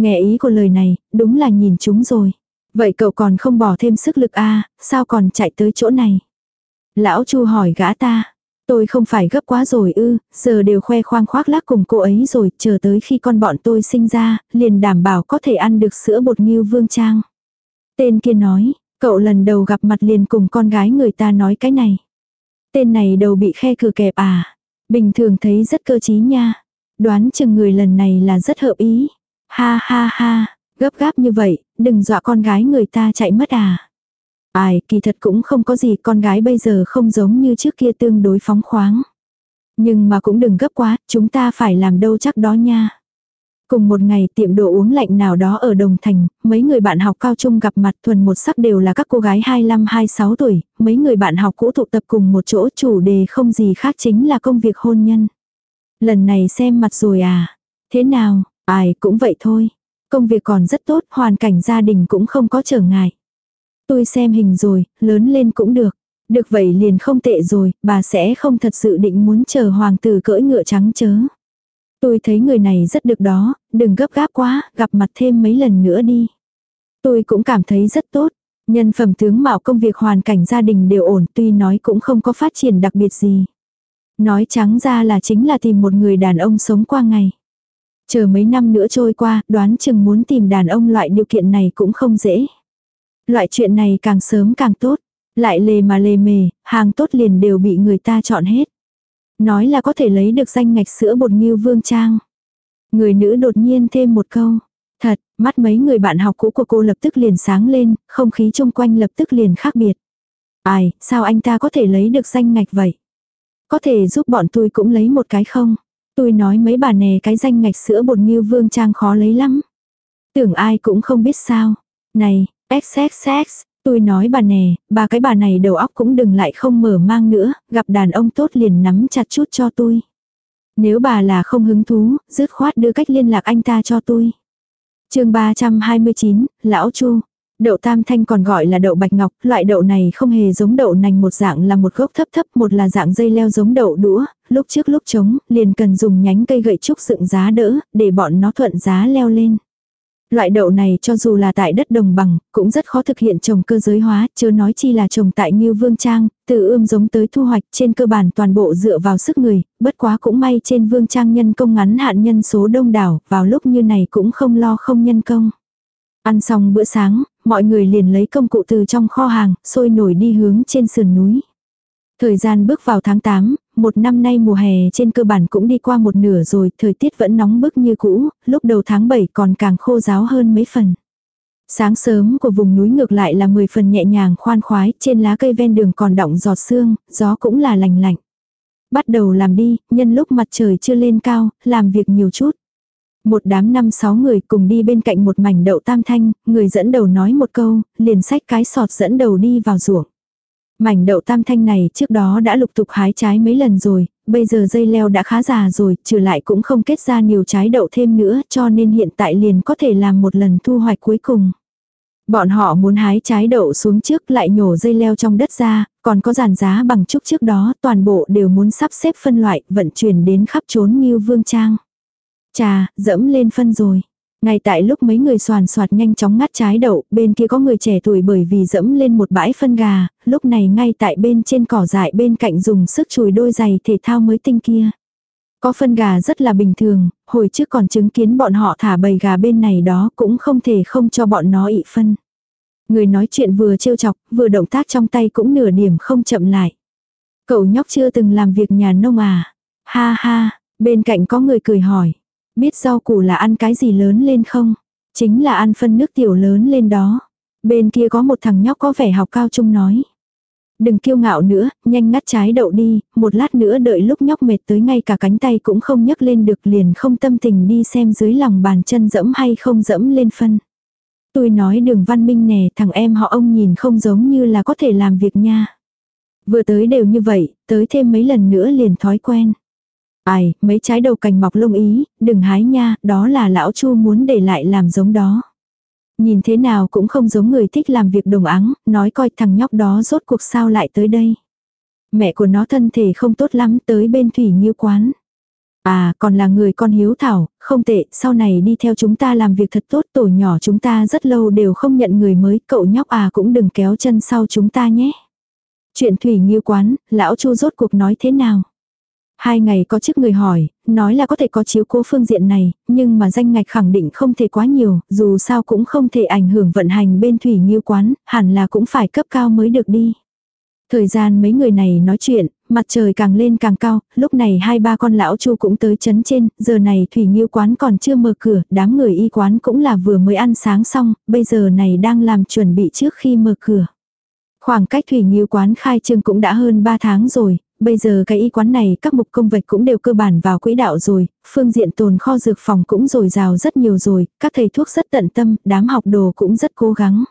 Nghe ý của lời này, đúng là nhìn chúng rồi. Vậy cậu còn không bỏ thêm sức lực a à, sao còn chạy tới chỗ này? Lão Chu hỏi gã ta. Tôi không phải gấp quá rồi ư, giờ đều khoe khoang khoác lác cùng cô ấy rồi, chờ tới khi con bọn tôi sinh ra, liền đảm bảo có thể ăn được sữa bột nghiêu vương trang. Tên kia nói, cậu lần đầu gặp mặt liền cùng con gái người ta nói cái này. Tên này đầu bị khe cửa kẹp à, bình thường thấy rất cơ trí nha. Đoán chừng người lần này là rất hợp ý. Ha ha ha, gấp gáp như vậy, đừng dọa con gái người ta chạy mất à. Ai, kỳ thật cũng không có gì, con gái bây giờ không giống như trước kia tương đối phóng khoáng. Nhưng mà cũng đừng gấp quá, chúng ta phải làm đâu chắc đó nha. Cùng một ngày tiệm đồ uống lạnh nào đó ở Đồng Thành, mấy người bạn học cao trung gặp mặt thuần một sắc đều là các cô gái 25-26 tuổi, mấy người bạn học cũ tụ tập cùng một chỗ chủ đề không gì khác chính là công việc hôn nhân. Lần này xem mặt rồi à? Thế nào, Ai cũng vậy thôi. Công việc còn rất tốt, hoàn cảnh gia đình cũng không có trở ngại. Tôi xem hình rồi, lớn lên cũng được. Được vậy liền không tệ rồi, bà sẽ không thật sự định muốn chờ hoàng tử cưỡi ngựa trắng chớ. Tôi thấy người này rất được đó, đừng gấp gáp quá, gặp mặt thêm mấy lần nữa đi. Tôi cũng cảm thấy rất tốt. Nhân phẩm tướng mạo công việc hoàn cảnh gia đình đều ổn tuy nói cũng không có phát triển đặc biệt gì. Nói trắng ra là chính là tìm một người đàn ông sống qua ngày. Chờ mấy năm nữa trôi qua, đoán chừng muốn tìm đàn ông loại điều kiện này cũng không dễ. Loại chuyện này càng sớm càng tốt. Lại lề mà lề mề, hàng tốt liền đều bị người ta chọn hết. Nói là có thể lấy được danh ngạch sữa bột nghiêu vương trang. Người nữ đột nhiên thêm một câu. Thật, mắt mấy người bạn học cũ của cô lập tức liền sáng lên, không khí chung quanh lập tức liền khác biệt. Ai, sao anh ta có thể lấy được danh ngạch vậy? Có thể giúp bọn tôi cũng lấy một cái không? Tôi nói mấy bà nè cái danh ngạch sữa bột nghiêu vương trang khó lấy lắm. Tưởng ai cũng không biết sao. Này, XXX, tôi nói bà nè, bà cái bà này đầu óc cũng đừng lại không mở mang nữa, gặp đàn ông tốt liền nắm chặt chút cho tôi. Nếu bà là không hứng thú, dứt khoát đưa cách liên lạc anh ta cho tôi. chương 329, Lão Chu. Đậu tam thanh còn gọi là đậu bạch ngọc, loại đậu này không hề giống đậu nành một dạng là một gốc thấp thấp, một là dạng dây leo giống đậu đũa, lúc trước lúc trống, liền cần dùng nhánh cây gậy trúc dựng giá đỡ, để bọn nó thuận giá leo lên. Loại đậu này cho dù là tại đất đồng bằng, cũng rất khó thực hiện trồng cơ giới hóa, chưa nói chi là trồng tại như Vương Trang, từ ươm giống tới thu hoạch trên cơ bản toàn bộ dựa vào sức người, bất quá cũng may trên Vương Trang nhân công ngắn hạn nhân số đông đảo, vào lúc như này cũng không lo không nhân công. Ăn xong bữa sáng, mọi người liền lấy công cụ từ trong kho hàng, sôi nổi đi hướng trên sườn núi. Thời gian bước vào tháng 8, một năm nay mùa hè trên cơ bản cũng đi qua một nửa rồi, thời tiết vẫn nóng bức như cũ, lúc đầu tháng 7 còn càng khô ráo hơn mấy phần. Sáng sớm của vùng núi ngược lại là 10 phần nhẹ nhàng khoan khoái, trên lá cây ven đường còn đọng giọt sương, gió cũng là lành lạnh. Bắt đầu làm đi, nhân lúc mặt trời chưa lên cao, làm việc nhiều chút. Một đám năm sáu người cùng đi bên cạnh một mảnh đậu tam thanh, người dẫn đầu nói một câu, liền xách cái sọt dẫn đầu đi vào ruộng. Mảnh đậu tam thanh này trước đó đã lục tục hái trái mấy lần rồi, bây giờ dây leo đã khá già rồi, trừ lại cũng không kết ra nhiều trái đậu thêm nữa cho nên hiện tại liền có thể làm một lần thu hoạch cuối cùng. Bọn họ muốn hái trái đậu xuống trước lại nhổ dây leo trong đất ra, còn có giàn giá bằng trúc trước đó toàn bộ đều muốn sắp xếp phân loại vận chuyển đến khắp trốn như vương trang. Chà, dẫm lên phân rồi. Ngay tại lúc mấy người soàn soạt nhanh chóng ngắt trái đậu, bên kia có người trẻ tuổi bởi vì dẫm lên một bãi phân gà, lúc này ngay tại bên trên cỏ dại bên cạnh dùng sức chùi đôi giày thể thao mới tinh kia. Có phân gà rất là bình thường, hồi trước còn chứng kiến bọn họ thả bầy gà bên này đó cũng không thể không cho bọn nó ị phân. Người nói chuyện vừa trêu chọc, vừa động tác trong tay cũng nửa điểm không chậm lại. Cậu nhóc chưa từng làm việc nhà nông à? Ha ha, bên cạnh có người cười hỏi. Biết rau củ là ăn cái gì lớn lên không? Chính là ăn phân nước tiểu lớn lên đó. Bên kia có một thằng nhóc có vẻ học cao trung nói. Đừng kiêu ngạo nữa, nhanh ngắt trái đậu đi, một lát nữa đợi lúc nhóc mệt tới ngay cả cánh tay cũng không nhấc lên được liền không tâm tình đi xem dưới lòng bàn chân dẫm hay không dẫm lên phân. Tôi nói đường văn minh nè, thằng em họ ông nhìn không giống như là có thể làm việc nha. Vừa tới đều như vậy, tới thêm mấy lần nữa liền thói quen. Ai, mấy trái đầu cành mọc lông ý, đừng hái nha, đó là lão chu muốn để lại làm giống đó. Nhìn thế nào cũng không giống người thích làm việc đồng áng, nói coi thằng nhóc đó rốt cuộc sao lại tới đây. Mẹ của nó thân thể không tốt lắm tới bên thủy như quán. À, còn là người con hiếu thảo, không tệ, sau này đi theo chúng ta làm việc thật tốt, tổ nhỏ chúng ta rất lâu đều không nhận người mới, cậu nhóc à cũng đừng kéo chân sau chúng ta nhé. Chuyện thủy nghiêu quán, lão chu rốt cuộc nói thế nào? Hai ngày có chức người hỏi, nói là có thể có chiếu cố phương diện này, nhưng mà danh ngạch khẳng định không thể quá nhiều, dù sao cũng không thể ảnh hưởng vận hành bên thủy nghiêu quán, hẳn là cũng phải cấp cao mới được đi. Thời gian mấy người này nói chuyện, mặt trời càng lên càng cao, lúc này hai ba con lão chu cũng tới chấn trên, giờ này thủy nghiêu quán còn chưa mở cửa, đám người y quán cũng là vừa mới ăn sáng xong, bây giờ này đang làm chuẩn bị trước khi mở cửa. Khoảng cách thủy nghiêu quán khai trương cũng đã hơn 3 tháng rồi, bây giờ cái y quán này các mục công vạch cũng đều cơ bản vào quỹ đạo rồi, phương diện tồn kho dược phòng cũng dồi dào rất nhiều rồi, các thầy thuốc rất tận tâm, đám học đồ cũng rất cố gắng.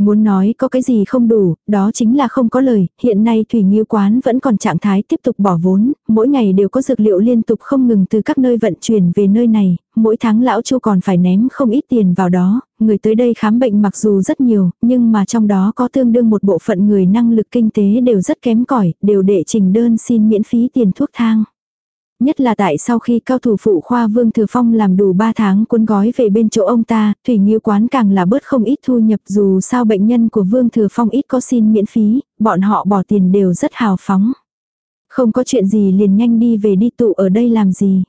Muốn nói có cái gì không đủ, đó chính là không có lời, hiện nay Thủy Nghiêu Quán vẫn còn trạng thái tiếp tục bỏ vốn, mỗi ngày đều có dược liệu liên tục không ngừng từ các nơi vận chuyển về nơi này, mỗi tháng lão chu còn phải ném không ít tiền vào đó, người tới đây khám bệnh mặc dù rất nhiều, nhưng mà trong đó có tương đương một bộ phận người năng lực kinh tế đều rất kém cỏi đều đệ trình đơn xin miễn phí tiền thuốc thang. Nhất là tại sau khi cao thủ phụ khoa Vương Thừa Phong làm đủ 3 tháng cuốn gói về bên chỗ ông ta, Thủy Nghiêu quán càng là bớt không ít thu nhập dù sao bệnh nhân của Vương Thừa Phong ít có xin miễn phí, bọn họ bỏ tiền đều rất hào phóng. Không có chuyện gì liền nhanh đi về đi tụ ở đây làm gì.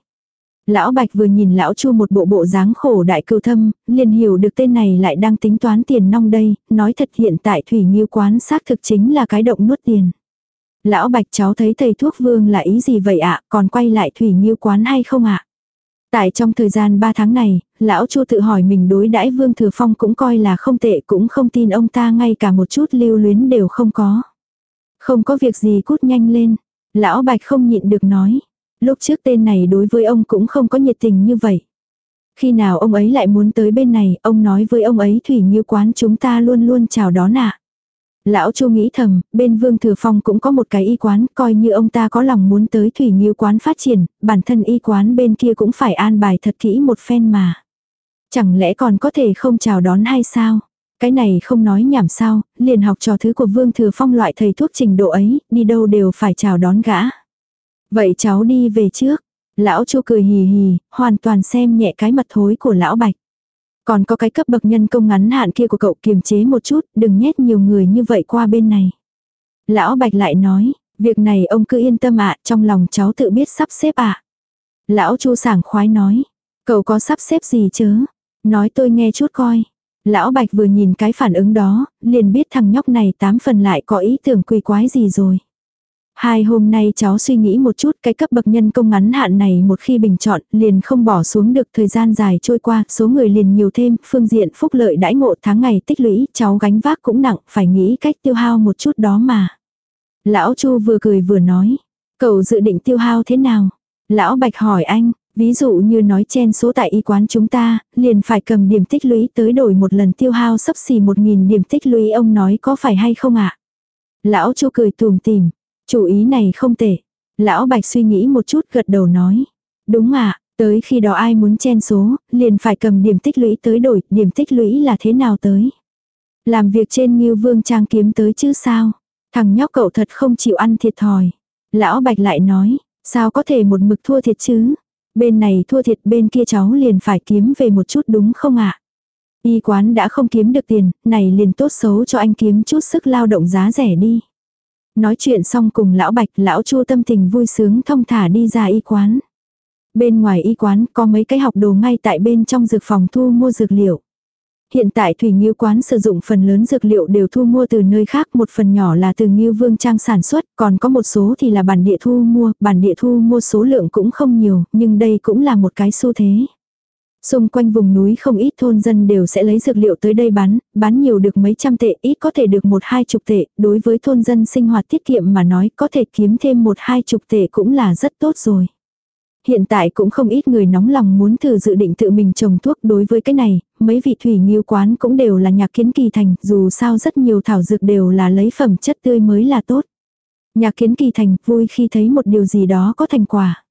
Lão Bạch vừa nhìn lão Chu một bộ bộ dáng khổ đại cưu thâm, liền hiểu được tên này lại đang tính toán tiền nong đây, nói thật hiện tại Thủy Nghiêu quán xác thực chính là cái động nuốt tiền. Lão Bạch cháu thấy thầy thuốc vương là ý gì vậy ạ, còn quay lại thủy nghiêu quán hay không ạ? Tại trong thời gian 3 tháng này, lão Chu tự hỏi mình đối đãi Vương Thừa Phong cũng coi là không tệ cũng không tin ông ta ngay cả một chút lưu luyến đều không có. Không có việc gì cút nhanh lên. Lão Bạch không nhịn được nói. Lúc trước tên này đối với ông cũng không có nhiệt tình như vậy. Khi nào ông ấy lại muốn tới bên này, ông nói với ông ấy Thủy Nghiêu quán chúng ta luôn luôn chào đón ạ. Lão Chu nghĩ thầm, bên Vương Thừa Phong cũng có một cái y quán, coi như ông ta có lòng muốn tới Thủy Nghiêu quán phát triển, bản thân y quán bên kia cũng phải an bài thật kỹ một phen mà. Chẳng lẽ còn có thể không chào đón hay sao? Cái này không nói nhảm sao, liền học trò thứ của Vương Thừa Phong loại thầy thuốc trình độ ấy, đi đâu đều phải chào đón gã. Vậy cháu đi về trước. Lão Chu cười hì hì, hoàn toàn xem nhẹ cái mặt thối của lão Bạch. Còn có cái cấp bậc nhân công ngắn hạn kia của cậu kiềm chế một chút, đừng nhét nhiều người như vậy qua bên này. Lão Bạch lại nói, việc này ông cứ yên tâm ạ, trong lòng cháu tự biết sắp xếp ạ. Lão Chu sảng khoái nói, cậu có sắp xếp gì chớ? Nói tôi nghe chút coi. Lão Bạch vừa nhìn cái phản ứng đó, liền biết thằng nhóc này tám phần lại có ý tưởng quỳ quái gì rồi. Hai hôm nay cháu suy nghĩ một chút cái cấp bậc nhân công ngắn hạn này một khi bình chọn liền không bỏ xuống được thời gian dài trôi qua, số người liền nhiều thêm, phương diện phúc lợi đãi ngộ tháng ngày tích lũy, cháu gánh vác cũng nặng, phải nghĩ cách tiêu hao một chút đó mà. Lão Chu vừa cười vừa nói, cậu dự định tiêu hao thế nào? Lão Bạch hỏi anh, Ví dụ như nói chen số tại y quán chúng ta, liền phải cầm điểm tích lũy tới đổi một lần tiêu hao sấp xỉ 1.000 điểm tích lũy ông nói có phải hay không ạ? Lão chu cười tùm tìm, chủ ý này không tệ. Lão bạch suy nghĩ một chút gật đầu nói. Đúng ạ, tới khi đó ai muốn chen số, liền phải cầm điểm tích lũy tới đổi, điểm tích lũy là thế nào tới? Làm việc trên Ngưu Vương Trang kiếm tới chứ sao? Thằng nhóc cậu thật không chịu ăn thiệt thòi. Lão Bạch lại nói, sao có thể một mực thua thiệt chứ? Bên này thua thiệt bên kia cháu liền phải kiếm về một chút đúng không ạ? Y quán đã không kiếm được tiền, này liền tốt xấu cho anh kiếm chút sức lao động giá rẻ đi. Nói chuyện xong cùng lão Bạch, lão Chu tâm tình vui sướng thông thả đi ra y quán. Bên ngoài y quán có mấy cái học đồ ngay tại bên trong dược phòng thu mua dược liệu. Hiện tại Thủy Nghiêu quán sử dụng phần lớn dược liệu đều thu mua từ nơi khác, một phần nhỏ là từ Nghiêu Vương Trang sản xuất, còn có một số thì là bản địa thu mua, bản địa thu mua số lượng cũng không nhiều, nhưng đây cũng là một cái xu thế. Xung quanh vùng núi không ít thôn dân đều sẽ lấy dược liệu tới đây bán, bán nhiều được mấy trăm tệ, ít có thể được một hai chục tệ, đối với thôn dân sinh hoạt tiết kiệm mà nói có thể kiếm thêm một hai chục tệ cũng là rất tốt rồi. Hiện tại cũng không ít người nóng lòng muốn thử dự định tự mình trồng thuốc đối với cái này, mấy vị thủy nghiêu quán cũng đều là nhạc kiến kỳ thành, dù sao rất nhiều thảo dược đều là lấy phẩm chất tươi mới là tốt. Nhạc kiến kỳ thành vui khi thấy một điều gì đó có thành quả.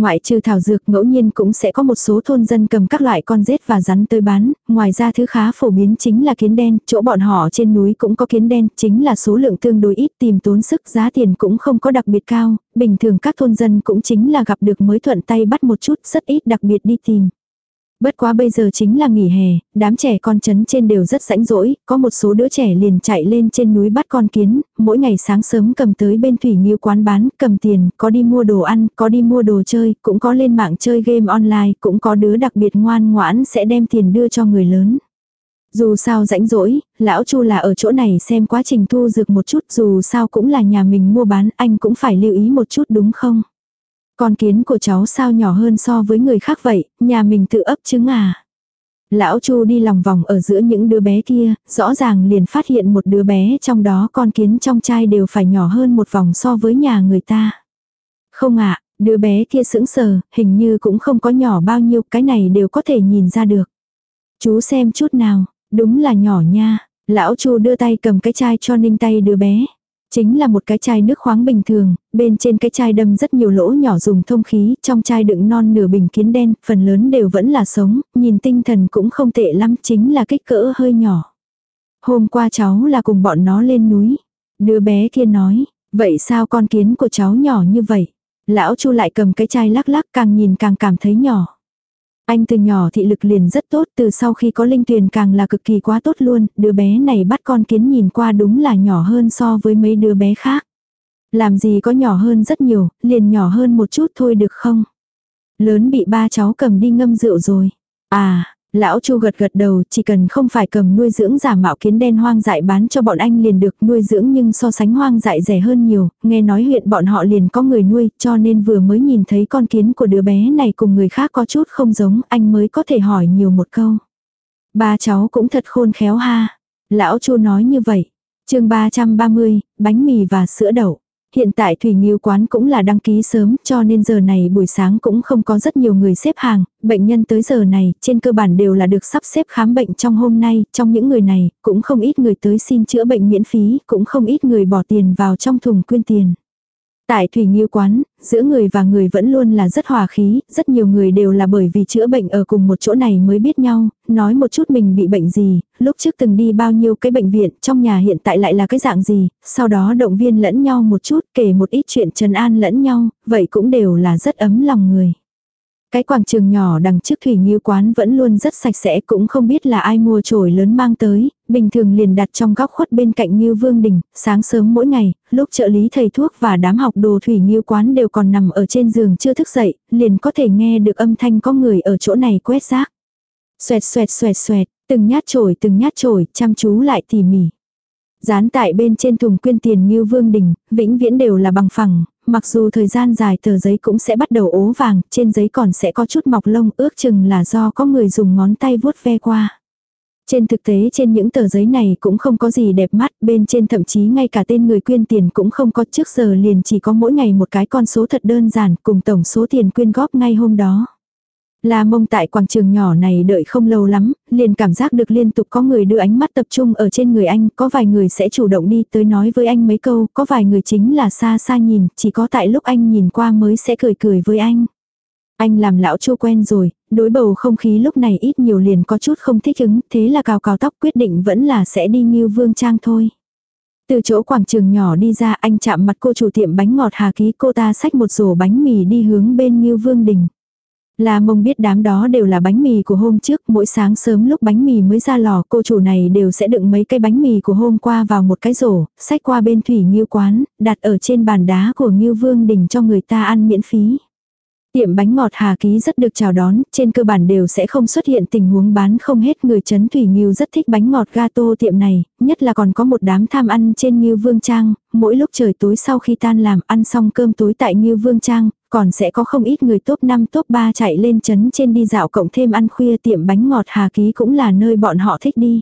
Ngoại trừ thảo dược ngẫu nhiên cũng sẽ có một số thôn dân cầm các loại con rết và rắn tới bán, ngoài ra thứ khá phổ biến chính là kiến đen, chỗ bọn họ trên núi cũng có kiến đen, chính là số lượng tương đối ít tìm tốn sức giá tiền cũng không có đặc biệt cao, bình thường các thôn dân cũng chính là gặp được mới thuận tay bắt một chút rất ít đặc biệt đi tìm. Bất quá bây giờ chính là nghỉ hè, đám trẻ con chấn trên đều rất rãnh rỗi, có một số đứa trẻ liền chạy lên trên núi bắt con kiến, mỗi ngày sáng sớm cầm tới bên thủy nghiêu quán bán, cầm tiền, có đi mua đồ ăn, có đi mua đồ chơi, cũng có lên mạng chơi game online, cũng có đứa đặc biệt ngoan ngoãn sẽ đem tiền đưa cho người lớn. Dù sao rãnh rỗi, lão Chu là ở chỗ này xem quá trình thu dược một chút, dù sao cũng là nhà mình mua bán, anh cũng phải lưu ý một chút đúng không? Con kiến của cháu sao nhỏ hơn so với người khác vậy, nhà mình tự ấp trứng à. Lão Chu đi lòng vòng ở giữa những đứa bé kia, rõ ràng liền phát hiện một đứa bé trong đó con kiến trong chai đều phải nhỏ hơn một vòng so với nhà người ta. Không ạ, đứa bé kia sững sờ, hình như cũng không có nhỏ bao nhiêu, cái này đều có thể nhìn ra được. Chú xem chút nào, đúng là nhỏ nha. Lão Chu đưa tay cầm cái chai cho ninh tay đứa bé. Chính là một cái chai nước khoáng bình thường, bên trên cái chai đâm rất nhiều lỗ nhỏ dùng thông khí, trong chai đựng non nửa bình kiến đen, phần lớn đều vẫn là sống, nhìn tinh thần cũng không tệ lắm, chính là kích cỡ hơi nhỏ. Hôm qua cháu là cùng bọn nó lên núi. Đứa bé kia nói, vậy sao con kiến của cháu nhỏ như vậy? Lão Chu lại cầm cái chai lắc lắc càng nhìn càng cảm thấy nhỏ. Anh từ nhỏ thị lực liền rất tốt, từ sau khi có linh tuyền càng là cực kỳ quá tốt luôn, đứa bé này bắt con kiến nhìn qua đúng là nhỏ hơn so với mấy đứa bé khác. Làm gì có nhỏ hơn rất nhiều, liền nhỏ hơn một chút thôi được không? Lớn bị ba cháu cầm đi ngâm rượu rồi. À, Lão Chu gật gật đầu, chỉ cần không phải cầm nuôi dưỡng giả mạo kiến đen hoang dại bán cho bọn anh liền được nuôi dưỡng nhưng so sánh hoang dại rẻ hơn nhiều, nghe nói huyện bọn họ liền có người nuôi, cho nên vừa mới nhìn thấy con kiến của đứa bé này cùng người khác có chút không giống, anh mới có thể hỏi nhiều một câu. Ba cháu cũng thật khôn khéo ha. Lão Chu nói như vậy. chương 330, bánh mì và sữa đậu. Hiện tại Thủy Nghiêu quán cũng là đăng ký sớm cho nên giờ này buổi sáng cũng không có rất nhiều người xếp hàng, bệnh nhân tới giờ này trên cơ bản đều là được sắp xếp khám bệnh trong hôm nay, trong những người này cũng không ít người tới xin chữa bệnh miễn phí, cũng không ít người bỏ tiền vào trong thùng quyên tiền. Tại Thủy Nghiêu quán, giữa người và người vẫn luôn là rất hòa khí, rất nhiều người đều là bởi vì chữa bệnh ở cùng một chỗ này mới biết nhau, nói một chút mình bị bệnh gì, lúc trước từng đi bao nhiêu cái bệnh viện, trong nhà hiện tại lại là cái dạng gì, sau đó động viên lẫn nhau một chút, kể một ít chuyện trần an lẫn nhau, vậy cũng đều là rất ấm lòng người. Cái quảng trường nhỏ đằng trước thủy nghiêu quán vẫn luôn rất sạch sẽ cũng không biết là ai mua chổi lớn mang tới, bình thường liền đặt trong góc khuất bên cạnh nghiêu vương đình, sáng sớm mỗi ngày, lúc trợ lý thầy thuốc và đám học đồ thủy nghiêu quán đều còn nằm ở trên giường chưa thức dậy, liền có thể nghe được âm thanh có người ở chỗ này quét rác. Xoẹt xoẹt xoẹt xoẹt, từng nhát chổi từng nhát chổi, chăm chú lại tỉ mỉ. Dán tại bên trên thùng quyên tiền như Vương Đình, vĩnh viễn đều là bằng phẳng, mặc dù thời gian dài tờ giấy cũng sẽ bắt đầu ố vàng, trên giấy còn sẽ có chút mọc lông ước chừng là do có người dùng ngón tay vuốt ve qua. Trên thực tế trên những tờ giấy này cũng không có gì đẹp mắt, bên trên thậm chí ngay cả tên người quyên tiền cũng không có trước giờ liền chỉ có mỗi ngày một cái con số thật đơn giản cùng tổng số tiền quyên góp ngay hôm đó. La mông tại quảng trường nhỏ này đợi không lâu lắm, liền cảm giác được liên tục có người đưa ánh mắt tập trung ở trên người anh, có vài người sẽ chủ động đi tới nói với anh mấy câu, có vài người chính là xa xa nhìn, chỉ có tại lúc anh nhìn qua mới sẽ cười cười với anh. Anh làm lão chu quen rồi, đối bầu không khí lúc này ít nhiều liền có chút không thích ứng, thế là cào cào tóc quyết định vẫn là sẽ đi như vương trang thôi. Từ chỗ quảng trường nhỏ đi ra anh chạm mặt cô chủ tiệm bánh ngọt Hà Ký cô ta xách một rổ bánh mì đi hướng bên như vương đình. La mông biết đám đó đều là bánh mì của hôm trước, mỗi sáng sớm lúc bánh mì mới ra lò, cô chủ này đều sẽ đựng mấy cái bánh mì của hôm qua vào một cái rổ, xách qua bên thủy nghiêu quán, đặt ở trên bàn đá của nghiêu vương đình cho người ta ăn miễn phí. Tiệm bánh ngọt Hà Ký rất được chào đón, trên cơ bản đều sẽ không xuất hiện tình huống bán không hết người chấn Thủy Nghiêu rất thích bánh ngọt gato tiệm này, nhất là còn có một đám tham ăn trên Nghiêu Vương Trang, mỗi lúc trời tối sau khi tan làm ăn xong cơm tối tại Nghiêu Vương Trang, còn sẽ có không ít người top 5 top 3 chạy lên chấn trên đi dạo cộng thêm ăn khuya tiệm bánh ngọt Hà Ký cũng là nơi bọn họ thích đi.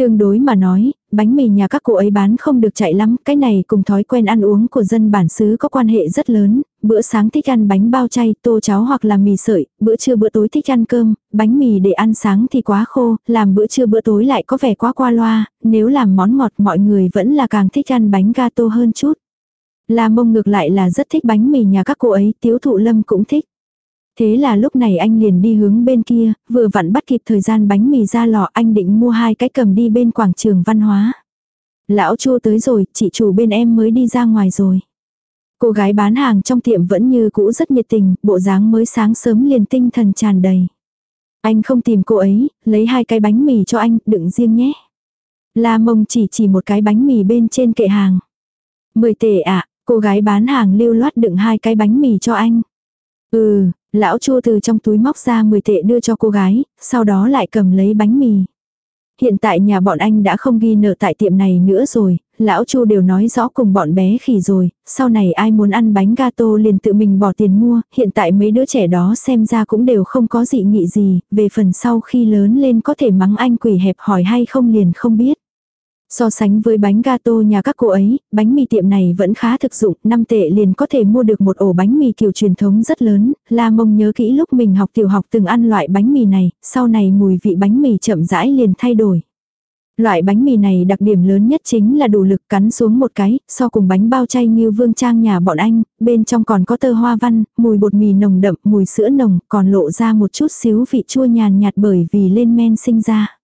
Tương đối mà nói, bánh mì nhà các cô ấy bán không được chạy lắm, cái này cùng thói quen ăn uống của dân bản xứ có quan hệ rất lớn, bữa sáng thích ăn bánh bao chay, tô cháo hoặc là mì sợi, bữa trưa bữa tối thích ăn cơm, bánh mì để ăn sáng thì quá khô, làm bữa trưa bữa tối lại có vẻ quá qua loa, nếu làm món ngọt mọi người vẫn là càng thích ăn bánh gato hơn chút. La mông ngược lại là rất thích bánh mì nhà các cô ấy, tiếu thụ lâm cũng thích. Thế là lúc này anh liền đi hướng bên kia, vừa vặn bắt kịp thời gian bánh mì ra lò anh định mua hai cái cầm đi bên quảng trường văn hóa. Lão chua tới rồi, chị chủ bên em mới đi ra ngoài rồi. Cô gái bán hàng trong tiệm vẫn như cũ rất nhiệt tình, bộ dáng mới sáng sớm liền tinh thần tràn đầy. Anh không tìm cô ấy, lấy hai cái bánh mì cho anh, đựng riêng nhé. La mông chỉ chỉ một cái bánh mì bên trên kệ hàng. Mười tệ ạ, cô gái bán hàng lưu loát đựng hai cái bánh mì cho anh. Ừ, lão chua từ trong túi móc ra 10 tệ đưa cho cô gái, sau đó lại cầm lấy bánh mì. Hiện tại nhà bọn anh đã không ghi nợ tại tiệm này nữa rồi, lão chu đều nói rõ cùng bọn bé khỉ rồi, sau này ai muốn ăn bánh gato liền tự mình bỏ tiền mua, hiện tại mấy đứa trẻ đó xem ra cũng đều không có dị nghị gì, về phần sau khi lớn lên có thể mắng anh quỷ hẹp hỏi hay không liền không biết. So sánh với bánh gato nhà các cô ấy, bánh mì tiệm này vẫn khá thực dụng, 5 tệ liền có thể mua được một ổ bánh mì kiểu truyền thống rất lớn, La Mông nhớ kỹ lúc mình học tiểu học từng ăn loại bánh mì này, sau này mùi vị bánh mì chậm rãi liền thay đổi. Loại bánh mì này đặc điểm lớn nhất chính là đủ lực cắn xuống một cái, so cùng bánh bao chay như vương trang nhà bọn anh, bên trong còn có tơ hoa văn, mùi bột mì nồng đậm, mùi sữa nồng, còn lộ ra một chút xíu vị chua nhàn nhạt bởi vì lên men sinh ra.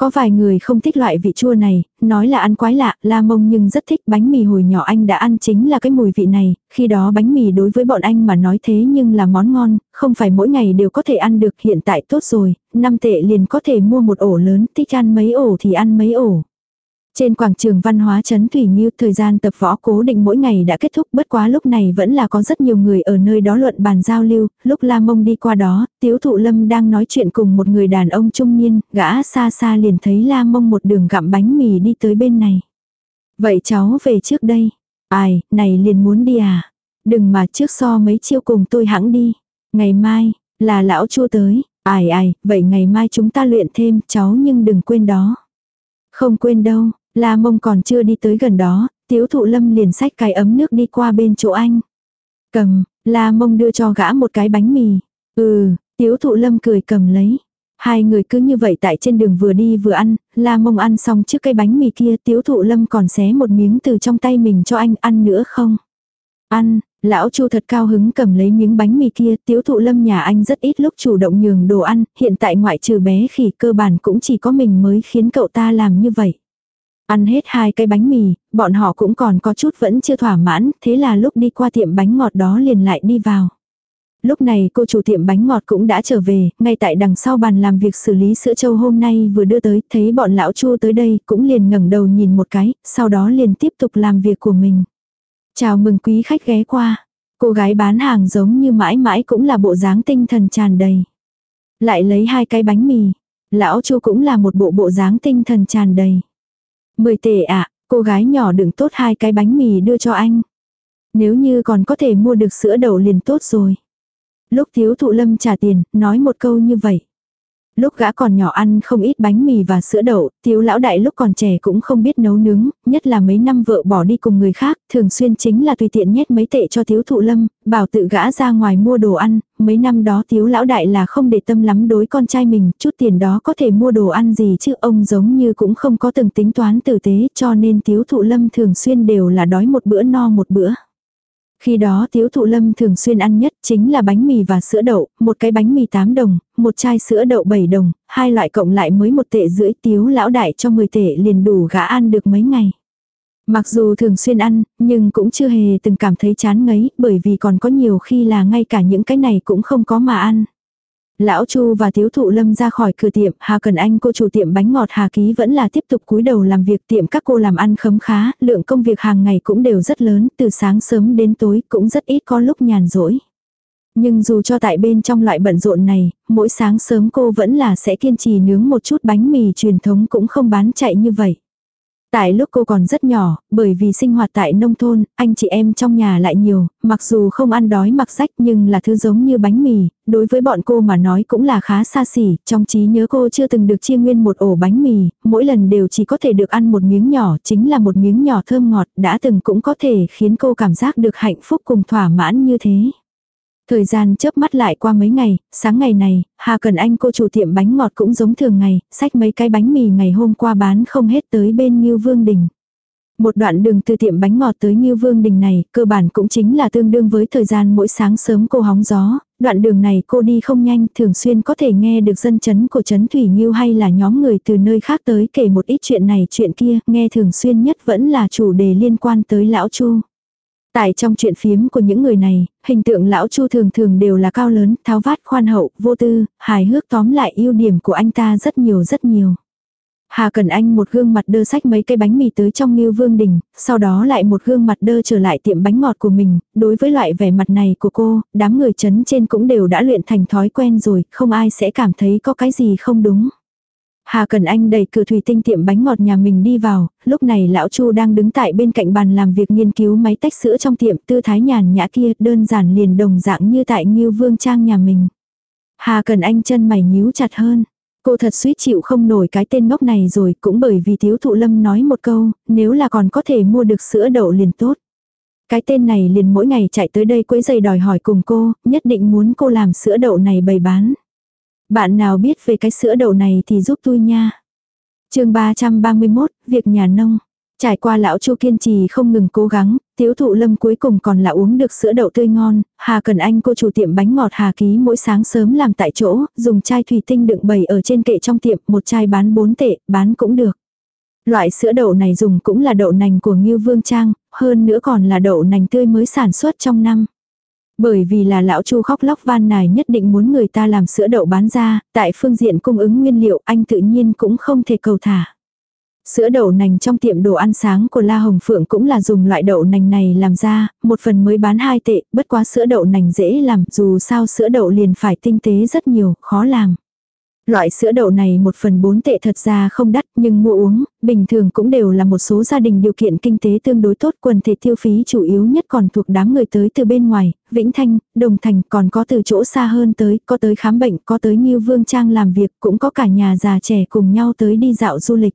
Có vài người không thích loại vị chua này, nói là ăn quái lạ, la mông nhưng rất thích bánh mì hồi nhỏ anh đã ăn chính là cái mùi vị này, khi đó bánh mì đối với bọn anh mà nói thế nhưng là món ngon, không phải mỗi ngày đều có thể ăn được hiện tại tốt rồi, năm tệ liền có thể mua một ổ lớn, thích ăn mấy ổ thì ăn mấy ổ. Trên quảng trường văn hóa Trấn Thủy Nghiêu thời gian tập võ cố định mỗi ngày đã kết thúc bất quá lúc này vẫn là có rất nhiều người ở nơi đó luận bàn giao lưu, lúc La Mông đi qua đó, Tiếu Thụ Lâm đang nói chuyện cùng một người đàn ông trung niên, gã xa xa liền thấy La Mông một đường gặm bánh mì đi tới bên này. Vậy cháu về trước đây. Ai, này liền muốn đi à? Đừng mà trước so mấy chiêu cùng tôi hãng đi. Ngày mai, là lão chua tới. Ai ai, vậy ngày mai chúng ta luyện thêm cháu nhưng đừng quên đó. Không quên đâu, La mông còn chưa đi tới gần đó, tiếu thụ lâm liền sách cái ấm nước đi qua bên chỗ anh. Cầm, la mông đưa cho gã một cái bánh mì. Ừ, tiếu thụ lâm cười cầm lấy. Hai người cứ như vậy tại trên đường vừa đi vừa ăn, la mông ăn xong trước cái bánh mì kia tiếu thụ lâm còn xé một miếng từ trong tay mình cho anh ăn nữa không? Ăn, lão chu thật cao hứng cầm lấy miếng bánh mì kia, tiếu thụ lâm nhà anh rất ít lúc chủ động nhường đồ ăn, hiện tại ngoại trừ bé khỉ cơ bản cũng chỉ có mình mới khiến cậu ta làm như vậy. Ăn hết hai cái bánh mì, bọn họ cũng còn có chút vẫn chưa thỏa mãn, thế là lúc đi qua tiệm bánh ngọt đó liền lại đi vào. Lúc này cô chủ tiệm bánh ngọt cũng đã trở về, ngay tại đằng sau bàn làm việc xử lý sữa châu hôm nay vừa đưa tới, thấy bọn lão chu tới đây, cũng liền ngẩng đầu nhìn một cái, sau đó liền tiếp tục làm việc của mình. Chào mừng quý khách ghé qua. Cô gái bán hàng giống như mãi mãi cũng là bộ dáng tinh thần tràn đầy. Lại lấy hai cái bánh mì. Lão chu cũng là một bộ bộ dáng tinh thần tràn đầy. Mười tệ ạ, à, cô gái nhỏ đựng tốt hai cái bánh mì đưa cho anh. Nếu như còn có thể mua được sữa đậu liền tốt rồi. Lúc thiếu thụ lâm trả tiền, nói một câu như vậy. Lúc gã còn nhỏ ăn không ít bánh mì và sữa đậu, tiếu lão đại lúc còn trẻ cũng không biết nấu nướng, nhất là mấy năm vợ bỏ đi cùng người khác, thường xuyên chính là tùy tiện nhét mấy tệ cho tiếu thụ lâm, bảo tự gã ra ngoài mua đồ ăn, mấy năm đó tiếu lão đại là không để tâm lắm đối con trai mình, chút tiền đó có thể mua đồ ăn gì chứ ông giống như cũng không có từng tính toán tử tế cho nên tiếu thụ lâm thường xuyên đều là đói một bữa no một bữa. Khi đó tiếu thụ lâm thường xuyên ăn nhất chính là bánh mì và sữa đậu, một cái bánh mì 8 đồng, một chai sữa đậu 7 đồng, hai loại cộng lại mới một tệ rưỡi tiếu lão đại cho 10 tệ liền đủ gã ăn được mấy ngày. Mặc dù thường xuyên ăn, nhưng cũng chưa hề từng cảm thấy chán ngấy, bởi vì còn có nhiều khi là ngay cả những cái này cũng không có mà ăn. Lão Chu và Tiếu Thụ Lâm ra khỏi cửa tiệm, Hà Cần Anh cô chủ tiệm bánh ngọt Hà Ký vẫn là tiếp tục cúi đầu làm việc tiệm các cô làm ăn khấm khá, lượng công việc hàng ngày cũng đều rất lớn, từ sáng sớm đến tối cũng rất ít có lúc nhàn rỗi. Nhưng dù cho tại bên trong loại bận rộn này, mỗi sáng sớm cô vẫn là sẽ kiên trì nướng một chút bánh mì truyền thống cũng không bán chạy như vậy. Tại lúc cô còn rất nhỏ, bởi vì sinh hoạt tại nông thôn, anh chị em trong nhà lại nhiều, mặc dù không ăn đói mặc sách nhưng là thứ giống như bánh mì, đối với bọn cô mà nói cũng là khá xa xỉ, trong trí nhớ cô chưa từng được chia nguyên một ổ bánh mì, mỗi lần đều chỉ có thể được ăn một miếng nhỏ, chính là một miếng nhỏ thơm ngọt, đã từng cũng có thể khiến cô cảm giác được hạnh phúc cùng thỏa mãn như thế. Thời gian chớp mắt lại qua mấy ngày, sáng ngày này, Hà Cần Anh cô chủ tiệm bánh ngọt cũng giống thường ngày, xách mấy cái bánh mì ngày hôm qua bán không hết tới bên Ngưu Vương Đình. Một đoạn đường từ tiệm bánh ngọt tới Ngưu Vương Đình này, cơ bản cũng chính là tương đương với thời gian mỗi sáng sớm cô hóng gió, đoạn đường này cô đi không nhanh, thường xuyên có thể nghe được dân chấn của chấn Thủy Ngưu hay là nhóm người từ nơi khác tới kể một ít chuyện này chuyện kia, nghe thường xuyên nhất vẫn là chủ đề liên quan tới Lão Chu. Tại trong chuyện phiếm của những người này, hình tượng lão Chu thường thường đều là cao lớn, tháo vát khoan hậu, vô tư, hài hước tóm lại ưu điểm của anh ta rất nhiều rất nhiều. Hà Cần Anh một gương mặt đơ sách mấy cây bánh mì tới trong Ngưu Vương Đình, sau đó lại một gương mặt đơ trở lại tiệm bánh ngọt của mình, đối với loại vẻ mặt này của cô, đám người chấn trên cũng đều đã luyện thành thói quen rồi, không ai sẽ cảm thấy có cái gì không đúng. Hà Cần Anh đẩy cửa thủy tinh tiệm bánh ngọt nhà mình đi vào, lúc này lão Chu đang đứng tại bên cạnh bàn làm việc nghiên cứu máy tách sữa trong tiệm tư thái nhàn nhã kia đơn giản liền đồng dạng như tại Nghiêu Vương Trang nhà mình. Hà Cần Anh chân mày nhíu chặt hơn. Cô thật suýt chịu không nổi cái tên ngốc này rồi cũng bởi vì thiếu thụ lâm nói một câu, nếu là còn có thể mua được sữa đậu liền tốt. Cái tên này liền mỗi ngày chạy tới đây quấy giày đòi hỏi cùng cô, nhất định muốn cô làm sữa đậu này bày bán. Bạn nào biết về cái sữa đậu này thì giúp tôi nha. chương 331, việc nhà nông. Trải qua lão chu kiên trì không ngừng cố gắng, tiếu thụ lâm cuối cùng còn là uống được sữa đậu tươi ngon, Hà Cần Anh cô chủ tiệm bánh ngọt Hà Ký mỗi sáng sớm làm tại chỗ, dùng chai thủy tinh đựng bầy ở trên kệ trong tiệm, một chai bán 4 tệ, bán cũng được. Loại sữa đậu này dùng cũng là đậu nành của Ngưu Vương Trang, hơn nữa còn là đậu nành tươi mới sản xuất trong năm. Bởi vì là lão chu khóc lóc van nài nhất định muốn người ta làm sữa đậu bán ra, tại phương diện cung ứng nguyên liệu anh tự nhiên cũng không thể cầu thả. Sữa đậu nành trong tiệm đồ ăn sáng của La Hồng Phượng cũng là dùng loại đậu nành này làm ra, một phần mới bán hai tệ, bất quá sữa đậu nành dễ làm, dù sao sữa đậu liền phải tinh tế rất nhiều, khó làm. Loại sữa đậu này một phần bốn tệ thật ra không đắt nhưng mua uống, bình thường cũng đều là một số gia đình điều kiện kinh tế tương đối tốt quần thể tiêu phí chủ yếu nhất còn thuộc đám người tới từ bên ngoài, Vĩnh Thanh, Đồng Thành còn có từ chỗ xa hơn tới, có tới khám bệnh, có tới như Vương Trang làm việc, cũng có cả nhà già trẻ cùng nhau tới đi dạo du lịch.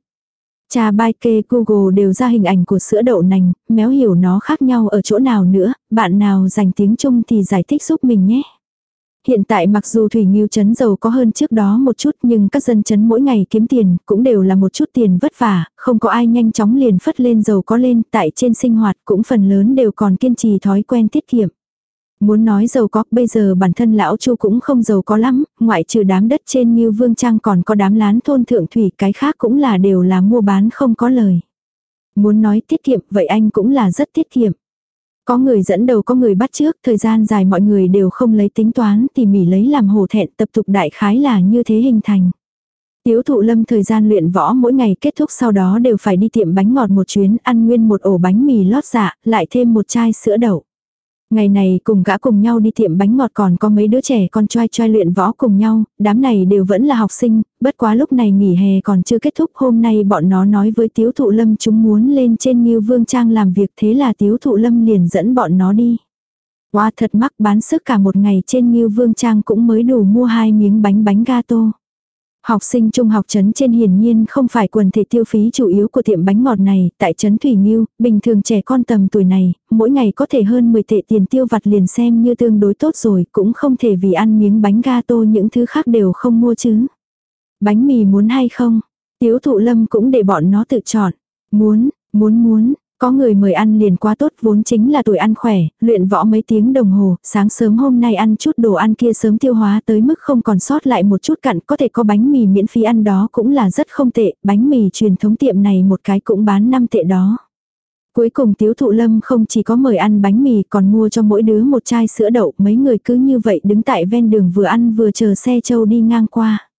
Cha bai kê Google đều ra hình ảnh của sữa đậu nành, méo hiểu nó khác nhau ở chỗ nào nữa, bạn nào dành tiếng Trung thì giải thích giúp mình nhé. Hiện tại mặc dù Thủy Nghiêu chấn giàu có hơn trước đó một chút nhưng các dân chấn mỗi ngày kiếm tiền cũng đều là một chút tiền vất vả, không có ai nhanh chóng liền phất lên giàu có lên, tại trên sinh hoạt cũng phần lớn đều còn kiên trì thói quen tiết kiệm. Muốn nói giàu có, bây giờ bản thân lão Chu cũng không giàu có lắm, ngoại trừ đám đất trên như Vương Trang còn có đám lán thôn thượng thủy, cái khác cũng là đều là mua bán không có lời. Muốn nói tiết kiệm, vậy anh cũng là rất tiết kiệm. Có người dẫn đầu có người bắt trước, thời gian dài mọi người đều không lấy tính toán tỉ mỉ lấy làm hổ thẹn tập tục đại khái là như thế hình thành. Tiếu thụ lâm thời gian luyện võ mỗi ngày kết thúc sau đó đều phải đi tiệm bánh ngọt một chuyến ăn nguyên một ổ bánh mì lót dạ, lại thêm một chai sữa đậu. Ngày này cùng gã cùng nhau đi tiệm bánh ngọt còn có mấy đứa trẻ con trai trai luyện võ cùng nhau, đám này đều vẫn là học sinh, bất quá lúc này nghỉ hè còn chưa kết thúc hôm nay bọn nó nói với tiếu thụ lâm chúng muốn lên trên như vương trang làm việc thế là tiếu thụ lâm liền dẫn bọn nó đi. Wow thật mắc bán sức cả một ngày trên như vương trang cũng mới đủ mua hai miếng bánh bánh gato. Học sinh trung học trấn trên hiển nhiên không phải quần thể tiêu phí chủ yếu của tiệm bánh ngọt này, tại trấn Thủy Nghiêu, bình thường trẻ con tầm tuổi này, mỗi ngày có thể hơn 10 tệ tiền tiêu vặt liền xem như tương đối tốt rồi, cũng không thể vì ăn miếng bánh gato những thứ khác đều không mua chứ. Bánh mì muốn hay không? Tiếu thụ lâm cũng để bọn nó tự chọn. Muốn, muốn muốn, có người mời ăn liền quá tốt vốn chính là tuổi ăn khỏe, luyện võ mấy tiếng đồng hồ, sáng sớm hôm nay ăn chút đồ ăn kia sớm tiêu hóa tới mức không còn sót lại một chút cặn, có thể có bánh mì miễn phí ăn đó cũng là rất không tệ, bánh mì truyền thống tiệm này một cái cũng bán 5 tệ đó. Cuối cùng tiếu thụ lâm không chỉ có mời ăn bánh mì còn mua cho mỗi đứa một chai sữa đậu, mấy người cứ như vậy đứng tại ven đường vừa ăn vừa chờ xe châu đi ngang qua.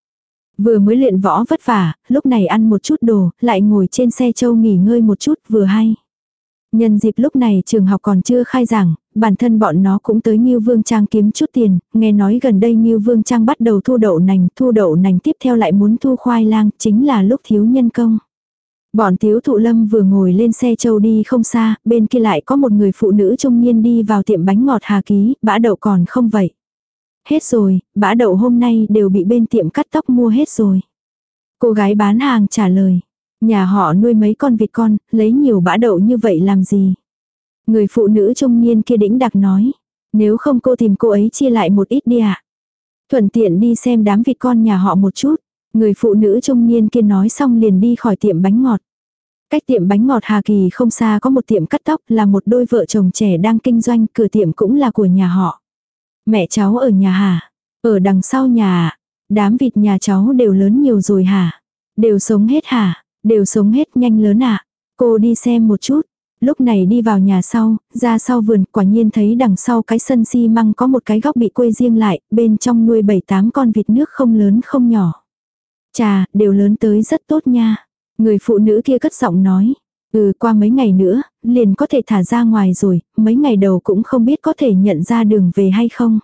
Vừa mới luyện võ vất vả, lúc này ăn một chút đồ, lại ngồi trên xe châu nghỉ ngơi một chút vừa hay. Nhân dịp lúc này trường học còn chưa khai giảng, bản thân bọn nó cũng tới nhiêu Vương Trang kiếm chút tiền, nghe nói gần đây nhiêu Vương Trang bắt đầu thu đậu nành, thu đậu nành tiếp theo lại muốn thu khoai lang, chính là lúc thiếu nhân công. Bọn thiếu thụ lâm vừa ngồi lên xe châu đi không xa, bên kia lại có một người phụ nữ trung niên đi vào tiệm bánh ngọt Hà Ký, bã đậu còn không vậy. Hết rồi, bã đậu hôm nay đều bị bên tiệm cắt tóc mua hết rồi. Cô gái bán hàng trả lời. Nhà họ nuôi mấy con vịt con, lấy nhiều bã đậu như vậy làm gì? Người phụ nữ trung niên kia đĩnh đặc nói. Nếu không cô tìm cô ấy chia lại một ít đi ạ. À? Thuận tiện đi xem đám vịt con nhà họ một chút. Người phụ nữ trung niên kia nói xong liền đi khỏi tiệm bánh ngọt. Cách tiệm bánh ngọt Hà Kỳ không xa có một tiệm cắt tóc là một đôi vợ chồng trẻ đang kinh doanh, cửa tiệm cũng là của nhà họ. Mẹ cháu ở nhà hả? Ở đằng sau nhà Đám vịt nhà cháu đều lớn nhiều rồi hả? Đều sống hết hả? Đều sống hết nhanh lớn ạ. À? Cô đi xem một chút. Lúc này đi vào nhà sau, ra sau vườn, quả nhiên thấy đằng sau cái sân xi măng có một cái góc bị quây riêng lại, bên trong nuôi bảy tám con vịt nước không lớn không nhỏ. Chà, đều lớn tới rất tốt nha. Người phụ nữ kia cất giọng nói. Ừ qua mấy ngày nữa, liền có thể thả ra ngoài rồi, mấy ngày đầu cũng không biết có thể nhận ra đường về hay không.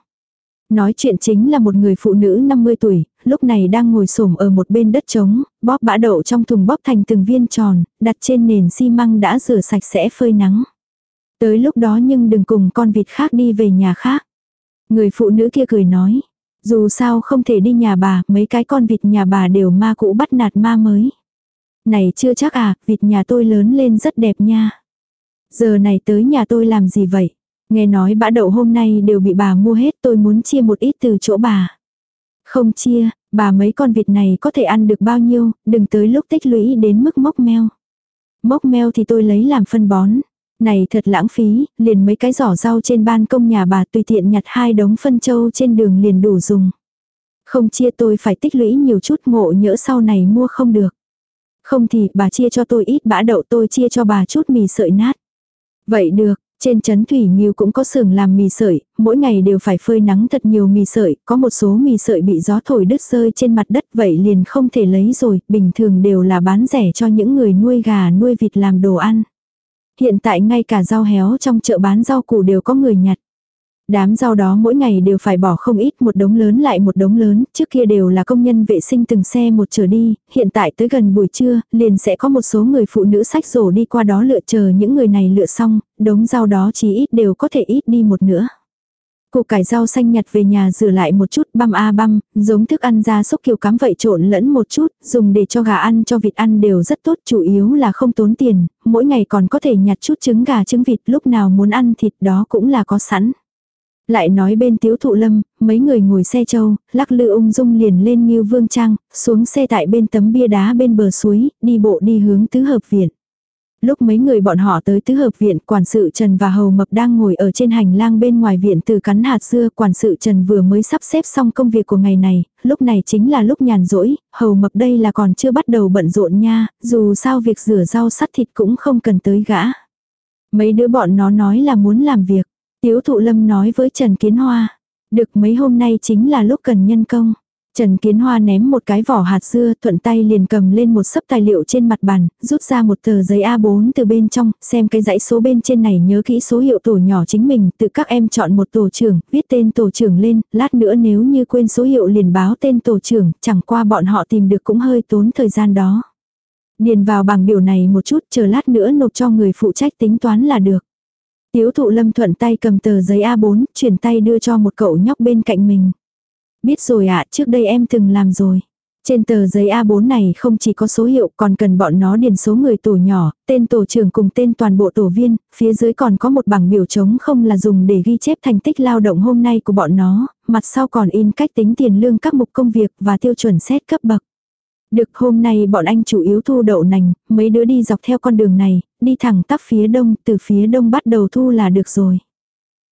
Nói chuyện chính là một người phụ nữ 50 tuổi, lúc này đang ngồi xổm ở một bên đất trống, bóp bã đậu trong thùng bóp thành từng viên tròn, đặt trên nền xi măng đã rửa sạch sẽ phơi nắng. Tới lúc đó nhưng đừng cùng con vịt khác đi về nhà khác. Người phụ nữ kia cười nói, dù sao không thể đi nhà bà, mấy cái con vịt nhà bà đều ma cũ bắt nạt ma mới. Này chưa chắc à, vịt nhà tôi lớn lên rất đẹp nha. Giờ này tới nhà tôi làm gì vậy? Nghe nói bã đậu hôm nay đều bị bà mua hết tôi muốn chia một ít từ chỗ bà. Không chia, bà mấy con vịt này có thể ăn được bao nhiêu, đừng tới lúc tích lũy đến mức mốc meo. Mốc meo thì tôi lấy làm phân bón. Này thật lãng phí, liền mấy cái giỏ rau trên ban công nhà bà tùy tiện nhặt hai đống phân châu trên đường liền đủ dùng. Không chia tôi phải tích lũy nhiều chút ngộ nhỡ sau này mua không được. Không thì bà chia cho tôi ít bã đậu tôi chia cho bà chút mì sợi nát. Vậy được, trên chấn Thủy Nghiêu cũng có xưởng làm mì sợi, mỗi ngày đều phải phơi nắng thật nhiều mì sợi, có một số mì sợi bị gió thổi đứt rơi trên mặt đất vậy liền không thể lấy rồi, bình thường đều là bán rẻ cho những người nuôi gà nuôi vịt làm đồ ăn. Hiện tại ngay cả rau héo trong chợ bán rau củ đều có người nhặt. Đám rau đó mỗi ngày đều phải bỏ không ít một đống lớn lại một đống lớn, trước kia đều là công nhân vệ sinh từng xe một trở đi, hiện tại tới gần buổi trưa, liền sẽ có một số người phụ nữ sách rổ đi qua đó lựa chờ những người này lựa xong, đống rau đó chỉ ít đều có thể ít đi một nữa. Củ cải rau xanh nhặt về nhà rửa lại một chút băm a băm, giống thức ăn ra sốc kiều cắm vậy trộn lẫn một chút, dùng để cho gà ăn cho vịt ăn đều rất tốt, chủ yếu là không tốn tiền, mỗi ngày còn có thể nhặt chút trứng gà trứng vịt lúc nào muốn ăn thịt đó cũng là có sẵn. Lại nói bên tiếu thụ lâm, mấy người ngồi xe châu, lắc lư ung dung liền lên như vương trang, xuống xe tại bên tấm bia đá bên bờ suối, đi bộ đi hướng tứ hợp viện. Lúc mấy người bọn họ tới tứ hợp viện, quản sự Trần và Hầu Mập đang ngồi ở trên hành lang bên ngoài viện từ cắn hạt dưa, quản sự Trần vừa mới sắp xếp xong công việc của ngày này, lúc này chính là lúc nhàn rỗi, Hầu Mập đây là còn chưa bắt đầu bận rộn nha, dù sao việc rửa rau sắt thịt cũng không cần tới gã. Mấy đứa bọn nó nói là muốn làm việc. Tiếu thụ lâm nói với Trần Kiến Hoa. Được mấy hôm nay chính là lúc cần nhân công. Trần Kiến Hoa ném một cái vỏ hạt dưa thuận tay liền cầm lên một sấp tài liệu trên mặt bàn, rút ra một tờ giấy A4 từ bên trong, xem cái dãy số bên trên này nhớ kỹ số hiệu tổ nhỏ chính mình, tự các em chọn một tổ trưởng, viết tên tổ trưởng lên, lát nữa nếu như quên số hiệu liền báo tên tổ trưởng, chẳng qua bọn họ tìm được cũng hơi tốn thời gian đó. Điền vào bảng biểu này một chút chờ lát nữa nộp cho người phụ trách tính toán là được. Tiếu thụ lâm thuận tay cầm tờ giấy A4, chuyển tay đưa cho một cậu nhóc bên cạnh mình. Biết rồi ạ, trước đây em từng làm rồi. Trên tờ giấy A4 này không chỉ có số hiệu còn cần bọn nó điền số người tổ nhỏ, tên tổ trưởng cùng tên toàn bộ tổ viên, phía dưới còn có một bảng biểu trống không là dùng để ghi chép thành tích lao động hôm nay của bọn nó, mặt sau còn in cách tính tiền lương các mục công việc và tiêu chuẩn xét cấp bậc. Được hôm nay bọn anh chủ yếu thu đậu nành, mấy đứa đi dọc theo con đường này, đi thẳng tắp phía đông, từ phía đông bắt đầu thu là được rồi.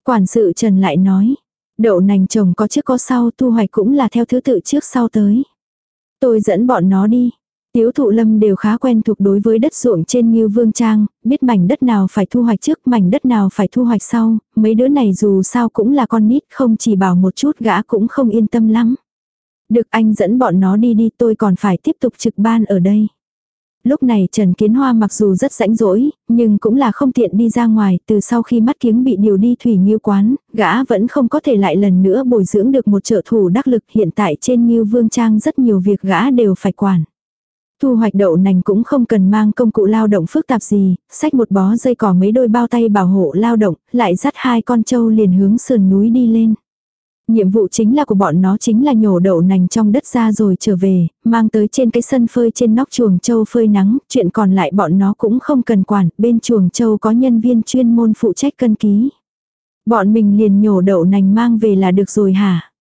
Quản sự Trần lại nói, đậu nành trồng có trước có sau thu hoạch cũng là theo thứ tự trước sau tới. Tôi dẫn bọn nó đi. Tiếu thụ lâm đều khá quen thuộc đối với đất ruộng trên như vương trang, biết mảnh đất nào phải thu hoạch trước, mảnh đất nào phải thu hoạch sau, mấy đứa này dù sao cũng là con nít không chỉ bảo một chút gã cũng không yên tâm lắm. Được anh dẫn bọn nó đi đi tôi còn phải tiếp tục trực ban ở đây. Lúc này Trần Kiến Hoa mặc dù rất rãnh rỗi, nhưng cũng là không tiện đi ra ngoài, từ sau khi mắt kiếng bị điều đi thủy nghiêu quán, gã vẫn không có thể lại lần nữa bồi dưỡng được một trợ thủ đắc lực hiện tại trên nghiêu vương trang rất nhiều việc gã đều phải quản. Thu hoạch đậu nành cũng không cần mang công cụ lao động phức tạp gì, xách một bó dây cỏ mấy đôi bao tay bảo hộ lao động, lại dắt hai con trâu liền hướng sườn núi đi lên. Nhiệm vụ chính là của bọn nó chính là nhổ đậu nành trong đất ra rồi trở về, mang tới trên cái sân phơi trên nóc chuồng châu phơi nắng, chuyện còn lại bọn nó cũng không cần quản, bên chuồng châu có nhân viên chuyên môn phụ trách cân ký. Bọn mình liền nhổ đậu nành mang về là được rồi hả?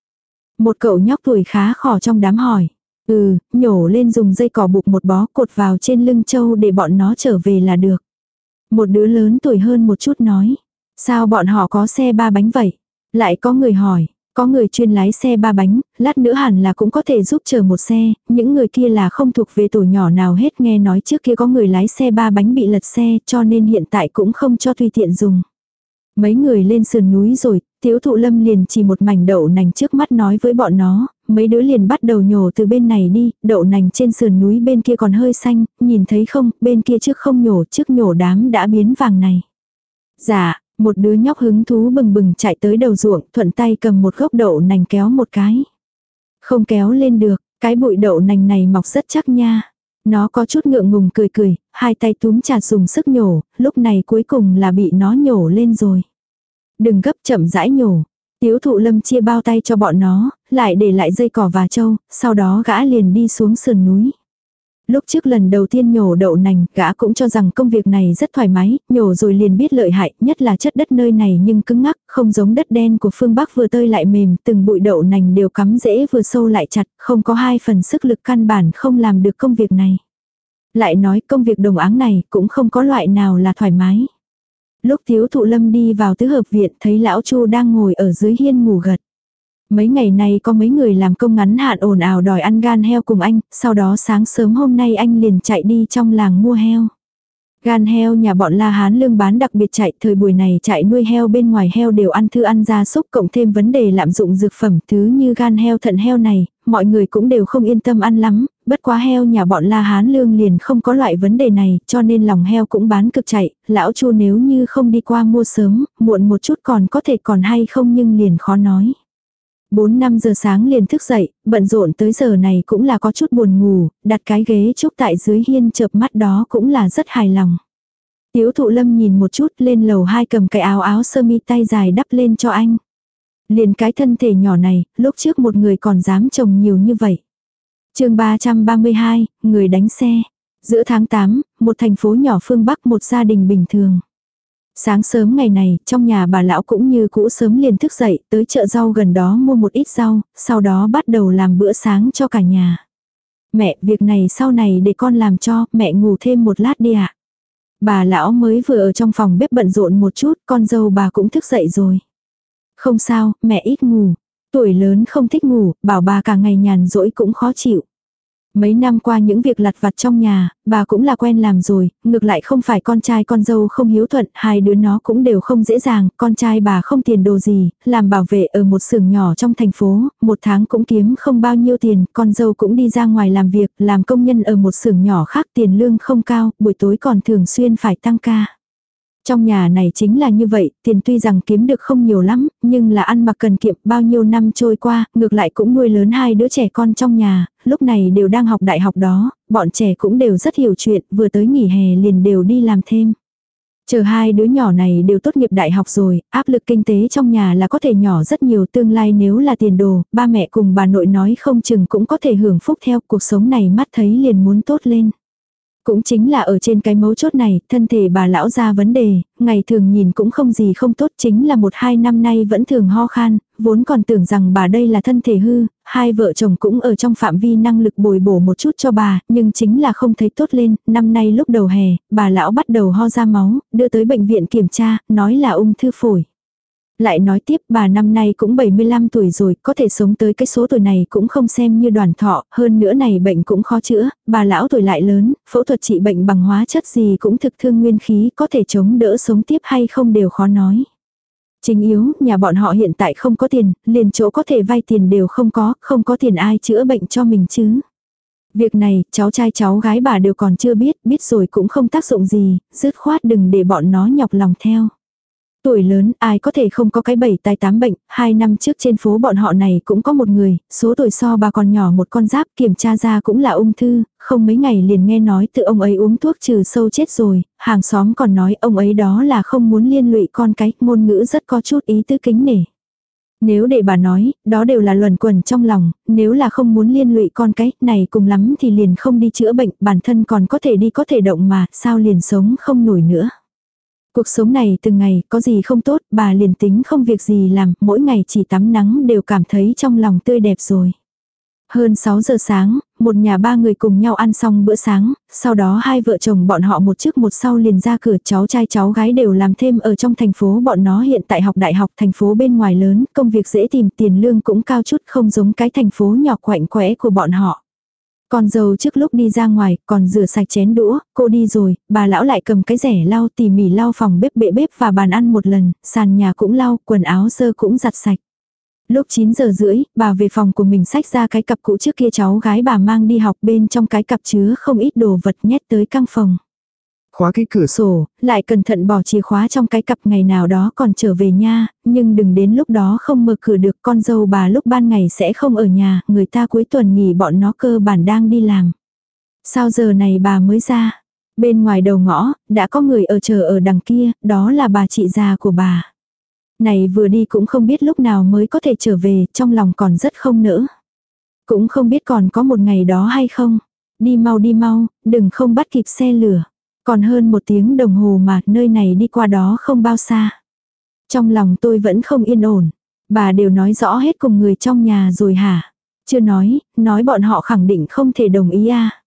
Một cậu nhóc tuổi khá khỏ trong đám hỏi. Ừ, nhổ lên dùng dây cỏ buộc một bó cột vào trên lưng châu để bọn nó trở về là được. Một đứa lớn tuổi hơn một chút nói. Sao bọn họ có xe ba bánh vậy? Lại có người hỏi, có người chuyên lái xe ba bánh, lát nữa hẳn là cũng có thể giúp chờ một xe, những người kia là không thuộc về tổ nhỏ nào hết nghe nói trước kia có người lái xe ba bánh bị lật xe cho nên hiện tại cũng không cho tùy tiện dùng. Mấy người lên sườn núi rồi, tiếu thụ lâm liền chỉ một mảnh đậu nành trước mắt nói với bọn nó, mấy đứa liền bắt đầu nhổ từ bên này đi, đậu nành trên sườn núi bên kia còn hơi xanh, nhìn thấy không, bên kia trước không nhổ, trước nhổ đám đã biến vàng này. Dạ, một đứa nhóc hứng thú bừng bừng chạy tới đầu ruộng, thuận tay cầm một gốc đậu nành kéo một cái. Không kéo lên được, cái bụi đậu nành này mọc rất chắc nha. Nó có chút ngượng ngùng cười cười, hai tay túm chặt dùng sức nhổ, lúc này cuối cùng là bị nó nhổ lên rồi. Đừng gấp chậm rãi nhổ. Tiếu thụ lâm chia bao tay cho bọn nó, lại để lại dây cỏ và trâu, sau đó gã liền đi xuống sườn núi. Lúc trước lần đầu tiên nhổ đậu nành, gã cũng cho rằng công việc này rất thoải mái, nhổ rồi liền biết lợi hại, nhất là chất đất nơi này nhưng cứng ngắc, không giống đất đen của phương Bắc vừa tơi lại mềm, từng bụi đậu nành đều cắm dễ vừa sâu lại chặt, không có hai phần sức lực căn bản không làm được công việc này. Lại nói công việc đồng áng này cũng không có loại nào là thoải mái. Lúc thiếu thụ lâm đi vào tứ hợp viện thấy lão chu đang ngồi ở dưới hiên ngủ gật. Mấy ngày này có mấy người làm công ngắn hạn ồn ào đòi ăn gan heo cùng anh, sau đó sáng sớm hôm nay anh liền chạy đi trong làng mua heo. Gan heo nhà bọn La Hán lương bán đặc biệt chạy, thời buổi này chạy nuôi heo bên ngoài heo đều ăn thư ăn gia súc cộng thêm vấn đề lạm dụng dược phẩm thứ như gan heo thận heo này, mọi người cũng đều không yên tâm ăn lắm, bất quá heo nhà bọn La Hán lương liền không có loại vấn đề này, cho nên lòng heo cũng bán cực chạy, lão chu nếu như không đi qua mua sớm, muộn một chút còn có thể còn hay không nhưng liền khó nói. 4-5 giờ sáng liền thức dậy, bận rộn tới giờ này cũng là có chút buồn ngủ, đặt cái ghế trúc tại dưới hiên chợp mắt đó cũng là rất hài lòng. Tiếu thụ lâm nhìn một chút lên lầu hai cầm cái áo áo sơ mi tay dài đắp lên cho anh. Liền cái thân thể nhỏ này, lúc trước một người còn dám trồng nhiều như vậy. chương 332, người đánh xe. Giữa tháng 8, một thành phố nhỏ phương Bắc một gia đình bình thường. Sáng sớm ngày này, trong nhà bà lão cũng như cũ sớm liền thức dậy, tới chợ rau gần đó mua một ít rau, sau đó bắt đầu làm bữa sáng cho cả nhà. Mẹ, việc này sau này để con làm cho, mẹ ngủ thêm một lát đi ạ. Bà lão mới vừa ở trong phòng bếp bận rộn một chút, con dâu bà cũng thức dậy rồi. Không sao, mẹ ít ngủ. Tuổi lớn không thích ngủ, bảo bà cả ngày nhàn rỗi cũng khó chịu. Mấy năm qua những việc lặt vặt trong nhà, bà cũng là quen làm rồi, ngược lại không phải con trai con dâu không hiếu thuận, hai đứa nó cũng đều không dễ dàng, con trai bà không tiền đồ gì, làm bảo vệ ở một xưởng nhỏ trong thành phố, một tháng cũng kiếm không bao nhiêu tiền, con dâu cũng đi ra ngoài làm việc, làm công nhân ở một xưởng nhỏ khác tiền lương không cao, buổi tối còn thường xuyên phải tăng ca. Trong nhà này chính là như vậy, tiền tuy rằng kiếm được không nhiều lắm, nhưng là ăn mặc cần kiệm bao nhiêu năm trôi qua, ngược lại cũng nuôi lớn hai đứa trẻ con trong nhà, lúc này đều đang học đại học đó, bọn trẻ cũng đều rất hiểu chuyện, vừa tới nghỉ hè liền đều đi làm thêm. Chờ hai đứa nhỏ này đều tốt nghiệp đại học rồi, áp lực kinh tế trong nhà là có thể nhỏ rất nhiều tương lai nếu là tiền đồ, ba mẹ cùng bà nội nói không chừng cũng có thể hưởng phúc theo cuộc sống này mắt thấy liền muốn tốt lên. Cũng chính là ở trên cái mấu chốt này, thân thể bà lão ra vấn đề, ngày thường nhìn cũng không gì không tốt chính là một hai năm nay vẫn thường ho khan, vốn còn tưởng rằng bà đây là thân thể hư, hai vợ chồng cũng ở trong phạm vi năng lực bồi bổ một chút cho bà, nhưng chính là không thấy tốt lên, năm nay lúc đầu hè, bà lão bắt đầu ho ra máu, đưa tới bệnh viện kiểm tra, nói là ung thư phổi. Lại nói tiếp bà năm nay cũng 75 tuổi rồi, có thể sống tới cái số tuổi này cũng không xem như đoàn thọ, hơn nữa này bệnh cũng khó chữa, bà lão tuổi lại lớn, phẫu thuật trị bệnh bằng hóa chất gì cũng thực thương nguyên khí, có thể chống đỡ sống tiếp hay không đều khó nói. Chính yếu, nhà bọn họ hiện tại không có tiền, liền chỗ có thể vay tiền đều không có, không có tiền ai chữa bệnh cho mình chứ. Việc này, cháu trai cháu gái bà đều còn chưa biết, biết rồi cũng không tác dụng gì, dứt khoát đừng để bọn nó nhọc lòng theo. Tuổi lớn, ai có thể không có cái bảy tai tám bệnh, hai năm trước trên phố bọn họ này cũng có một người, số tuổi so bà còn nhỏ một con giáp kiểm tra ra cũng là ung thư, không mấy ngày liền nghe nói tự ông ấy uống thuốc trừ sâu chết rồi, hàng xóm còn nói ông ấy đó là không muốn liên lụy con cái, ngôn ngữ rất có chút ý tứ kính nể. Nếu để bà nói, đó đều là luẩn quẩn trong lòng, nếu là không muốn liên lụy con cái, này cùng lắm thì liền không đi chữa bệnh, bản thân còn có thể đi có thể động mà, sao liền sống không nổi nữa. Cuộc sống này từng ngày có gì không tốt, bà liền tính không việc gì làm, mỗi ngày chỉ tắm nắng đều cảm thấy trong lòng tươi đẹp rồi. Hơn 6 giờ sáng, một nhà ba người cùng nhau ăn xong bữa sáng, sau đó hai vợ chồng bọn họ một trước một sau liền ra cửa cháu trai cháu gái đều làm thêm ở trong thành phố bọn nó hiện tại học đại học thành phố bên ngoài lớn, công việc dễ tìm tiền lương cũng cao chút không giống cái thành phố nhỏ quạnh quẽ của bọn họ. Con dâu trước lúc đi ra ngoài, còn rửa sạch chén đũa, cô đi rồi, bà lão lại cầm cái rẻ lau tỉ mỉ lau phòng bếp bệ bếp và bàn ăn một lần, sàn nhà cũng lau, quần áo sơ cũng giặt sạch. Lúc 9 giờ rưỡi, bà về phòng của mình xách ra cái cặp cũ trước kia cháu gái bà mang đi học bên trong cái cặp chứa không ít đồ vật nhét tới căng phòng. Khóa cái cửa sổ, lại cẩn thận bỏ chìa khóa trong cái cặp ngày nào đó còn trở về nha, nhưng đừng đến lúc đó không mở cửa được con dâu bà lúc ban ngày sẽ không ở nhà, người ta cuối tuần nghỉ bọn nó cơ bản đang đi làm. Sao giờ này bà mới ra? Bên ngoài đầu ngõ, đã có người ở chờ ở đằng kia, đó là bà chị già của bà. Này vừa đi cũng không biết lúc nào mới có thể trở về, trong lòng còn rất không nỡ. Cũng không biết còn có một ngày đó hay không. Đi mau đi mau, đừng không bắt kịp xe lửa. Còn hơn một tiếng đồng hồ mà nơi này đi qua đó không bao xa. Trong lòng tôi vẫn không yên ổn. Bà đều nói rõ hết cùng người trong nhà rồi hả? Chưa nói, nói bọn họ khẳng định không thể đồng ý à.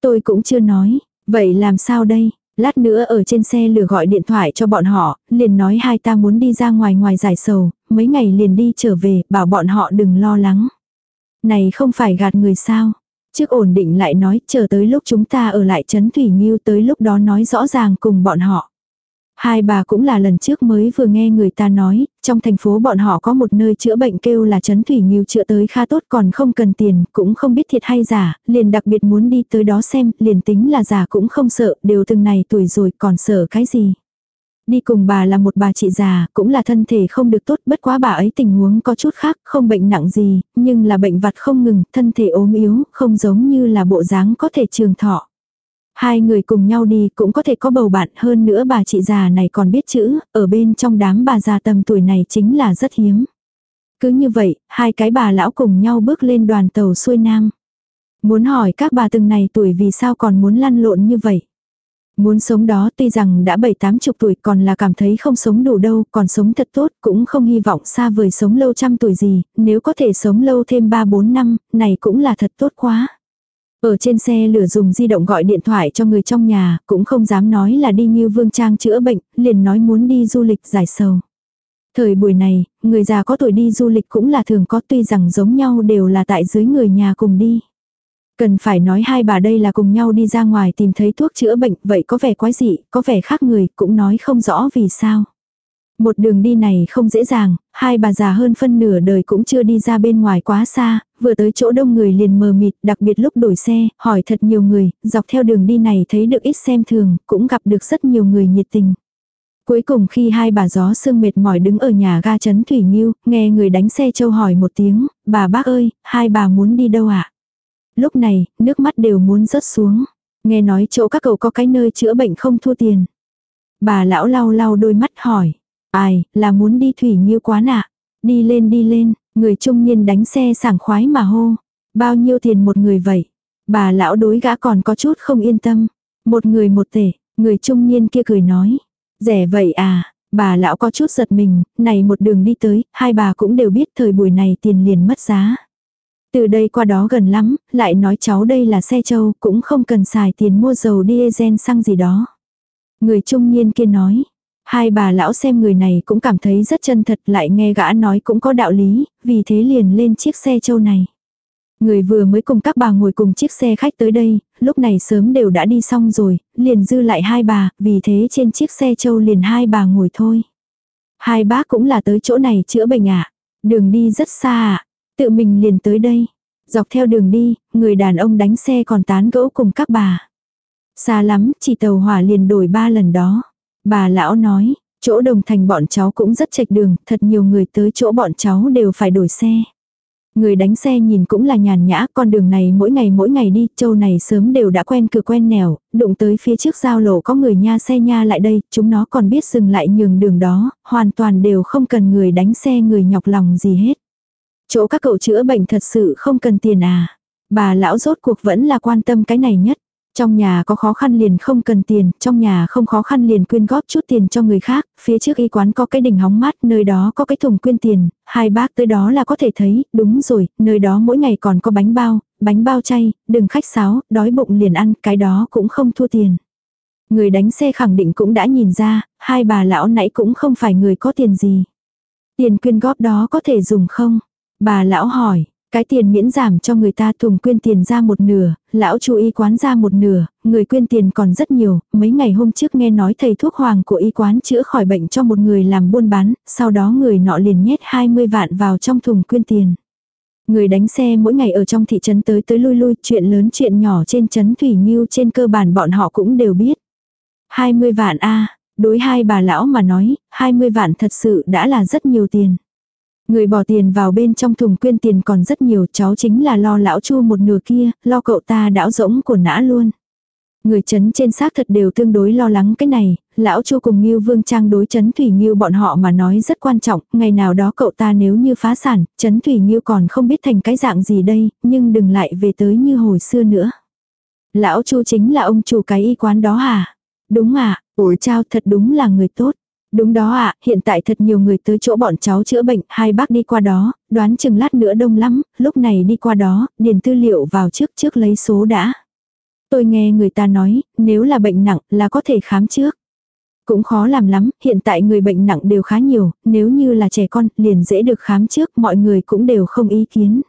Tôi cũng chưa nói, vậy làm sao đây? Lát nữa ở trên xe lửa gọi điện thoại cho bọn họ, liền nói hai ta muốn đi ra ngoài ngoài giải sầu, mấy ngày liền đi trở về, bảo bọn họ đừng lo lắng. Này không phải gạt người sao? Trước ổn định lại nói, chờ tới lúc chúng ta ở lại Trấn Thủy Nghiêu tới lúc đó nói rõ ràng cùng bọn họ. Hai bà cũng là lần trước mới vừa nghe người ta nói, trong thành phố bọn họ có một nơi chữa bệnh kêu là Trấn Thủy Nghiêu chữa tới khá tốt còn không cần tiền, cũng không biết thiệt hay giả, liền đặc biệt muốn đi tới đó xem, liền tính là giả cũng không sợ, đều từng này tuổi rồi còn sợ cái gì. Đi cùng bà là một bà chị già, cũng là thân thể không được tốt, bất quá bà ấy tình huống có chút khác, không bệnh nặng gì, nhưng là bệnh vặt không ngừng, thân thể ốm yếu, không giống như là bộ dáng có thể trường thọ. Hai người cùng nhau đi cũng có thể có bầu bạn hơn nữa bà chị già này còn biết chữ, ở bên trong đám bà già tầm tuổi này chính là rất hiếm. Cứ như vậy, hai cái bà lão cùng nhau bước lên đoàn tàu xuôi nam. Muốn hỏi các bà từng này tuổi vì sao còn muốn lăn lộn như vậy. Muốn sống đó tuy rằng đã bảy tám chục tuổi còn là cảm thấy không sống đủ đâu, còn sống thật tốt, cũng không hy vọng xa vời sống lâu trăm tuổi gì, nếu có thể sống lâu thêm ba bốn năm, này cũng là thật tốt quá. Ở trên xe lửa dùng di động gọi điện thoại cho người trong nhà, cũng không dám nói là đi như vương trang chữa bệnh, liền nói muốn đi du lịch giải sầu. Thời buổi này, người già có tuổi đi du lịch cũng là thường có tuy rằng giống nhau đều là tại dưới người nhà cùng đi. Cần phải nói hai bà đây là cùng nhau đi ra ngoài tìm thấy thuốc chữa bệnh, vậy có vẻ quái dị, có vẻ khác người, cũng nói không rõ vì sao. Một đường đi này không dễ dàng, hai bà già hơn phân nửa đời cũng chưa đi ra bên ngoài quá xa, vừa tới chỗ đông người liền mờ mịt, đặc biệt lúc đổi xe, hỏi thật nhiều người, dọc theo đường đi này thấy được ít xem thường, cũng gặp được rất nhiều người nhiệt tình. Cuối cùng khi hai bà gió sương mệt mỏi đứng ở nhà ga chấn Thủy Nhiêu, nghe người đánh xe châu hỏi một tiếng, bà bác ơi, hai bà muốn đi đâu ạ? À? Lúc này, nước mắt đều muốn rớt xuống. Nghe nói chỗ các cậu có cái nơi chữa bệnh không thua tiền. Bà lão lau lau đôi mắt hỏi. Ai, là muốn đi thủy như quán ạ? Đi lên đi lên, người trung niên đánh xe sảng khoái mà hô. Bao nhiêu tiền một người vậy? Bà lão đối gã còn có chút không yên tâm. Một người một tể, người trung niên kia cười nói. Rẻ vậy à, bà lão có chút giật mình, này một đường đi tới, hai bà cũng đều biết thời buổi này tiền liền mất giá. Từ đây qua đó gần lắm, lại nói cháu đây là xe châu, cũng không cần xài tiền mua dầu diesel xăng gì đó. Người trung niên kia nói, hai bà lão xem người này cũng cảm thấy rất chân thật lại nghe gã nói cũng có đạo lý, vì thế liền lên chiếc xe châu này. Người vừa mới cùng các bà ngồi cùng chiếc xe khách tới đây, lúc này sớm đều đã đi xong rồi, liền dư lại hai bà, vì thế trên chiếc xe châu liền hai bà ngồi thôi. Hai bác cũng là tới chỗ này chữa bệnh ạ. Đường đi rất xa ạ. Tự mình liền tới đây. Dọc theo đường đi, người đàn ông đánh xe còn tán gẫu cùng các bà. Xa lắm, chỉ tàu hỏa liền đổi ba lần đó. Bà lão nói, chỗ đồng thành bọn cháu cũng rất chệch đường, thật nhiều người tới chỗ bọn cháu đều phải đổi xe. Người đánh xe nhìn cũng là nhàn nhã, con đường này mỗi ngày mỗi ngày đi, châu này sớm đều đã quen cửa quen nẻo, đụng tới phía trước giao lộ có người nha xe nha lại đây, chúng nó còn biết dừng lại nhường đường đó, hoàn toàn đều không cần người đánh xe người nhọc lòng gì hết. Chỗ các cậu chữa bệnh thật sự không cần tiền à. Bà lão rốt cuộc vẫn là quan tâm cái này nhất. Trong nhà có khó khăn liền không cần tiền, trong nhà không khó khăn liền quyên góp chút tiền cho người khác, phía trước y quán có cái đỉnh hóng mát, nơi đó có cái thùng quyên tiền, hai bác tới đó là có thể thấy, đúng rồi, nơi đó mỗi ngày còn có bánh bao, bánh bao chay, đừng khách sáo, đói bụng liền ăn, cái đó cũng không thua tiền. Người đánh xe khẳng định cũng đã nhìn ra, hai bà lão nãy cũng không phải người có tiền gì. Tiền quyên góp đó có thể dùng không? Bà lão hỏi, cái tiền miễn giảm cho người ta thùng quyên tiền ra một nửa, lão chú y quán ra một nửa, người quyên tiền còn rất nhiều, mấy ngày hôm trước nghe nói thầy thuốc hoàng của y quán chữa khỏi bệnh cho một người làm buôn bán, sau đó người nọ liền nhét 20 vạn vào trong thùng quyên tiền. Người đánh xe mỗi ngày ở trong thị trấn tới tới lui lui, chuyện lớn chuyện nhỏ trên trấn Thủy Nhiêu trên cơ bản bọn họ cũng đều biết. 20 vạn a đối hai bà lão mà nói, 20 vạn thật sự đã là rất nhiều tiền. Người bỏ tiền vào bên trong thùng quyên tiền còn rất nhiều cháu chính là lo lão chu một nửa kia, lo cậu ta đảo rỗng của nã luôn. Người chấn trên xác thật đều tương đối lo lắng cái này, lão chu cùng Ngưu Vương Trang đối chấn Thủy Ngưu bọn họ mà nói rất quan trọng, ngày nào đó cậu ta nếu như phá sản, chấn Thủy Ngưu còn không biết thành cái dạng gì đây, nhưng đừng lại về tới như hồi xưa nữa. Lão chu chính là ông chủ cái y quán đó hả? Đúng à, ủi trao thật đúng là người tốt. Đúng đó ạ, hiện tại thật nhiều người tới chỗ bọn cháu chữa bệnh, hai bác đi qua đó, đoán chừng lát nữa đông lắm, lúc này đi qua đó, điền tư liệu vào trước trước lấy số đã. Tôi nghe người ta nói, nếu là bệnh nặng là có thể khám trước. Cũng khó làm lắm, hiện tại người bệnh nặng đều khá nhiều, nếu như là trẻ con, liền dễ được khám trước, mọi người cũng đều không ý kiến.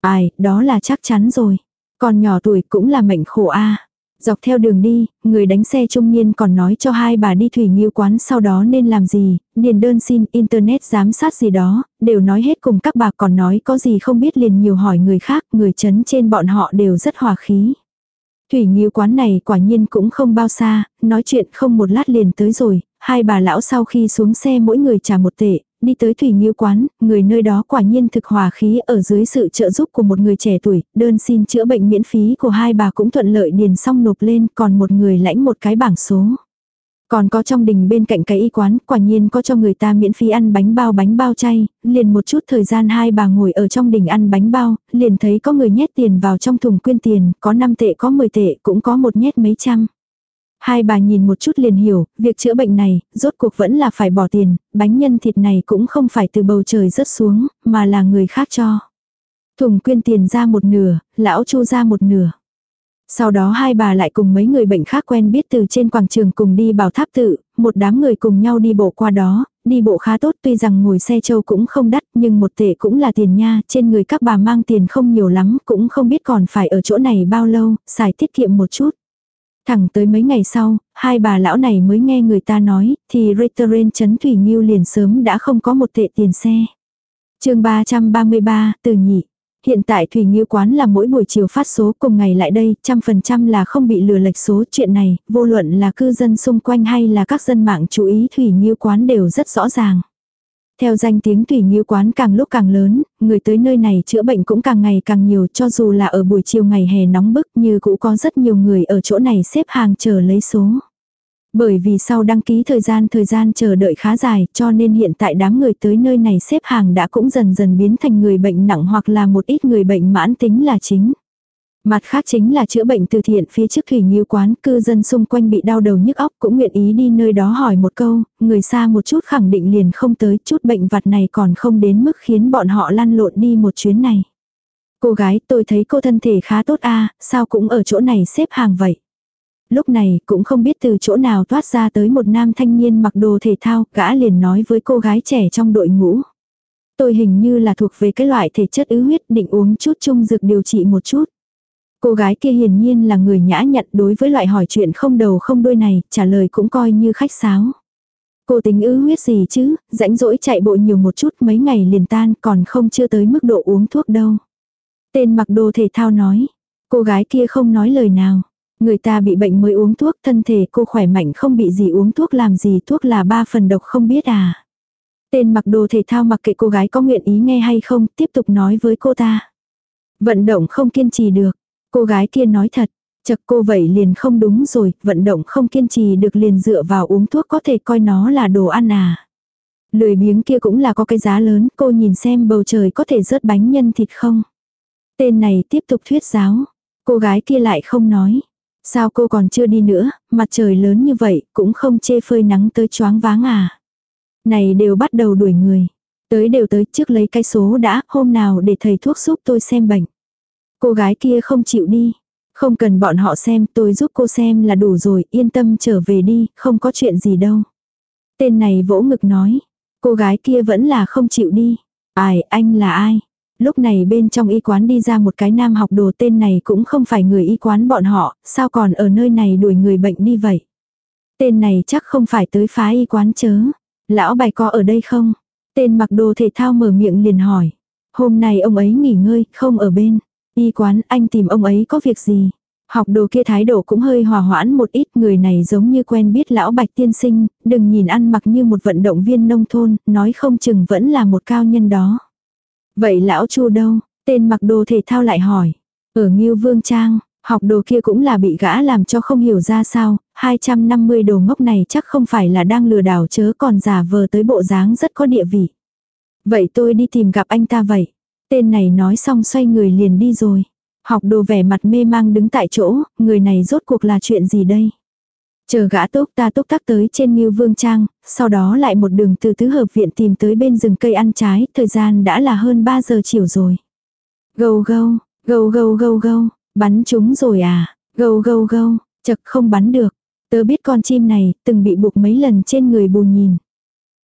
Ai, đó là chắc chắn rồi. Còn nhỏ tuổi cũng là mệnh khổ a Dọc theo đường đi, người đánh xe trung niên còn nói cho hai bà đi thủy nghiêu quán sau đó nên làm gì, điền đơn xin internet giám sát gì đó, đều nói hết cùng các bà còn nói có gì không biết liền nhiều hỏi người khác, người chấn trên bọn họ đều rất hòa khí. Thủy nghiêu quán này quả nhiên cũng không bao xa, nói chuyện không một lát liền tới rồi, hai bà lão sau khi xuống xe mỗi người trả một tệ, đi tới thủy nghiêu quán, người nơi đó quả nhiên thực hòa khí ở dưới sự trợ giúp của một người trẻ tuổi, đơn xin chữa bệnh miễn phí của hai bà cũng thuận lợi điền xong nộp lên, còn một người lãnh một cái bảng số. Còn có trong đình bên cạnh cái y quán, quả nhiên có cho người ta miễn phí ăn bánh bao bánh bao chay, liền một chút thời gian hai bà ngồi ở trong đình ăn bánh bao, liền thấy có người nhét tiền vào trong thùng quyên tiền, có 5 tệ có 10 tệ, cũng có một nhét mấy trăm. Hai bà nhìn một chút liền hiểu, việc chữa bệnh này, rốt cuộc vẫn là phải bỏ tiền, bánh nhân thịt này cũng không phải từ bầu trời rớt xuống, mà là người khác cho. Thùng quyên tiền ra một nửa, lão chu ra một nửa. Sau đó hai bà lại cùng mấy người bệnh khác quen biết từ trên quảng trường cùng đi bảo tháp tự, một đám người cùng nhau đi bộ qua đó, đi bộ khá tốt tuy rằng ngồi xe châu cũng không đắt nhưng một tệ cũng là tiền nha, trên người các bà mang tiền không nhiều lắm cũng không biết còn phải ở chỗ này bao lâu, xài tiết kiệm một chút. Thẳng tới mấy ngày sau, hai bà lão này mới nghe người ta nói, thì Retteren chấn Thủy Nghiêu liền sớm đã không có một tệ tiền xe. chương 333, từ nhị. Hiện tại Thủy Nghiêu quán là mỗi buổi chiều phát số cùng ngày lại đây, trăm phần trăm là không bị lừa lệch số chuyện này, vô luận là cư dân xung quanh hay là các dân mạng chú ý Thủy Nghiêu quán đều rất rõ ràng. Theo danh tiếng tùy nghiêu quán càng lúc càng lớn, người tới nơi này chữa bệnh cũng càng ngày càng nhiều cho dù là ở buổi chiều ngày hè nóng bức như cũng có rất nhiều người ở chỗ này xếp hàng chờ lấy số. Bởi vì sau đăng ký thời gian thời gian chờ đợi khá dài cho nên hiện tại đám người tới nơi này xếp hàng đã cũng dần dần biến thành người bệnh nặng hoặc là một ít người bệnh mãn tính là chính. Mặt khác chính là chữa bệnh từ thiện phía trước thủy nghiêu quán cư dân xung quanh bị đau đầu nhức óc cũng nguyện ý đi nơi đó hỏi một câu, người xa một chút khẳng định liền không tới chút bệnh vặt này còn không đến mức khiến bọn họ lăn lộn đi một chuyến này. Cô gái tôi thấy cô thân thể khá tốt a sao cũng ở chỗ này xếp hàng vậy. Lúc này cũng không biết từ chỗ nào toát ra tới một nam thanh niên mặc đồ thể thao, gã liền nói với cô gái trẻ trong đội ngũ. Tôi hình như là thuộc về cái loại thể chất ứ huyết định uống chút chung dược điều trị một chút. Cô gái kia hiển nhiên là người nhã nhặn đối với loại hỏi chuyện không đầu không đuôi này, trả lời cũng coi như khách sáo. Cô tính ứ huyết gì chứ, rãnh rỗi chạy bộ nhiều một chút mấy ngày liền tan còn không chưa tới mức độ uống thuốc đâu. Tên mặc đồ thể thao nói, cô gái kia không nói lời nào. Người ta bị bệnh mới uống thuốc, thân thể cô khỏe mạnh không bị gì uống thuốc làm gì, thuốc là ba phần độc không biết à. Tên mặc đồ thể thao mặc kệ cô gái có nguyện ý nghe hay không, tiếp tục nói với cô ta. Vận động không kiên trì được, Cô gái kia nói thật, chật cô vậy liền không đúng rồi, vận động không kiên trì được liền dựa vào uống thuốc có thể coi nó là đồ ăn à. Lười biếng kia cũng là có cái giá lớn, cô nhìn xem bầu trời có thể rớt bánh nhân thịt không. Tên này tiếp tục thuyết giáo, cô gái kia lại không nói. Sao cô còn chưa đi nữa, mặt trời lớn như vậy, cũng không chê phơi nắng tới choáng váng à. Này đều bắt đầu đuổi người. Tới đều tới trước lấy cái số đã, hôm nào để thầy thuốc giúp tôi xem bệnh. Cô gái kia không chịu đi. Không cần bọn họ xem, tôi giúp cô xem là đủ rồi, yên tâm trở về đi, không có chuyện gì đâu. Tên này vỗ ngực nói. Cô gái kia vẫn là không chịu đi. Ai, anh là ai? Lúc này bên trong y quán đi ra một cái nam học đồ tên này cũng không phải người y quán bọn họ, sao còn ở nơi này đuổi người bệnh đi vậy? Tên này chắc không phải tới phá y quán chớ. Lão bài có ở đây không? Tên mặc đồ thể thao mở miệng liền hỏi. Hôm nay ông ấy nghỉ ngơi, không ở bên. Y quán anh tìm ông ấy có việc gì? Học đồ kia thái độ cũng hơi hòa hoãn một ít người này giống như quen biết lão bạch tiên sinh, đừng nhìn ăn mặc như một vận động viên nông thôn, nói không chừng vẫn là một cao nhân đó. Vậy lão chu đâu? Tên mặc đồ thể thao lại hỏi. Ở Ngưu Vương Trang, học đồ kia cũng là bị gã làm cho không hiểu ra sao, 250 đồ ngốc này chắc không phải là đang lừa đảo chớ còn giả vờ tới bộ dáng rất có địa vị. Vậy tôi đi tìm gặp anh ta vậy. Tên này nói xong xoay người liền đi rồi. Học đồ vẻ mặt mê mang đứng tại chỗ, người này rốt cuộc là chuyện gì đây? Chờ gã túc ta túc tắc tới trên Nhiêu Vương Trang, sau đó lại một đường từ tứ hợp viện tìm tới bên rừng cây ăn trái, thời gian đã là hơn 3 giờ chiều rồi. Gâu gâu, gâu gâu gâu gâu, bắn chúng rồi à, gâu gâu gâu, chật không bắn được. Tớ biết con chim này, từng bị buộc mấy lần trên người bù nhìn.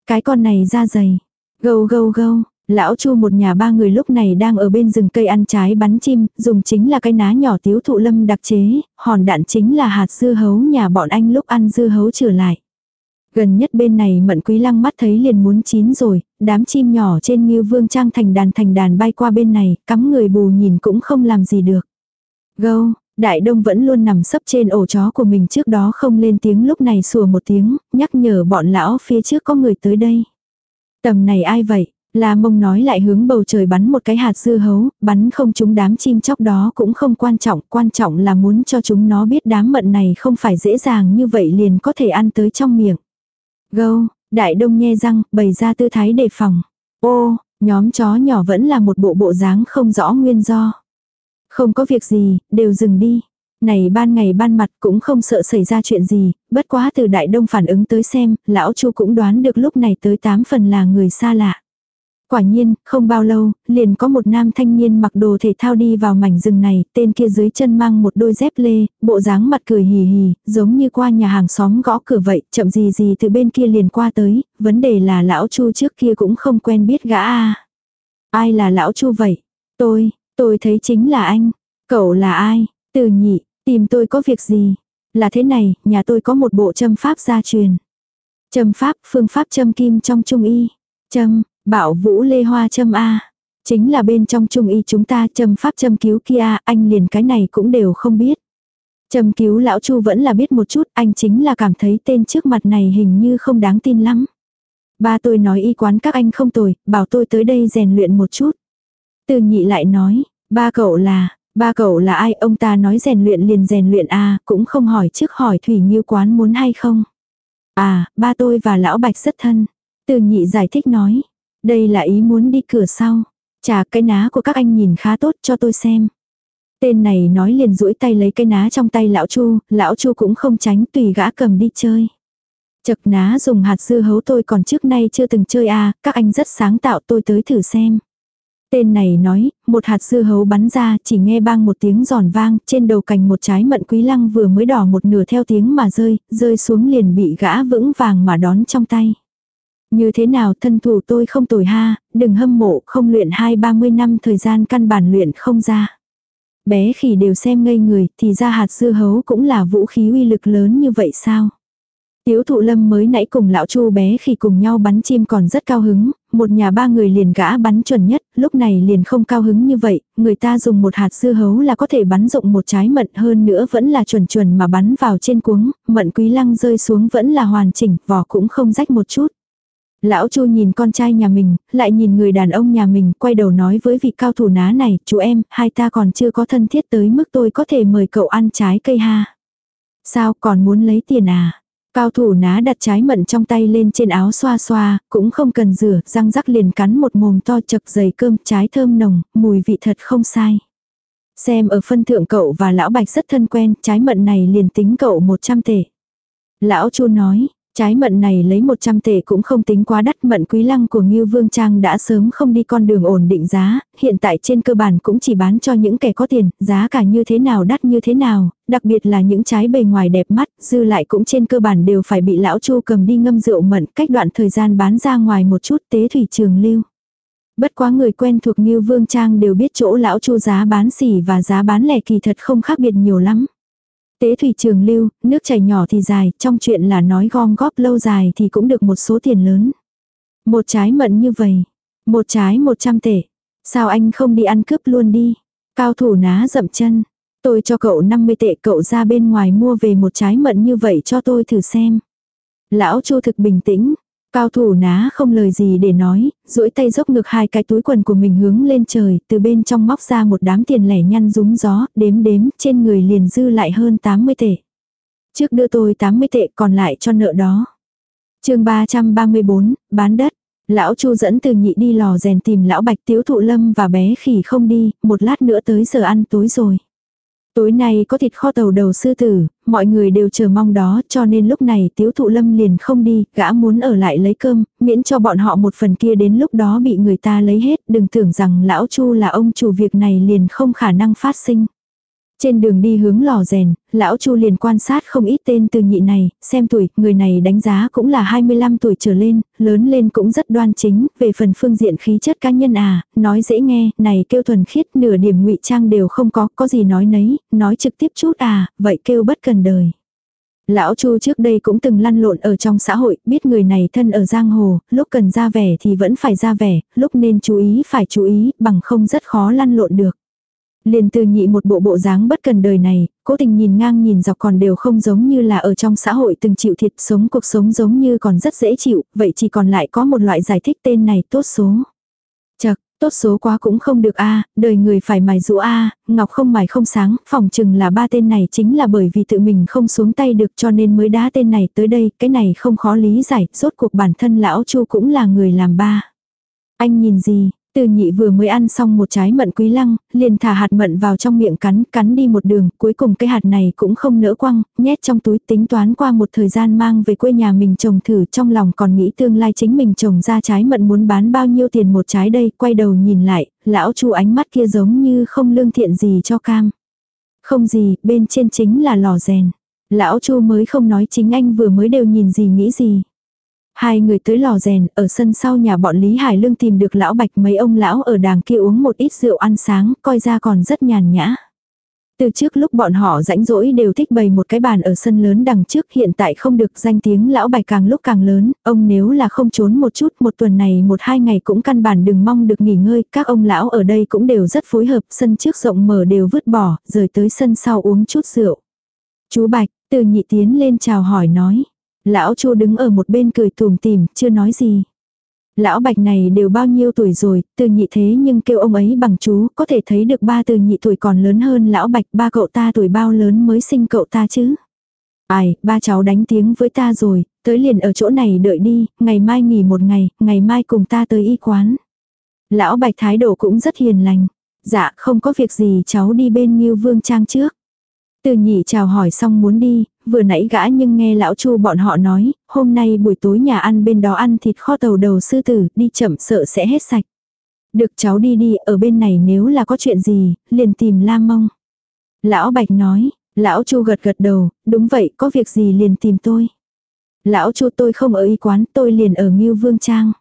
Cái con này da dày. Gâu gâu gâu, Lão Chu một nhà ba người lúc này đang ở bên rừng cây ăn trái bắn chim, dùng chính là cái ná nhỏ tiếu thụ lâm đặc chế, hòn đạn chính là hạt dưa hấu nhà bọn anh lúc ăn dưa hấu trở lại. Gần nhất bên này mận quý lăng mắt thấy liền muốn chín rồi, đám chim nhỏ trên như vương trang thành đàn thành đàn bay qua bên này, cắm người bù nhìn cũng không làm gì được. Gâu, đại đông vẫn luôn nằm sấp trên ổ chó của mình trước đó không lên tiếng lúc này sủa một tiếng, nhắc nhở bọn lão phía trước có người tới đây. Tầm này ai vậy? La mông nói lại hướng bầu trời bắn một cái hạt dưa hấu, bắn không chúng đám chim chóc đó cũng không quan trọng, quan trọng là muốn cho chúng nó biết đám mận này không phải dễ dàng như vậy liền có thể ăn tới trong miệng. Gâu, đại đông nhe răng, bày ra tư thái đề phòng. Ô, nhóm chó nhỏ vẫn là một bộ bộ dáng không rõ nguyên do. Không có việc gì, đều dừng đi. Này ban ngày ban mặt cũng không sợ xảy ra chuyện gì, bất quá từ đại đông phản ứng tới xem, lão chu cũng đoán được lúc này tới tám phần là người xa lạ. Quả nhiên, không bao lâu, liền có một nam thanh niên mặc đồ thể thao đi vào mảnh rừng này, tên kia dưới chân mang một đôi dép lê, bộ dáng mặt cười hì hì, giống như qua nhà hàng xóm gõ cửa vậy, chậm gì gì từ bên kia liền qua tới, vấn đề là lão chu trước kia cũng không quen biết gã a Ai là lão chu vậy? Tôi, tôi thấy chính là anh. Cậu là ai? Từ nhị, tìm tôi có việc gì? Là thế này, nhà tôi có một bộ châm pháp gia truyền. Châm pháp, phương pháp châm kim trong trung y. Châm, Bảo vũ lê hoa châm A. Chính là bên trong trung y chúng ta châm pháp châm cứu kia, anh liền cái này cũng đều không biết. Châm cứu lão chu vẫn là biết một chút, anh chính là cảm thấy tên trước mặt này hình như không đáng tin lắm. Ba tôi nói y quán các anh không tồi, bảo tôi tới đây rèn luyện một chút. Từ nhị lại nói, ba cậu là, ba cậu là ai, ông ta nói rèn luyện liền rèn luyện a cũng không hỏi trước hỏi thủy như quán muốn hay không. À, ba tôi và lão bạch rất thân. Từ nhị giải thích nói. Đây là ý muốn đi cửa sau. Chà cái ná của các anh nhìn khá tốt cho tôi xem. Tên này nói liền duỗi tay lấy cái ná trong tay lão Chu, lão Chu cũng không tránh tùy gã cầm đi chơi. Chật ná dùng hạt dưa hấu tôi còn trước nay chưa từng chơi à, các anh rất sáng tạo tôi tới thử xem. Tên này nói, một hạt dưa hấu bắn ra chỉ nghe bang một tiếng giòn vang, trên đầu cành một trái mận quý lăng vừa mới đỏ một nửa theo tiếng mà rơi, rơi xuống liền bị gã vững vàng mà đón trong tay. Như thế nào thân thủ tôi không tồi ha, đừng hâm mộ không luyện hai ba mươi năm thời gian căn bản luyện không ra. Bé khỉ đều xem ngây người thì ra hạt dưa hấu cũng là vũ khí uy lực lớn như vậy sao? Tiếu thụ lâm mới nãy cùng lão chu bé khi cùng nhau bắn chim còn rất cao hứng, một nhà ba người liền gã bắn chuẩn nhất, lúc này liền không cao hứng như vậy, người ta dùng một hạt dưa hấu là có thể bắn dụng một trái mận hơn nữa vẫn là chuẩn chuẩn mà bắn vào trên cuống, mận quý lăng rơi xuống vẫn là hoàn chỉnh, vỏ cũng không rách một chút. Lão Chu nhìn con trai nhà mình, lại nhìn người đàn ông nhà mình, quay đầu nói với vị cao thủ ná này, chú em, hai ta còn chưa có thân thiết tới mức tôi có thể mời cậu ăn trái cây ha. Sao còn muốn lấy tiền à? Cao thủ ná đặt trái mận trong tay lên trên áo xoa xoa, cũng không cần rửa, răng rắc liền cắn một mồm to chật dày cơm trái thơm nồng, mùi vị thật không sai. Xem ở phân thượng cậu và lão bạch rất thân quen, trái mận này liền tính cậu 100 tệ. Lão chu nói, Trái mận này lấy 100 tệ cũng không tính quá đắt mận quý lăng của Ngưu Vương Trang đã sớm không đi con đường ổn định giá, hiện tại trên cơ bản cũng chỉ bán cho những kẻ có tiền, giá cả như thế nào đắt như thế nào, đặc biệt là những trái bề ngoài đẹp mắt, dư lại cũng trên cơ bản đều phải bị lão chu cầm đi ngâm rượu mận cách đoạn thời gian bán ra ngoài một chút tế thủy trường lưu. Bất quá người quen thuộc Ngưu Vương Trang đều biết chỗ lão chu giá bán xỉ và giá bán lẻ kỳ thật không khác biệt nhiều lắm. Tế thủy trường lưu, nước chảy nhỏ thì dài, trong chuyện là nói gom góp lâu dài thì cũng được một số tiền lớn. Một trái mận như vậy, một trái 100 tệ. Sao anh không đi ăn cướp luôn đi? Cao thủ ná dậm chân. Tôi cho cậu 50 tệ cậu ra bên ngoài mua về một trái mận như vậy cho tôi thử xem. Lão Chu thực bình tĩnh, Cao thủ ná không lời gì để nói, duỗi tay dốc ngực hai cái túi quần của mình hướng lên trời, từ bên trong móc ra một đám tiền lẻ nhăn rúng gió, đếm đếm, trên người liền dư lại hơn 80 tệ. Trước đưa tôi 80 tệ còn lại cho nợ đó. chương 334, bán đất. Lão Chu dẫn từ nhị đi lò rèn tìm lão bạch tiếu thụ lâm và bé khỉ không đi, một lát nữa tới giờ ăn tối rồi. Tối nay có thịt kho tàu đầu sư tử, mọi người đều chờ mong đó cho nên lúc này tiếu thụ lâm liền không đi, gã muốn ở lại lấy cơm, miễn cho bọn họ một phần kia đến lúc đó bị người ta lấy hết, đừng tưởng rằng lão chu là ông chủ việc này liền không khả năng phát sinh. Trên đường đi hướng lò rèn, lão Chu liền quan sát không ít tên từ nhị này, xem tuổi, người này đánh giá cũng là 25 tuổi trở lên, lớn lên cũng rất đoan chính, về phần phương diện khí chất cá nhân à, nói dễ nghe, này kêu thuần khiết, nửa điểm ngụy trang đều không có, có gì nói nấy, nói trực tiếp chút à, vậy kêu bất cần đời. Lão Chu trước đây cũng từng lăn lộn ở trong xã hội, biết người này thân ở giang hồ, lúc cần ra vẻ thì vẫn phải ra vẻ, lúc nên chú ý phải chú ý, bằng không rất khó lăn lộn được. Liền từ nhị một bộ bộ dáng bất cần đời này, cố tình nhìn ngang nhìn dọc còn đều không giống như là ở trong xã hội từng chịu thiệt sống cuộc sống giống như còn rất dễ chịu, vậy chỉ còn lại có một loại giải thích tên này tốt số. Chật, tốt số quá cũng không được a đời người phải mài rũ a ngọc không mài không sáng, phòng chừng là ba tên này chính là bởi vì tự mình không xuống tay được cho nên mới đá tên này tới đây, cái này không khó lý giải, rốt cuộc bản thân lão chu cũng là người làm ba. Anh nhìn gì, từ nhị vừa mới ăn xong một trái mận quý lăng, liền thả hạt mận vào trong miệng cắn, cắn đi một đường, cuối cùng cái hạt này cũng không nỡ quăng, nhét trong túi tính toán qua một thời gian mang về quê nhà mình trồng thử trong lòng còn nghĩ tương lai chính mình trồng ra trái mận muốn bán bao nhiêu tiền một trái đây, quay đầu nhìn lại, lão chu ánh mắt kia giống như không lương thiện gì cho cam. Không gì, bên trên chính là lò rèn. Lão chu mới không nói chính anh vừa mới đều nhìn gì nghĩ gì. Hai người tới lò rèn, ở sân sau nhà bọn Lý Hải Lương tìm được lão bạch mấy ông lão ở đàng kia uống một ít rượu ăn sáng, coi ra còn rất nhàn nhã. Từ trước lúc bọn họ rãnh rỗi đều thích bày một cái bàn ở sân lớn đằng trước hiện tại không được danh tiếng lão bạch càng lúc càng lớn, ông nếu là không trốn một chút một tuần này một hai ngày cũng căn bản đừng mong được nghỉ ngơi, các ông lão ở đây cũng đều rất phối hợp, sân trước rộng mở đều vứt bỏ, rời tới sân sau uống chút rượu. Chú Bạch, từ nhị tiến lên chào hỏi nói. Lão Chu đứng ở một bên cười tùm tìm, chưa nói gì. Lão Bạch này đều bao nhiêu tuổi rồi, từ nhị thế nhưng kêu ông ấy bằng chú, có thể thấy được ba từ nhị tuổi còn lớn hơn lão Bạch, ba cậu ta tuổi bao lớn mới sinh cậu ta chứ. Ai, ba cháu đánh tiếng với ta rồi, Tới liền ở chỗ này đợi đi, ngày mai nghỉ một ngày, ngày mai cùng ta tới y quán. Lão Bạch thái độ cũng rất hiền lành. Dạ không có việc gì cháu đi bên Nhiêu Vương Trang trước. Từ nhị chào hỏi xong muốn đi, vừa nãy gã nhưng nghe lão chu bọn họ nói, hôm nay buổi tối nhà ăn bên đó ăn thịt kho tàu đầu sư tử, đi chậm sợ sẽ hết sạch. Được cháu đi đi, ở bên này nếu là có chuyện gì, liền tìm Lam Mông. Lão Bạch nói, lão chu gật gật đầu, đúng vậy, có việc gì liền tìm tôi. Lão chu tôi không ở y quán, tôi liền ở Ngưu Vương Trang.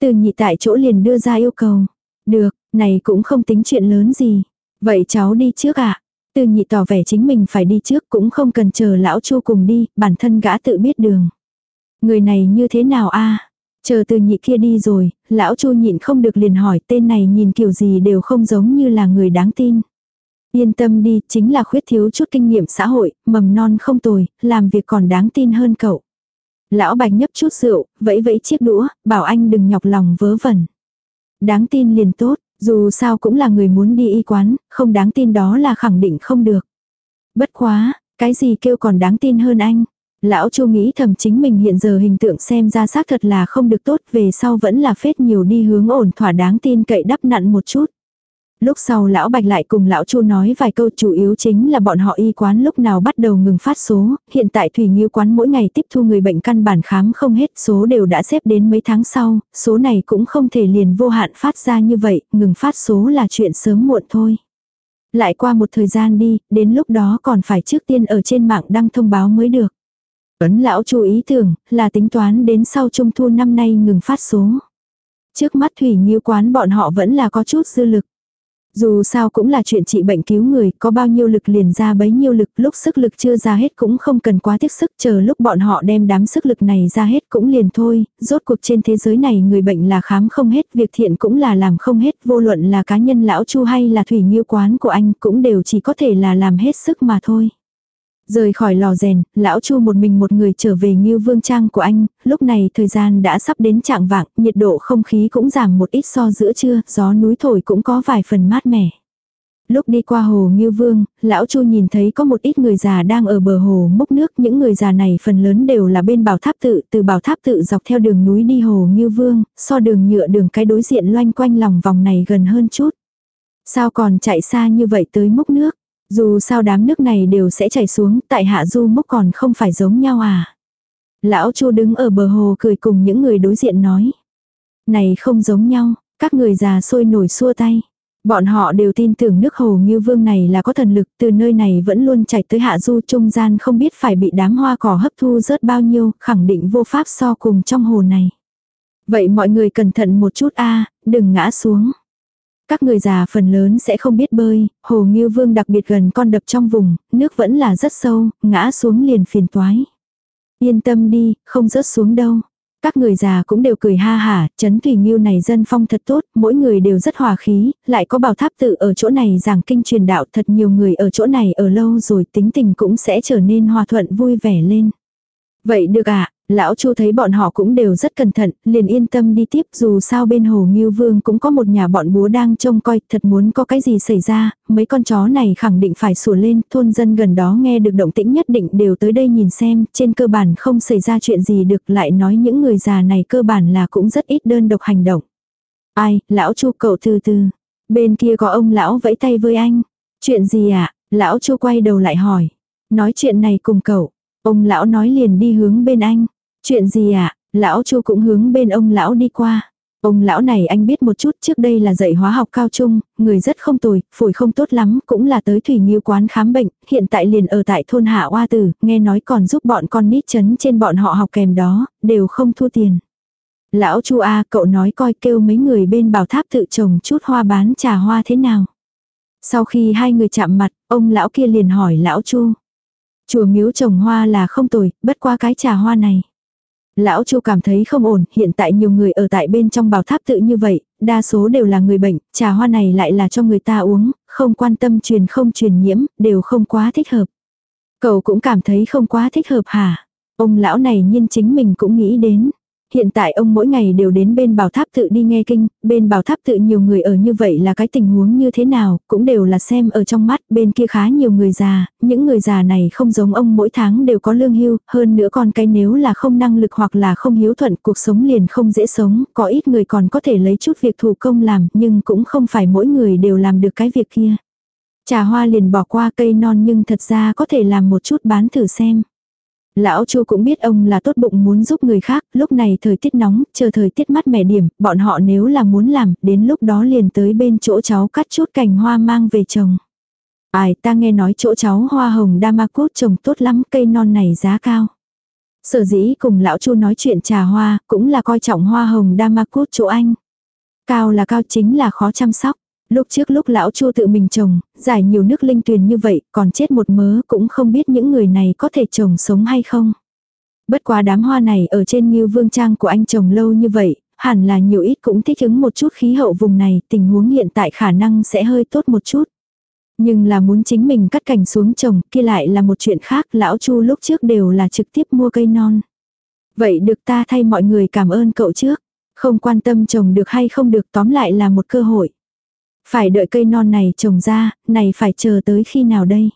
Từ nhị tại chỗ liền đưa ra yêu cầu. Được, này cũng không tính chuyện lớn gì. Vậy cháu đi trước ạ. À? Từ nhị tỏ vẻ chính mình phải đi trước cũng không cần chờ lão chu cùng đi, bản thân gã tự biết đường. Người này như thế nào a Chờ từ nhị kia đi rồi, lão chu nhịn không được liền hỏi tên này nhìn kiểu gì đều không giống như là người đáng tin. Yên tâm đi, chính là khuyết thiếu chút kinh nghiệm xã hội, mầm non không tồi, làm việc còn đáng tin hơn cậu. Lão bạch nhấp chút rượu, vẫy vẫy chiếc đũa, bảo anh đừng nhọc lòng vớ vẩn. Đáng tin liền tốt, dù sao cũng là người muốn đi y quán, không đáng tin đó là khẳng định không được. Bất quá, cái gì kêu còn đáng tin hơn anh. Lão Chu nghĩ thầm chính mình hiện giờ hình tượng xem ra xác thật là không được tốt về sau vẫn là phết nhiều đi hướng ổn thỏa đáng tin cậy đắp nặn một chút. Lúc sau lão Bạch lại cùng lão Chu nói vài câu chủ yếu chính là bọn họ y quán lúc nào bắt đầu ngừng phát số, hiện tại Thủy Nghiêu quán mỗi ngày tiếp thu người bệnh căn bản khám không hết, số đều đã xếp đến mấy tháng sau, số này cũng không thể liền vô hạn phát ra như vậy, ngừng phát số là chuyện sớm muộn thôi. Lại qua một thời gian đi, đến lúc đó còn phải trước tiên ở trên mạng đăng thông báo mới được. Ấn lão Chu ý tưởng là tính toán đến sau trung thu năm nay ngừng phát số. Trước mắt Thủy Nghiêu quán bọn họ vẫn là có chút dư lực. Dù sao cũng là chuyện trị bệnh cứu người, có bao nhiêu lực liền ra bấy nhiêu lực, lúc sức lực chưa ra hết cũng không cần quá tiếc sức, chờ lúc bọn họ đem đám sức lực này ra hết cũng liền thôi, rốt cuộc trên thế giới này người bệnh là khám không hết, việc thiện cũng là làm không hết, vô luận là cá nhân lão chu hay là thủy nghiêu quán của anh cũng đều chỉ có thể là làm hết sức mà thôi. Rời khỏi lò rèn, lão Chu một mình một người trở về như Vương Trang của anh, lúc này thời gian đã sắp đến trạng vạng, nhiệt độ không khí cũng giảm một ít so giữa trưa, gió núi thổi cũng có vài phần mát mẻ. Lúc đi qua hồ Ngưu Vương, lão Chu nhìn thấy có một ít người già đang ở bờ hồ múc nước, những người già này phần lớn đều là bên bảo tháp tự, từ bảo tháp tự dọc theo đường núi đi hồ Ngưu Vương, so đường nhựa đường cái đối diện loanh quanh lòng vòng này gần hơn chút. Sao còn chạy xa như vậy tới múc nước? Dù sao đám nước này đều sẽ chảy xuống, tại hạ du mốc còn không phải giống nhau à. Lão Chu đứng ở bờ hồ cười cùng những người đối diện nói. Này không giống nhau, các người già sôi nổi xua tay. Bọn họ đều tin tưởng nước hồ như vương này là có thần lực từ nơi này vẫn luôn chảy tới hạ du trung gian không biết phải bị đám hoa cỏ hấp thu rớt bao nhiêu, khẳng định vô pháp so cùng trong hồ này. Vậy mọi người cẩn thận một chút a đừng ngã xuống. Các người già phần lớn sẽ không biết bơi, hồ Ngưu Vương đặc biệt gần con đập trong vùng, nước vẫn là rất sâu, ngã xuống liền phiền toái. Yên tâm đi, không rớt xuống đâu. Các người già cũng đều cười ha hả, chấn thủy nghiêu này dân phong thật tốt, mỗi người đều rất hòa khí, lại có bảo tháp tự ở chỗ này giảng kinh truyền đạo thật nhiều người ở chỗ này ở lâu rồi tính tình cũng sẽ trở nên hòa thuận vui vẻ lên. Vậy được ạ, Lão Chu thấy bọn họ cũng đều rất cẩn thận, liền yên tâm đi tiếp dù sao bên hồ Ngưu Vương cũng có một nhà bọn búa đang trông coi, thật muốn có cái gì xảy ra, mấy con chó này khẳng định phải sủa lên, thôn dân gần đó nghe được động tĩnh nhất định đều tới đây nhìn xem, trên cơ bản không xảy ra chuyện gì được lại nói những người già này cơ bản là cũng rất ít đơn độc hành động. Ai, lão Chu cậu từ từ, bên kia có ông lão vẫy tay với anh, chuyện gì ạ, à? lão Chu quay đầu lại hỏi, nói chuyện này cùng cậu, ông lão nói liền đi hướng bên anh. Chuyện gì ạ? À? Lão Chu cũng hướng bên ông lão đi qua. Ông lão này anh biết một chút trước đây là dạy hóa học cao trung, người rất không tồi, phổi không tốt lắm, cũng là tới thủy nghiêu quán khám bệnh, hiện tại liền ở tại thôn Hạ Hoa Tử, nghe nói còn giúp bọn con nít chấn trên bọn họ học kèm đó, đều không thua tiền. Lão Chu A cậu nói coi kêu mấy người bên bảo tháp tự trồng chút hoa bán trà hoa thế nào. Sau khi hai người chạm mặt, ông lão kia liền hỏi lão Chu. Chùa miếu trồng hoa là không tồi, bất qua cái trà hoa này. Lão Chu cảm thấy không ổn, hiện tại nhiều người ở tại bên trong bảo tháp tự như vậy, đa số đều là người bệnh, trà hoa này lại là cho người ta uống, không quan tâm truyền không truyền nhiễm, đều không quá thích hợp. Cậu cũng cảm thấy không quá thích hợp hả? Ông lão này nhiên chính mình cũng nghĩ đến hiện tại ông mỗi ngày đều đến bên bảo tháp tự đi nghe kinh, bên bảo tháp tự nhiều người ở như vậy là cái tình huống như thế nào, cũng đều là xem ở trong mắt, bên kia khá nhiều người già, những người già này không giống ông mỗi tháng đều có lương hưu, hơn nữa còn cái nếu là không năng lực hoặc là không hiếu thuận cuộc sống liền không dễ sống, có ít người còn có thể lấy chút việc thủ công làm, nhưng cũng không phải mỗi người đều làm được cái việc kia. Trà hoa liền bỏ qua cây non nhưng thật ra có thể làm một chút bán thử xem. Lão Chu cũng biết ông là tốt bụng muốn giúp người khác, lúc này thời tiết nóng, chờ thời tiết mát mẻ điểm, bọn họ nếu là muốn làm, đến lúc đó liền tới bên chỗ cháu cắt chút cành hoa mang về trồng. Ai ta nghe nói chỗ cháu hoa hồng Damakut trồng tốt lắm, cây non này giá cao. Sở dĩ cùng lão Chu nói chuyện trà hoa, cũng là coi trọng hoa hồng Damakut chỗ anh. Cao là cao chính là khó chăm sóc. Lúc trước lúc lão Chu tự mình trồng, giải nhiều nước linh tuyền như vậy, còn chết một mớ cũng không biết những người này có thể trồng sống hay không. Bất quá đám hoa này ở trên như vương trang của anh trồng lâu như vậy, hẳn là nhiều ít cũng thích ứng một chút khí hậu vùng này, tình huống hiện tại khả năng sẽ hơi tốt một chút. Nhưng là muốn chính mình cắt cảnh xuống trồng, kia lại là một chuyện khác, lão Chu lúc trước đều là trực tiếp mua cây non. Vậy được ta thay mọi người cảm ơn cậu trước. Không quan tâm trồng được hay không được tóm lại là một cơ hội. Phải đợi cây non này trồng ra, này phải chờ tới khi nào đây?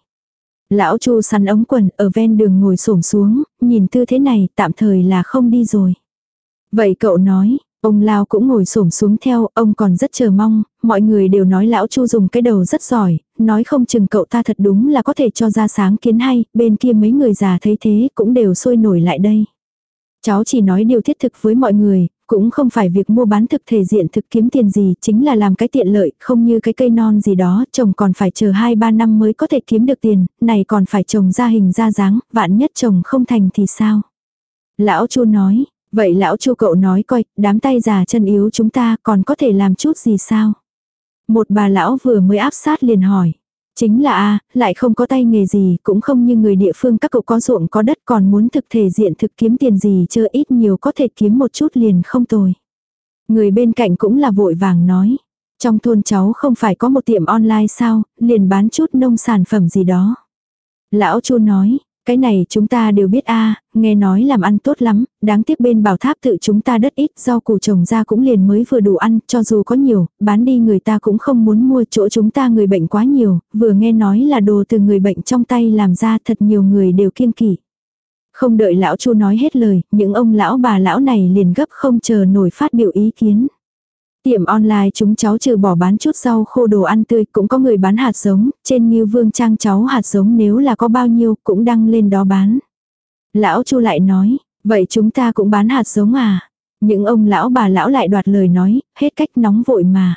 Lão Chu sắn ống quần ở ven đường ngồi xổm xuống, nhìn tư thế này tạm thời là không đi rồi. Vậy cậu nói, ông Lao cũng ngồi xổm xuống theo, ông còn rất chờ mong, mọi người đều nói lão Chu dùng cái đầu rất giỏi, nói không chừng cậu ta thật đúng là có thể cho ra sáng kiến hay, bên kia mấy người già thấy thế cũng đều sôi nổi lại đây. Cháu chỉ nói điều thiết thực với mọi người, cũng không phải việc mua bán thực thể diện thực kiếm tiền gì, chính là làm cái tiện lợi, không như cái cây non gì đó, trồng còn phải chờ 2-3 năm mới có thể kiếm được tiền, này còn phải trồng ra hình ra dáng, vạn nhất trồng không thành thì sao? Lão Chu nói, vậy lão Chu cậu nói coi, đám tay già chân yếu chúng ta còn có thể làm chút gì sao? Một bà lão vừa mới áp sát liền hỏi. Chính là a lại không có tay nghề gì, cũng không như người địa phương các cậu có ruộng có đất còn muốn thực thể diện thực kiếm tiền gì chưa ít nhiều có thể kiếm một chút liền không tồi. Người bên cạnh cũng là vội vàng nói. Trong thôn cháu không phải có một tiệm online sao, liền bán chút nông sản phẩm gì đó. Lão chu nói, cái này chúng ta đều biết a nghe nói làm ăn tốt lắm, đáng tiếc bên bảo tháp tự chúng ta đất ít, rau củ trồng ra cũng liền mới vừa đủ ăn, cho dù có nhiều, bán đi người ta cũng không muốn mua chỗ chúng ta người bệnh quá nhiều, vừa nghe nói là đồ từ người bệnh trong tay làm ra thật nhiều người đều kiên kỵ. Không đợi lão chu nói hết lời, những ông lão bà lão này liền gấp không chờ nổi phát biểu ý kiến. Tiệm online chúng cháu trừ bỏ bán chút rau khô đồ ăn tươi cũng có người bán hạt giống, trên như vương trang cháu hạt giống nếu là có bao nhiêu cũng đăng lên đó bán. Lão chu lại nói, vậy chúng ta cũng bán hạt giống à? Những ông lão bà lão lại đoạt lời nói, hết cách nóng vội mà.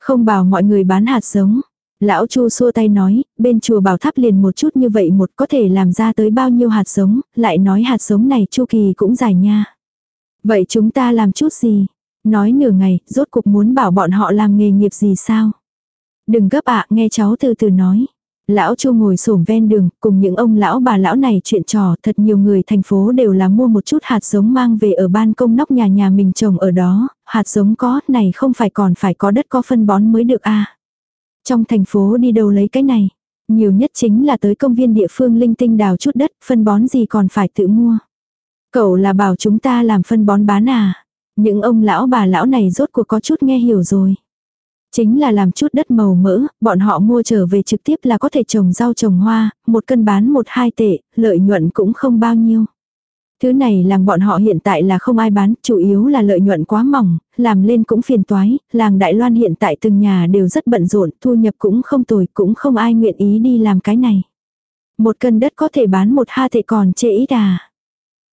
Không bảo mọi người bán hạt giống. Lão Chu xua tay nói, bên chùa bảo tháp liền một chút như vậy một có thể làm ra tới bao nhiêu hạt giống, lại nói hạt giống này chu kỳ cũng dài nha. Vậy chúng ta làm chút gì? Nói nửa ngày, rốt cục muốn bảo bọn họ làm nghề nghiệp gì sao? Đừng gấp ạ, nghe cháu từ từ nói. Lão Chu ngồi xổm ven đường, cùng những ông lão bà lão này chuyện trò, thật nhiều người thành phố đều là mua một chút hạt giống mang về ở ban công nóc nhà nhà mình trồng ở đó, hạt giống có, này không phải còn phải có đất có phân bón mới được à. Trong thành phố đi đâu lấy cái này? Nhiều nhất chính là tới công viên địa phương linh tinh đào chút đất, phân bón gì còn phải tự mua. Cậu là bảo chúng ta làm phân bón bán à? Những ông lão bà lão này rốt cuộc có chút nghe hiểu rồi. Chính là làm chút đất màu mỡ, bọn họ mua trở về trực tiếp là có thể trồng rau trồng hoa, một cân bán một hai tệ, lợi nhuận cũng không bao nhiêu. Thứ này làng bọn họ hiện tại là không ai bán, chủ yếu là lợi nhuận quá mỏng, làm lên cũng phiền toái, làng Đại Loan hiện tại từng nhà đều rất bận rộn, thu nhập cũng không tồi, cũng không ai nguyện ý đi làm cái này. Một cân đất có thể bán một ha tệ còn chê ít à.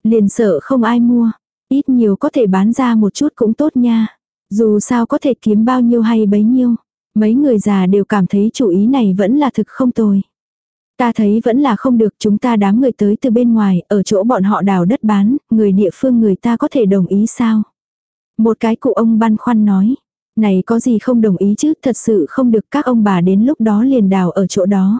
Liền sợ không ai mua, Ít nhiều có thể bán ra một chút cũng tốt nha. Dù sao có thể kiếm bao nhiêu hay bấy nhiêu. Mấy người già đều cảm thấy chủ ý này vẫn là thực không tồi. Ta thấy vẫn là không được chúng ta đám người tới từ bên ngoài, ở chỗ bọn họ đào đất bán, người địa phương người ta có thể đồng ý sao? Một cái cụ ông băn khoăn nói. Này có gì không đồng ý chứ, thật sự không được các ông bà đến lúc đó liền đào ở chỗ đó.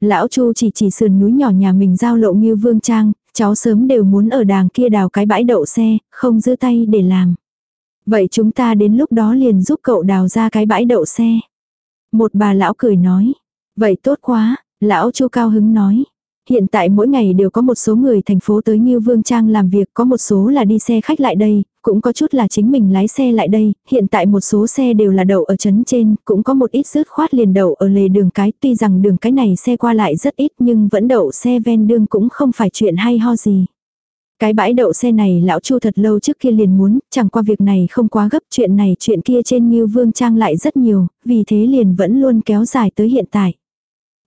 Lão Chu chỉ chỉ sườn núi nhỏ nhà mình giao lộ như vương trang, cháu sớm đều muốn ở đàng kia đào cái bãi đậu xe, không giữ tay để làm. Vậy chúng ta đến lúc đó liền giúp cậu đào ra cái bãi đậu xe. Một bà lão cười nói. Vậy tốt quá, lão chu cao hứng nói hiện tại mỗi ngày đều có một số người thành phố tới Như Vương Trang làm việc, có một số là đi xe khách lại đây, cũng có chút là chính mình lái xe lại đây, hiện tại một số xe đều là đậu ở trấn trên, cũng có một ít rớt khoát liền đậu ở lề đường cái, tuy rằng đường cái này xe qua lại rất ít nhưng vẫn đậu xe ven đường cũng không phải chuyện hay ho gì. Cái bãi đậu xe này lão chu thật lâu trước kia liền muốn, chẳng qua việc này không quá gấp chuyện này chuyện kia trên Ngưu Vương Trang lại rất nhiều, vì thế liền vẫn luôn kéo dài tới hiện tại.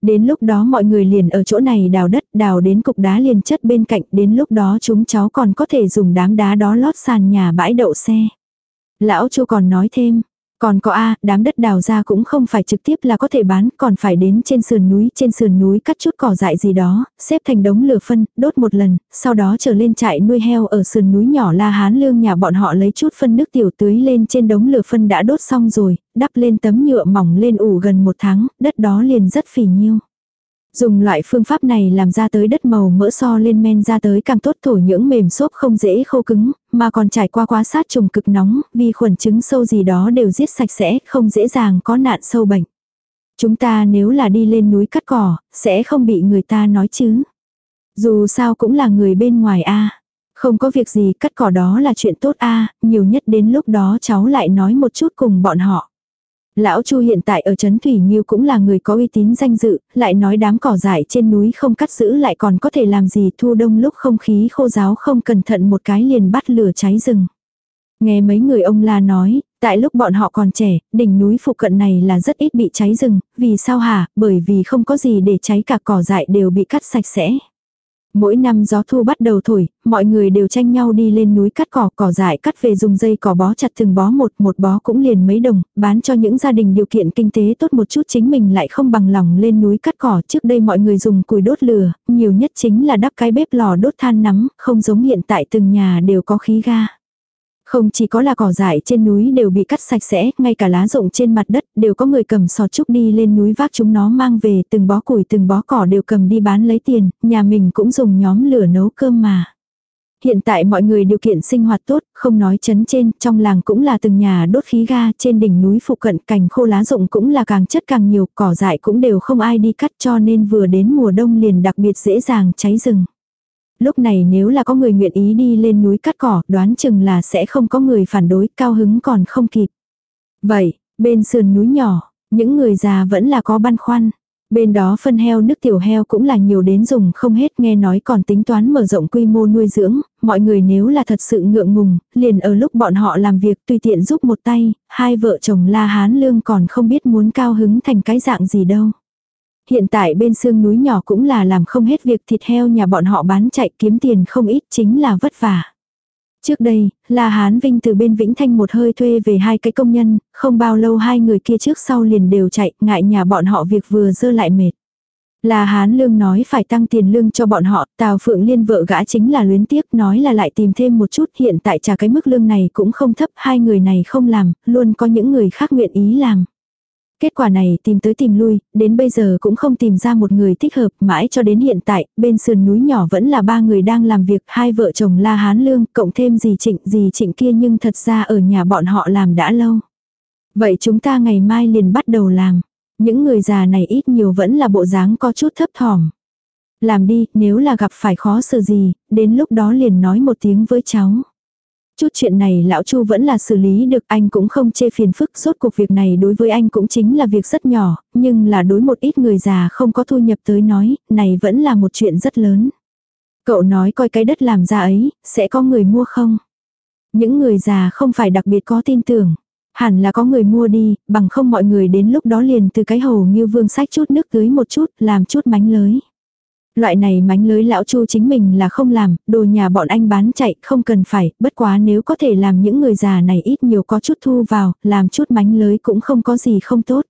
Đến lúc đó mọi người liền ở chỗ này đào đất, đào đến cục đá liền chất bên cạnh, đến lúc đó chúng cháu còn có thể dùng đám đá đó lót sàn nhà bãi đậu xe. Lão Chu còn nói thêm, còn có A, đám đất đào ra cũng không phải trực tiếp là có thể bán, còn phải đến trên sườn núi, trên sườn núi cắt chút cỏ dại gì đó, xếp thành đống lửa phân, đốt một lần, sau đó trở lên trại nuôi heo ở sườn núi nhỏ La Hán Lương nhà bọn họ lấy chút phân nước tiểu tưới lên trên đống lửa phân đã đốt xong rồi, đắp lên tấm nhựa mỏng lên ủ gần một tháng, đất đó liền rất phì nhiêu. Dùng loại phương pháp này làm ra tới đất màu mỡ so lên men ra tới càng tốt thổ nhưỡng mềm xốp không dễ khô cứng, mà còn trải qua quá sát trùng cực nóng, vi khuẩn trứng sâu gì đó đều giết sạch sẽ, không dễ dàng có nạn sâu bệnh. Chúng ta nếu là đi lên núi cắt cỏ, sẽ không bị người ta nói chứ. Dù sao cũng là người bên ngoài a Không có việc gì cắt cỏ đó là chuyện tốt a nhiều nhất đến lúc đó cháu lại nói một chút cùng bọn họ. Lão Chu hiện tại ở Trấn Thủy Nhiêu cũng là người có uy tín danh dự, lại nói đám cỏ dại trên núi không cắt giữ lại còn có thể làm gì thu đông lúc không khí khô giáo không cẩn thận một cái liền bắt lửa cháy rừng. Nghe mấy người ông la nói, tại lúc bọn họ còn trẻ, đỉnh núi phụ cận này là rất ít bị cháy rừng, vì sao hả? Bởi vì không có gì để cháy cả cỏ dại đều bị cắt sạch sẽ. Mỗi năm gió thu bắt đầu thổi, mọi người đều tranh nhau đi lên núi cắt cỏ, cỏ dại cắt về dùng dây cỏ bó chặt từng bó một, một bó cũng liền mấy đồng, bán cho những gia đình điều kiện kinh tế tốt một chút chính mình lại không bằng lòng lên núi cắt cỏ. Trước đây mọi người dùng củi đốt lửa, nhiều nhất chính là đắp cái bếp lò đốt than nắm, không giống hiện tại từng nhà đều có khí ga. Không chỉ có là cỏ dại trên núi đều bị cắt sạch sẽ, ngay cả lá rụng trên mặt đất đều có người cầm sọt trúc đi lên núi vác chúng nó mang về, từng bó củi từng bó cỏ đều cầm đi bán lấy tiền, nhà mình cũng dùng nhóm lửa nấu cơm mà. Hiện tại mọi người điều kiện sinh hoạt tốt, không nói chấn trên, trong làng cũng là từng nhà đốt khí ga, trên đỉnh núi phụ cận cành khô lá rụng cũng là càng chất càng nhiều, cỏ dại cũng đều không ai đi cắt cho nên vừa đến mùa đông liền đặc biệt dễ dàng cháy rừng lúc này nếu là có người nguyện ý đi lên núi cắt cỏ, đoán chừng là sẽ không có người phản đối, cao hứng còn không kịp. Vậy, bên sườn núi nhỏ, những người già vẫn là có băn khoăn. Bên đó phân heo nước tiểu heo cũng là nhiều đến dùng không hết nghe nói còn tính toán mở rộng quy mô nuôi dưỡng, mọi người nếu là thật sự ngượng ngùng, liền ở lúc bọn họ làm việc tùy tiện giúp một tay, hai vợ chồng La Hán Lương còn không biết muốn cao hứng thành cái dạng gì đâu. Hiện tại bên sương núi nhỏ cũng là làm không hết việc thịt heo nhà bọn họ bán chạy kiếm tiền không ít chính là vất vả. Trước đây, là Hán Vinh từ bên Vĩnh Thanh một hơi thuê về hai cái công nhân, không bao lâu hai người kia trước sau liền đều chạy, ngại nhà bọn họ việc vừa dơ lại mệt. Là Hán Lương nói phải tăng tiền lương cho bọn họ, Tào Phượng Liên vợ gã chính là luyến tiếc nói là lại tìm thêm một chút hiện tại trả cái mức lương này cũng không thấp, hai người này không làm, luôn có những người khác nguyện ý làm. Kết quả này tìm tới tìm lui, đến bây giờ cũng không tìm ra một người thích hợp, mãi cho đến hiện tại, bên sườn núi nhỏ vẫn là ba người đang làm việc, hai vợ chồng La Hán Lương, cộng thêm gì Trịnh, gì Trịnh kia nhưng thật ra ở nhà bọn họ làm đã lâu. Vậy chúng ta ngày mai liền bắt đầu làm. Những người già này ít nhiều vẫn là bộ dáng có chút thấp thỏm. Làm đi, nếu là gặp phải khó xử gì, đến lúc đó liền nói một tiếng với cháu. Chút chuyện này lão Chu vẫn là xử lý được anh cũng không chê phiền phức suốt cuộc việc này đối với anh cũng chính là việc rất nhỏ, nhưng là đối một ít người già không có thu nhập tới nói, này vẫn là một chuyện rất lớn. Cậu nói coi cái đất làm ra ấy, sẽ có người mua không? Những người già không phải đặc biệt có tin tưởng. Hẳn là có người mua đi, bằng không mọi người đến lúc đó liền từ cái hồ như vương sách chút nước tưới một chút, làm chút mánh lới. Loại này mánh lưới lão chu chính mình là không làm, đồ nhà bọn anh bán chạy, không cần phải, bất quá nếu có thể làm những người già này ít nhiều có chút thu vào, làm chút mánh lưới cũng không có gì không tốt.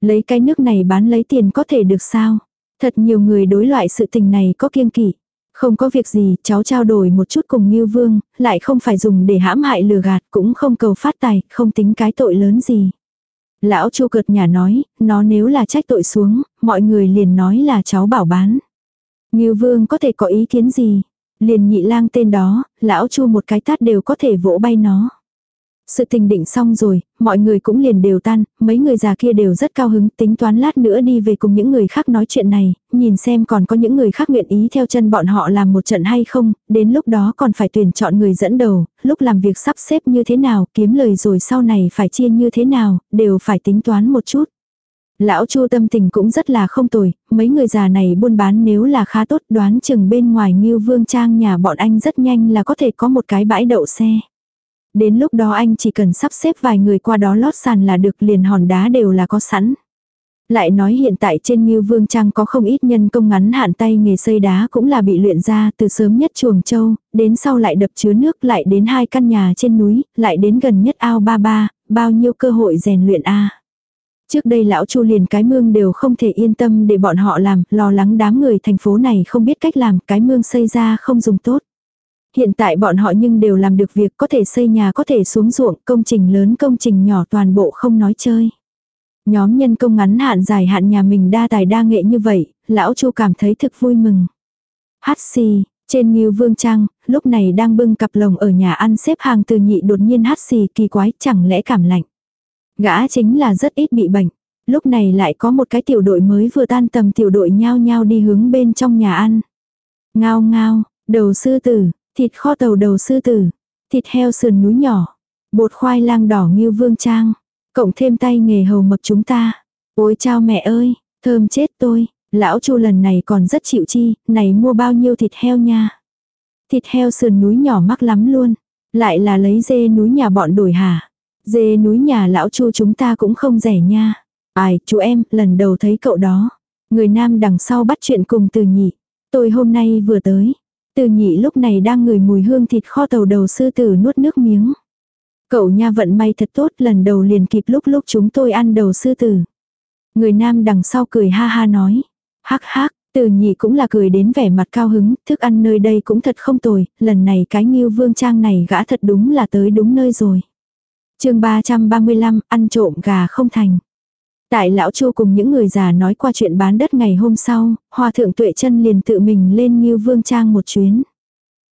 Lấy cái nước này bán lấy tiền có thể được sao? Thật nhiều người đối loại sự tình này có kiêng kỵ. Không có việc gì, cháu trao đổi một chút cùng Ngưu Vương, lại không phải dùng để hãm hại lừa gạt, cũng không cầu phát tài, không tính cái tội lớn gì. Lão Chu cợt nhà nói, nó nếu là trách tội xuống, mọi người liền nói là cháu bảo bán. Ngưu vương có thể có ý kiến gì? Liền nhị lang tên đó, lão chu một cái tát đều có thể vỗ bay nó. Sự tình định xong rồi, mọi người cũng liền đều tan, mấy người già kia đều rất cao hứng, tính toán lát nữa đi về cùng những người khác nói chuyện này, nhìn xem còn có những người khác nguyện ý theo chân bọn họ làm một trận hay không, đến lúc đó còn phải tuyển chọn người dẫn đầu, lúc làm việc sắp xếp như thế nào, kiếm lời rồi sau này phải chia như thế nào, đều phải tính toán một chút. Lão Chu tâm tình cũng rất là không tồi, mấy người già này buôn bán nếu là khá tốt đoán chừng bên ngoài như Vương Trang nhà bọn anh rất nhanh là có thể có một cái bãi đậu xe. Đến lúc đó anh chỉ cần sắp xếp vài người qua đó lót sàn là được liền hòn đá đều là có sẵn. Lại nói hiện tại trên Ngưu Vương Trang có không ít nhân công ngắn hạn tay nghề xây đá cũng là bị luyện ra từ sớm nhất chuồng châu, đến sau lại đập chứa nước lại đến hai căn nhà trên núi, lại đến gần nhất ao ba ba, bao nhiêu cơ hội rèn luyện a Trước đây lão Chu liền cái mương đều không thể yên tâm để bọn họ làm, lo lắng đám người thành phố này không biết cách làm, cái mương xây ra không dùng tốt. Hiện tại bọn họ nhưng đều làm được việc có thể xây nhà có thể xuống ruộng, công trình lớn công trình nhỏ toàn bộ không nói chơi. Nhóm nhân công ngắn hạn dài hạn nhà mình đa tài đa nghệ như vậy, lão Chu cảm thấy thực vui mừng. Hát xì, trên Ngưu Vương Trang, lúc này đang bưng cặp lồng ở nhà ăn xếp hàng từ nhị đột nhiên hát xì kỳ quái chẳng lẽ cảm lạnh. Gã chính là rất ít bị bệnh. Lúc này lại có một cái tiểu đội mới vừa tan tầm tiểu đội nhao nhao đi hướng bên trong nhà ăn. Ngao ngao, đầu sư tử, thịt kho tàu đầu sư tử, thịt heo sườn núi nhỏ, bột khoai lang đỏ như vương trang, cộng thêm tay nghề hầu mập chúng ta. Ôi chao mẹ ơi, thơm chết tôi, lão chu lần này còn rất chịu chi, này mua bao nhiêu thịt heo nha. Thịt heo sườn núi nhỏ mắc lắm luôn, lại là lấy dê núi nhà bọn đổi hả. Dê núi nhà lão chu chúng ta cũng không rẻ nha. Ai, chú em, lần đầu thấy cậu đó. Người nam đằng sau bắt chuyện cùng từ nhị. Tôi hôm nay vừa tới. Từ nhị lúc này đang ngửi mùi hương thịt kho tàu đầu sư tử nuốt nước miếng. Cậu nha vận may thật tốt lần đầu liền kịp lúc lúc chúng tôi ăn đầu sư tử. Người nam đằng sau cười ha ha nói. Hắc hắc, từ nhị cũng là cười đến vẻ mặt cao hứng, thức ăn nơi đây cũng thật không tồi, lần này cái nghiêu vương trang này gã thật đúng là tới đúng nơi rồi chương 335, ăn trộm gà không thành. Tại lão chu cùng những người già nói qua chuyện bán đất ngày hôm sau, hòa thượng tuệ chân liền tự mình lên như vương trang một chuyến.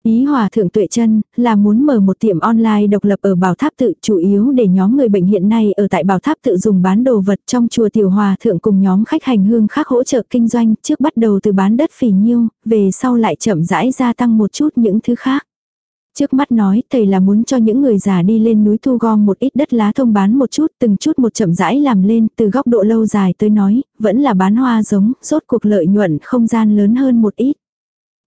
Ý hòa thượng tuệ chân là muốn mở một tiệm online độc lập ở bảo tháp tự chủ yếu để nhóm người bệnh hiện nay ở tại bảo tháp tự dùng bán đồ vật trong chùa tiểu hòa thượng cùng nhóm khách hành hương khác hỗ trợ kinh doanh trước bắt đầu từ bán đất phỉ nhiêu, về sau lại chậm rãi gia tăng một chút những thứ khác. Trước mắt nói thầy là muốn cho những người già đi lên núi thu gom một ít đất lá thông bán một chút từng chút một chậm rãi làm lên từ góc độ lâu dài tới nói, vẫn là bán hoa giống, rốt cuộc lợi nhuận không gian lớn hơn một ít.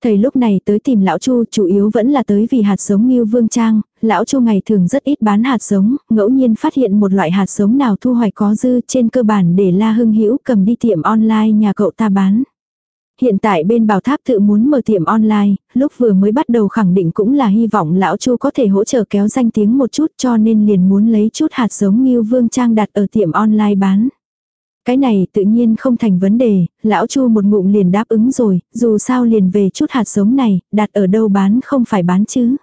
Thầy lúc này tới tìm lão Chu chủ yếu vẫn là tới vì hạt giống như vương trang, lão Chu ngày thường rất ít bán hạt giống, ngẫu nhiên phát hiện một loại hạt giống nào thu hoạch có dư trên cơ bản để La Hưng Hữu cầm đi tiệm online nhà cậu ta bán. Hiện tại bên bảo tháp tự muốn mở tiệm online, lúc vừa mới bắt đầu khẳng định cũng là hy vọng lão chu có thể hỗ trợ kéo danh tiếng một chút cho nên liền muốn lấy chút hạt giống như vương trang đặt ở tiệm online bán. Cái này tự nhiên không thành vấn đề, lão chu một ngụm liền đáp ứng rồi, dù sao liền về chút hạt giống này, đặt ở đâu bán không phải bán chứ.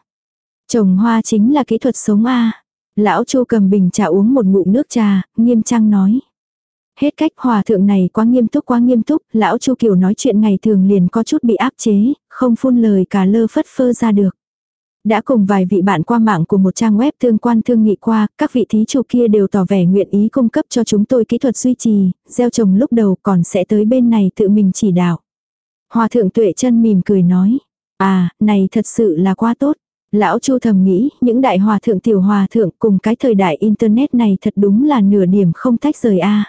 Trồng hoa chính là kỹ thuật sống A. Lão chu cầm bình trà uống một ngụm nước trà, nghiêm trang nói. Hết cách hòa thượng này quá nghiêm túc quá nghiêm túc, lão Chu Kiều nói chuyện ngày thường liền có chút bị áp chế, không phun lời cả lơ phất phơ ra được. Đã cùng vài vị bạn qua mạng của một trang web tương quan thương nghị qua, các vị thí chủ kia đều tỏ vẻ nguyện ý cung cấp cho chúng tôi kỹ thuật duy trì, gieo trồng lúc đầu còn sẽ tới bên này tự mình chỉ đạo. Hòa thượng tuệ chân mỉm cười nói, à, này thật sự là quá tốt. Lão Chu thầm nghĩ, những đại hòa thượng tiểu hòa thượng cùng cái thời đại internet này thật đúng là nửa điểm không tách rời a.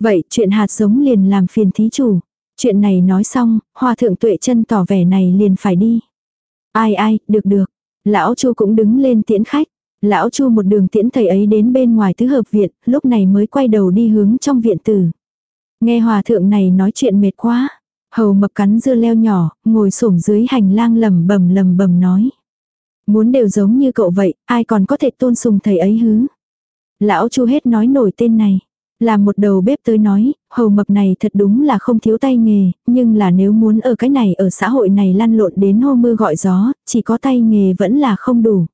Vậy chuyện hạt giống liền làm phiền thí chủ. Chuyện này nói xong, hòa thượng tuệ chân tỏ vẻ này liền phải đi. Ai ai, được được. Lão Chu cũng đứng lên tiễn khách. Lão Chu một đường tiễn thầy ấy đến bên ngoài tứ hợp viện, lúc này mới quay đầu đi hướng trong viện tử. Nghe hòa thượng này nói chuyện mệt quá. Hầu mập cắn dưa leo nhỏ, ngồi xổm dưới hành lang lầm bầm lầm bầm nói. Muốn đều giống như cậu vậy, ai còn có thể tôn sùng thầy ấy hứ. Lão Chu hết nói nổi tên này. Làm một đầu bếp tới nói, hầu mập này thật đúng là không thiếu tay nghề, nhưng là nếu muốn ở cái này ở xã hội này lăn lộn đến hô mưa gọi gió, chỉ có tay nghề vẫn là không đủ.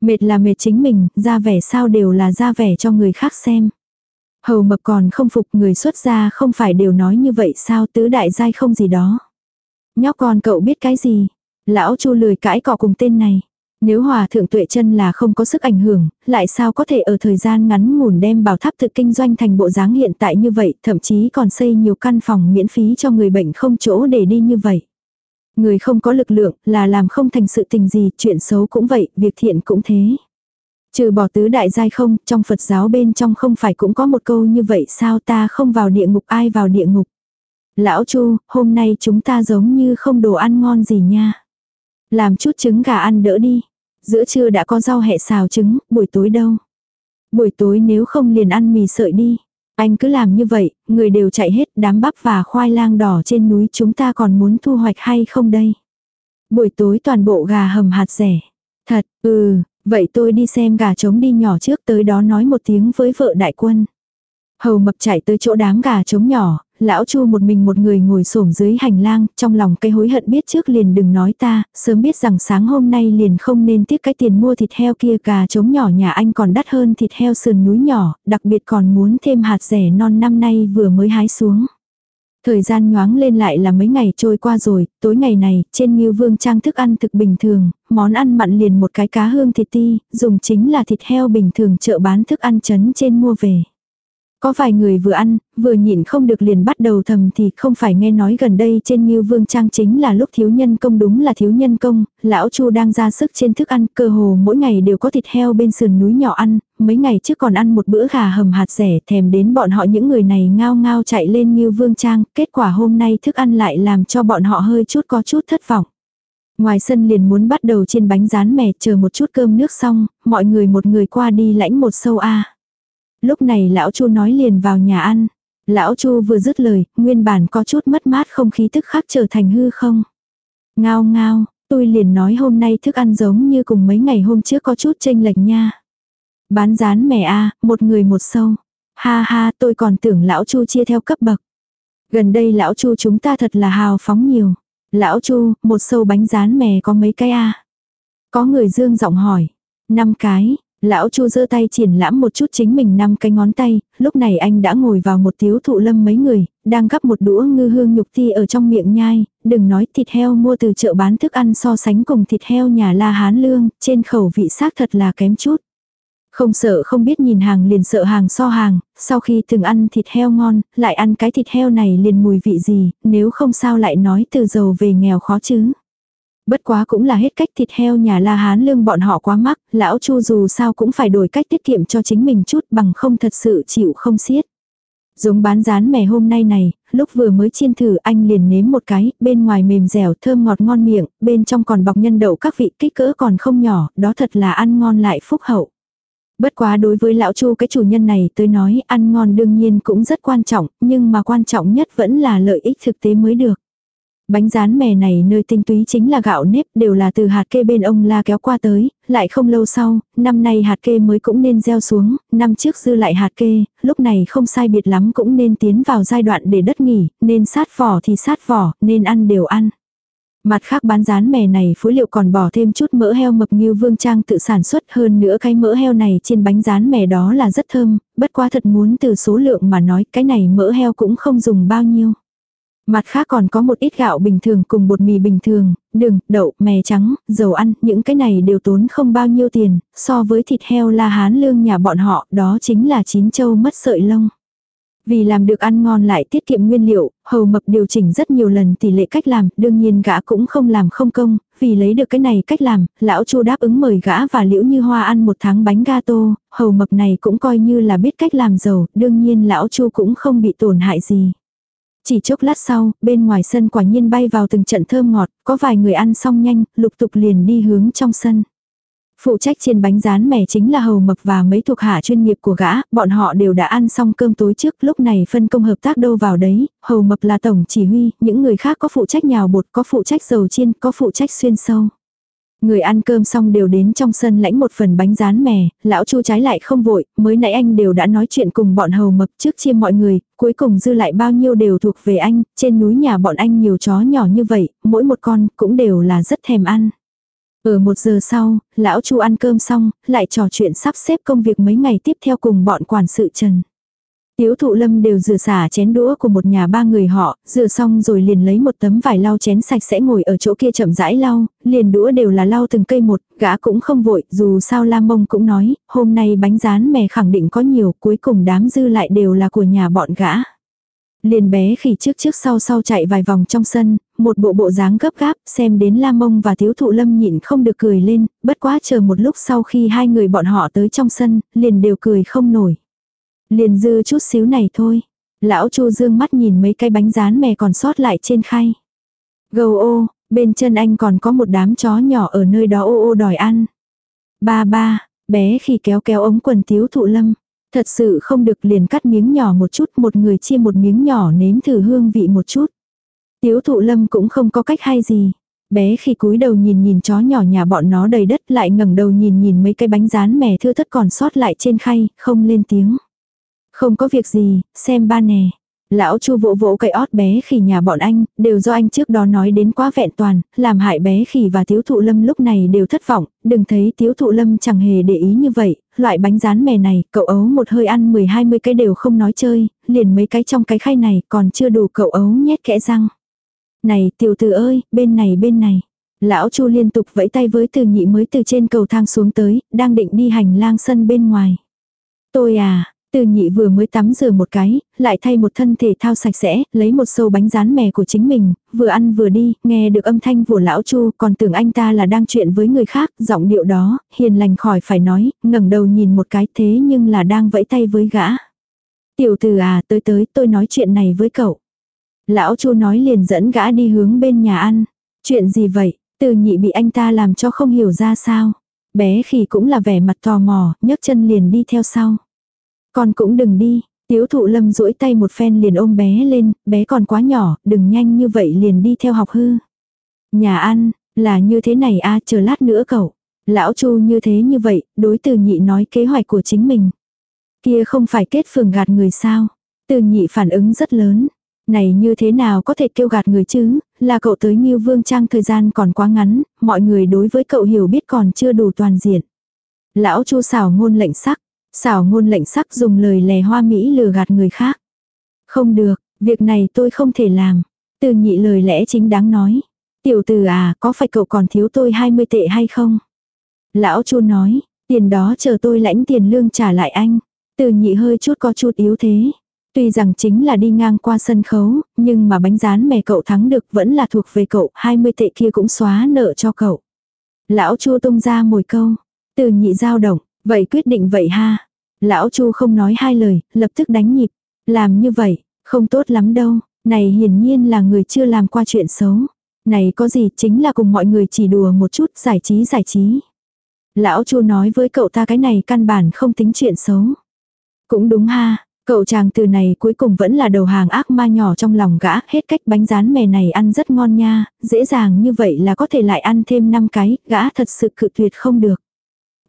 Mệt là mệt chính mình, ra vẻ sao đều là ra vẻ cho người khác xem. Hầu mập còn không phục người xuất gia không phải đều nói như vậy sao tứ đại giai không gì đó. Nhóc con cậu biết cái gì? Lão chu lười cãi cọ cùng tên này. Nếu hòa thượng tuệ chân là không có sức ảnh hưởng, lại sao có thể ở thời gian ngắn ngủn đem bảo tháp thực kinh doanh thành bộ dáng hiện tại như vậy, thậm chí còn xây nhiều căn phòng miễn phí cho người bệnh không chỗ để đi như vậy. Người không có lực lượng là làm không thành sự tình gì, chuyện xấu cũng vậy, việc thiện cũng thế. Trừ bỏ tứ đại giai không, trong Phật giáo bên trong không phải cũng có một câu như vậy sao ta không vào địa ngục ai vào địa ngục. Lão Chu, hôm nay chúng ta giống như không đồ ăn ngon gì nha. Làm chút trứng gà ăn đỡ đi. Giữa trưa đã có rau hẹ xào trứng, buổi tối đâu. Buổi tối nếu không liền ăn mì sợi đi. Anh cứ làm như vậy, người đều chạy hết đám bắp và khoai lang đỏ trên núi chúng ta còn muốn thu hoạch hay không đây. Buổi tối toàn bộ gà hầm hạt rẻ. Thật, ừ, vậy tôi đi xem gà trống đi nhỏ trước tới đó nói một tiếng với vợ đại quân. Hầu mập chạy tới chỗ đám gà trống nhỏ, lão chu một mình một người ngồi xổm dưới hành lang, trong lòng cây hối hận biết trước liền đừng nói ta, sớm biết rằng sáng hôm nay liền không nên tiếc cái tiền mua thịt heo kia cà trống nhỏ nhà anh còn đắt hơn thịt heo sườn núi nhỏ, đặc biệt còn muốn thêm hạt rẻ non năm nay vừa mới hái xuống. Thời gian nhoáng lên lại là mấy ngày trôi qua rồi, tối ngày này, trên Ngưu Vương Trang thức ăn thực bình thường, món ăn mặn liền một cái cá hương thịt ti, dùng chính là thịt heo bình thường chợ bán thức ăn chấn trên mua về. Có vài người vừa ăn, vừa nhịn không được liền bắt đầu thầm thì không phải nghe nói gần đây trên Ngưu Vương Trang chính là lúc thiếu nhân công đúng là thiếu nhân công, lão Chu đang ra sức trên thức ăn, cơ hồ mỗi ngày đều có thịt heo bên sườn núi nhỏ ăn, mấy ngày trước còn ăn một bữa gà hầm hạt rẻ thèm đến bọn họ những người này ngao ngao chạy lên Ngưu Vương Trang, kết quả hôm nay thức ăn lại làm cho bọn họ hơi chút có chút thất vọng. Ngoài sân liền muốn bắt đầu trên bánh rán mè chờ một chút cơm nước xong, mọi người một người qua đi lãnh một sâu A. Lúc này lão Chu nói liền vào nhà ăn. Lão Chu vừa dứt lời, nguyên bản có chút mất mát không khí tức khắc trở thành hư không. Ngao ngao, tôi liền nói hôm nay thức ăn giống như cùng mấy ngày hôm trước có chút chênh lệch nha. Bán rán mẻ a, một người một sâu. Ha ha, tôi còn tưởng lão Chu chia theo cấp bậc. Gần đây lão Chu chúng ta thật là hào phóng nhiều. Lão Chu, một sâu bánh rán mè có mấy cái a? Có người dương giọng hỏi. Năm cái, Lão Chu giơ tay triển lãm một chút chính mình năm cái ngón tay, lúc này anh đã ngồi vào một tiếu thụ lâm mấy người, đang gắp một đũa ngư hương nhục ti ở trong miệng nhai, đừng nói thịt heo mua từ chợ bán thức ăn so sánh cùng thịt heo nhà La Hán Lương, trên khẩu vị xác thật là kém chút. Không sợ không biết nhìn hàng liền sợ hàng so hàng, sau khi từng ăn thịt heo ngon, lại ăn cái thịt heo này liền mùi vị gì, nếu không sao lại nói từ giàu về nghèo khó chứ. Bất quá cũng là hết cách thịt heo nhà La Hán lương bọn họ quá mắc, lão Chu dù sao cũng phải đổi cách tiết kiệm cho chính mình chút bằng không thật sự chịu không xiết. Giống bán rán mè hôm nay này, lúc vừa mới chiên thử anh liền nếm một cái, bên ngoài mềm dẻo thơm ngọt ngon miệng, bên trong còn bọc nhân đậu các vị kích cỡ còn không nhỏ, đó thật là ăn ngon lại phúc hậu. Bất quá đối với lão Chu cái chủ nhân này tới nói ăn ngon đương nhiên cũng rất quan trọng, nhưng mà quan trọng nhất vẫn là lợi ích thực tế mới được. Bánh rán mè này nơi tinh túy chính là gạo nếp đều là từ hạt kê bên ông la kéo qua tới, lại không lâu sau, năm nay hạt kê mới cũng nên gieo xuống, năm trước dư lại hạt kê, lúc này không sai biệt lắm cũng nên tiến vào giai đoạn để đất nghỉ, nên sát vỏ thì sát vỏ, nên ăn đều ăn. Mặt khác bán rán mè này phối liệu còn bỏ thêm chút mỡ heo mập như vương trang tự sản xuất hơn nữa cái mỡ heo này trên bánh rán mè đó là rất thơm, bất quá thật muốn từ số lượng mà nói cái này mỡ heo cũng không dùng bao nhiêu. Mặt khác còn có một ít gạo bình thường cùng bột mì bình thường, đường, đậu, mè trắng, dầu ăn, những cái này đều tốn không bao nhiêu tiền, so với thịt heo la hán lương nhà bọn họ, đó chính là chín châu mất sợi lông. Vì làm được ăn ngon lại tiết kiệm nguyên liệu, hầu mập điều chỉnh rất nhiều lần tỷ lệ cách làm, đương nhiên gã cũng không làm không công, vì lấy được cái này cách làm, lão chu đáp ứng mời gã và liễu như hoa ăn một tháng bánh gato, hầu mập này cũng coi như là biết cách làm giàu, đương nhiên lão chu cũng không bị tổn hại gì. Chỉ chốc lát sau, bên ngoài sân quả nhiên bay vào từng trận thơm ngọt, có vài người ăn xong nhanh, lục tục liền đi hướng trong sân. Phụ trách trên bánh rán mẻ chính là hầu mập và mấy thuộc hạ chuyên nghiệp của gã, bọn họ đều đã ăn xong cơm tối trước, lúc này phân công hợp tác đâu vào đấy, hầu mập là tổng chỉ huy, những người khác có phụ trách nhào bột, có phụ trách dầu chiên, có phụ trách xuyên sâu. Người ăn cơm xong đều đến trong sân lãnh một phần bánh rán mè, lão chu trái lại không vội, mới nãy anh đều đã nói chuyện cùng bọn hầu mập trước chia mọi người, cuối cùng dư lại bao nhiêu đều thuộc về anh, trên núi nhà bọn anh nhiều chó nhỏ như vậy, mỗi một con cũng đều là rất thèm ăn. Ở một giờ sau, lão chu ăn cơm xong, lại trò chuyện sắp xếp công việc mấy ngày tiếp theo cùng bọn quản sự Trần. Tiếu thụ lâm đều rửa xả chén đũa của một nhà ba người họ, rửa xong rồi liền lấy một tấm vải lau chén sạch sẽ ngồi ở chỗ kia chậm rãi lau, liền đũa đều là lau từng cây một, gã cũng không vội, dù sao Lam Mông cũng nói, hôm nay bánh rán mè khẳng định có nhiều, cuối cùng đám dư lại đều là của nhà bọn gã. Liền bé khỉ trước trước sau sau chạy vài vòng trong sân, một bộ bộ dáng gấp gáp, xem đến Lam Mông và Tiếu Thụ Lâm nhịn không được cười lên, bất quá chờ một lúc sau khi hai người bọn họ tới trong sân, liền đều cười không nổi. Liền dư chút xíu này thôi. Lão Chu dương mắt nhìn mấy cái bánh rán mè còn sót lại trên khay. Gầu ô, bên chân anh còn có một đám chó nhỏ ở nơi đó ô ô đòi ăn. Ba ba, bé khi kéo kéo ống quần tiếu thụ lâm. Thật sự không được liền cắt miếng nhỏ một chút, một người chia một miếng nhỏ nếm thử hương vị một chút. Tiếu thụ lâm cũng không có cách hay gì. Bé khi cúi đầu nhìn nhìn chó nhỏ nhà bọn nó đầy đất lại ngẩng đầu nhìn nhìn mấy cái bánh rán mè thưa thất còn sót lại trên khay, không lên tiếng. Không có việc gì, xem ba nè. Lão Chu vỗ vỗ cây ót bé khỉ nhà bọn anh, đều do anh trước đó nói đến quá vẹn toàn, làm hại bé khỉ và thiếu thụ lâm lúc này đều thất vọng, đừng thấy thiếu thụ lâm chẳng hề để ý như vậy, loại bánh rán mè này, cậu ấu một hơi ăn 10-20 cái đều không nói chơi, liền mấy cái trong cái khay này còn chưa đủ cậu ấu nhét kẽ răng. Này tiểu tử ơi, bên này bên này. Lão Chu liên tục vẫy tay với từ nhị mới từ trên cầu thang xuống tới, đang định đi hành lang sân bên ngoài. Tôi à, từ nhị vừa mới tắm rửa một cái, lại thay một thân thể thao sạch sẽ, lấy một sâu bánh rán mè của chính mình, vừa ăn vừa đi, nghe được âm thanh của lão Chu, còn tưởng anh ta là đang chuyện với người khác, giọng điệu đó, hiền lành khỏi phải nói, ngẩng đầu nhìn một cái thế nhưng là đang vẫy tay với gã. Tiểu từ à, tới tới, tôi nói chuyện này với cậu. Lão Chu nói liền dẫn gã đi hướng bên nhà ăn. Chuyện gì vậy? Từ nhị bị anh ta làm cho không hiểu ra sao. Bé khỉ cũng là vẻ mặt tò mò, nhấc chân liền đi theo sau. Con cũng đừng đi, tiếu thụ lâm duỗi tay một phen liền ôm bé lên, bé còn quá nhỏ, đừng nhanh như vậy liền đi theo học hư. Nhà ăn, là như thế này a chờ lát nữa cậu. Lão chu như thế như vậy, đối từ nhị nói kế hoạch của chính mình. Kia không phải kết phường gạt người sao. Từ nhị phản ứng rất lớn. Này như thế nào có thể kêu gạt người chứ, là cậu tới Nhiêu Vương Trang thời gian còn quá ngắn, mọi người đối với cậu hiểu biết còn chưa đủ toàn diện. Lão Chu xảo ngôn lệnh sắc, Xảo ngôn lệnh sắc dùng lời lè hoa mỹ lừa gạt người khác. Không được, việc này tôi không thể làm. Từ nhị lời lẽ chính đáng nói. Tiểu từ à, có phải cậu còn thiếu tôi 20 tệ hay không? Lão chu nói, tiền đó chờ tôi lãnh tiền lương trả lại anh. Từ nhị hơi chút có chút yếu thế. Tuy rằng chính là đi ngang qua sân khấu, nhưng mà bánh rán mè cậu thắng được vẫn là thuộc về cậu, 20 tệ kia cũng xóa nợ cho cậu. Lão chu tung ra mồi câu. Từ nhị dao động, Vậy quyết định vậy ha. Lão Chu không nói hai lời, lập tức đánh nhịp. Làm như vậy, không tốt lắm đâu. Này hiển nhiên là người chưa làm qua chuyện xấu. Này có gì chính là cùng mọi người chỉ đùa một chút giải trí giải trí. Lão Chu nói với cậu ta cái này căn bản không tính chuyện xấu. Cũng đúng ha, cậu chàng từ này cuối cùng vẫn là đầu hàng ác ma nhỏ trong lòng gã, hết cách bánh rán mè này ăn rất ngon nha, dễ dàng như vậy là có thể lại ăn thêm 5 cái, gã thật sự cự tuyệt không được.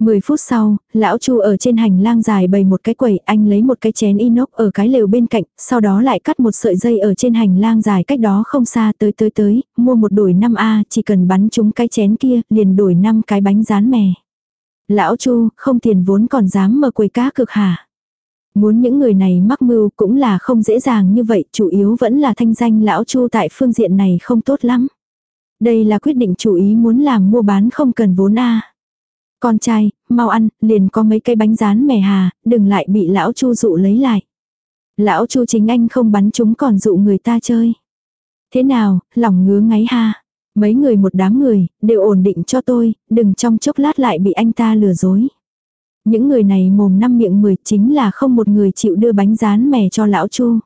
10 phút sau, lão Chu ở trên hành lang dài bày một cái quầy, anh lấy một cái chén inox ở cái lều bên cạnh, sau đó lại cắt một sợi dây ở trên hành lang dài cách đó không xa tới tới tới, mua một đổi 5A, chỉ cần bắn trúng cái chén kia, liền đổi 5 cái bánh rán mè. Lão Chu, không tiền vốn còn dám mở quầy cá cực hả? Muốn những người này mắc mưu cũng là không dễ dàng như vậy, chủ yếu vẫn là thanh danh lão Chu tại phương diện này không tốt lắm. Đây là quyết định chủ ý muốn làm mua bán không cần vốn A. Con trai, mau ăn, liền có mấy cây bánh rán mè hà, đừng lại bị lão chu dụ lấy lại. Lão chu chính anh không bắn chúng còn dụ người ta chơi. Thế nào, lòng ngứa ngáy ha. Mấy người một đám người, đều ổn định cho tôi, đừng trong chốc lát lại bị anh ta lừa dối. Những người này mồm năm miệng mười chính là không một người chịu đưa bánh rán mè cho lão chu.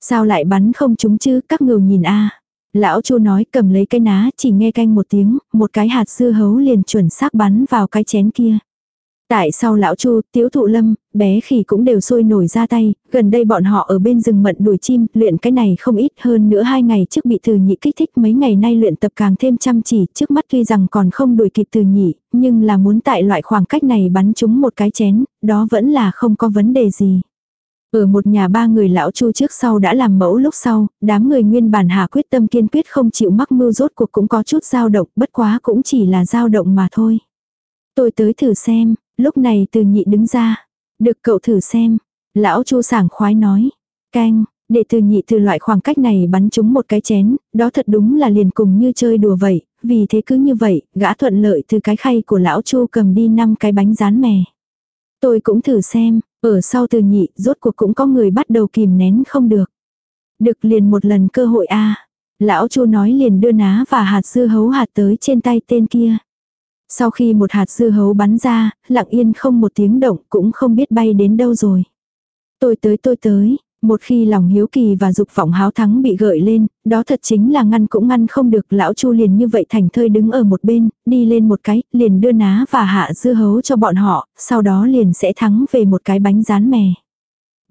Sao lại bắn không chúng chứ, các ngầu nhìn a Lão Chu nói cầm lấy cái ná chỉ nghe canh một tiếng, một cái hạt dưa hấu liền chuẩn xác bắn vào cái chén kia. Tại sau lão Chu, Tiếu Thụ Lâm, bé khỉ cũng đều sôi nổi ra tay, gần đây bọn họ ở bên rừng mận đuổi chim, luyện cái này không ít hơn nữa hai ngày trước bị từ nhị kích thích mấy ngày nay luyện tập càng thêm chăm chỉ, trước mắt tuy rằng còn không đuổi kịp từ nhị, nhưng là muốn tại loại khoảng cách này bắn chúng một cái chén, đó vẫn là không có vấn đề gì. Ở một nhà ba người lão chu trước sau đã làm mẫu lúc sau, đám người nguyên bản hà quyết tâm kiên quyết không chịu mắc mưu rốt cuộc cũng có chút dao động, bất quá cũng chỉ là dao động mà thôi. Tôi tới thử xem, lúc này từ nhị đứng ra. Được cậu thử xem. Lão Chu sảng khoái nói. Canh, để từ nhị từ loại khoảng cách này bắn chúng một cái chén, đó thật đúng là liền cùng như chơi đùa vậy, vì thế cứ như vậy, gã thuận lợi từ cái khay của lão Chu cầm đi năm cái bánh rán mè. Tôi cũng thử xem, ở sau từ nhị, rốt cuộc cũng có người bắt đầu kìm nén không được. Được liền một lần cơ hội a Lão Chu nói liền đưa ná và hạt dưa hấu hạt tới trên tay tên kia. Sau khi một hạt dưa hấu bắn ra, lặng yên không một tiếng động cũng không biết bay đến đâu rồi. Tôi tới tôi tới, một khi lòng hiếu kỳ và dục vọng háo thắng bị gợi lên, đó thật chính là ngăn cũng ngăn không được. Lão Chu liền như vậy thành thơi đứng ở một bên, đi lên một cái, liền đưa ná và hạ dưa hấu cho bọn họ, sau đó liền sẽ thắng về một cái bánh rán mè.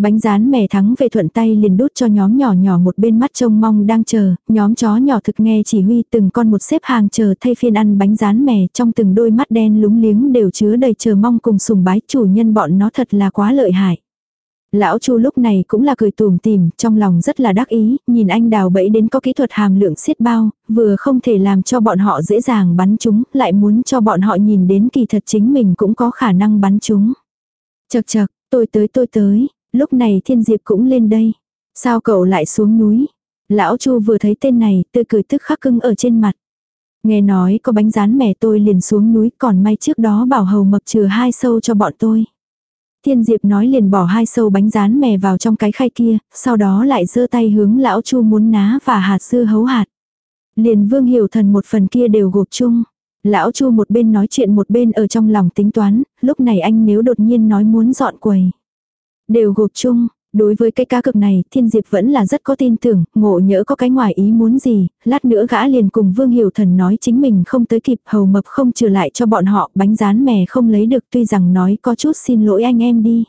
Bánh rán mè thắng về thuận tay liền đút cho nhóm nhỏ nhỏ một bên mắt trông mong đang chờ, nhóm chó nhỏ thực nghe chỉ huy từng con một xếp hàng chờ thay phiên ăn bánh rán mè trong từng đôi mắt đen lúng liếng đều chứa đầy chờ mong cùng sùng bái chủ nhân bọn nó thật là quá lợi hại. Lão Chu lúc này cũng là cười tùm tìm, trong lòng rất là đắc ý, nhìn anh đào bẫy đến có kỹ thuật hàm lượng xiết bao, vừa không thể làm cho bọn họ dễ dàng bắn chúng, lại muốn cho bọn họ nhìn đến kỳ thật chính mình cũng có khả năng bắn chúng. Chật chật, tôi tới tôi tới, lúc này thiên diệp cũng lên đây. Sao cậu lại xuống núi? Lão Chu vừa thấy tên này, tươi cười tức khắc cưng ở trên mặt. Nghe nói có bánh rán mẻ tôi liền xuống núi còn may trước đó bảo hầu mập trừ hai sâu cho bọn tôi. Thiên Diệp nói liền bỏ hai sâu bánh rán mè vào trong cái khay kia, sau đó lại giơ tay hướng lão Chu muốn ná và hạt dưa hấu hạt. Liền Vương Hiểu Thần một phần kia đều gộp chung. Lão Chu một bên nói chuyện một bên ở trong lòng tính toán, lúc này anh nếu đột nhiên nói muốn dọn quầy. Đều gộp chung, Đối với cái cá cực này, Thiên Diệp vẫn là rất có tin tưởng, ngộ nhỡ có cái ngoài ý muốn gì, lát nữa gã liền cùng Vương Hiểu Thần nói chính mình không tới kịp, hầu mập không trừ lại cho bọn họ, bánh rán mè không lấy được tuy rằng nói có chút xin lỗi anh em đi.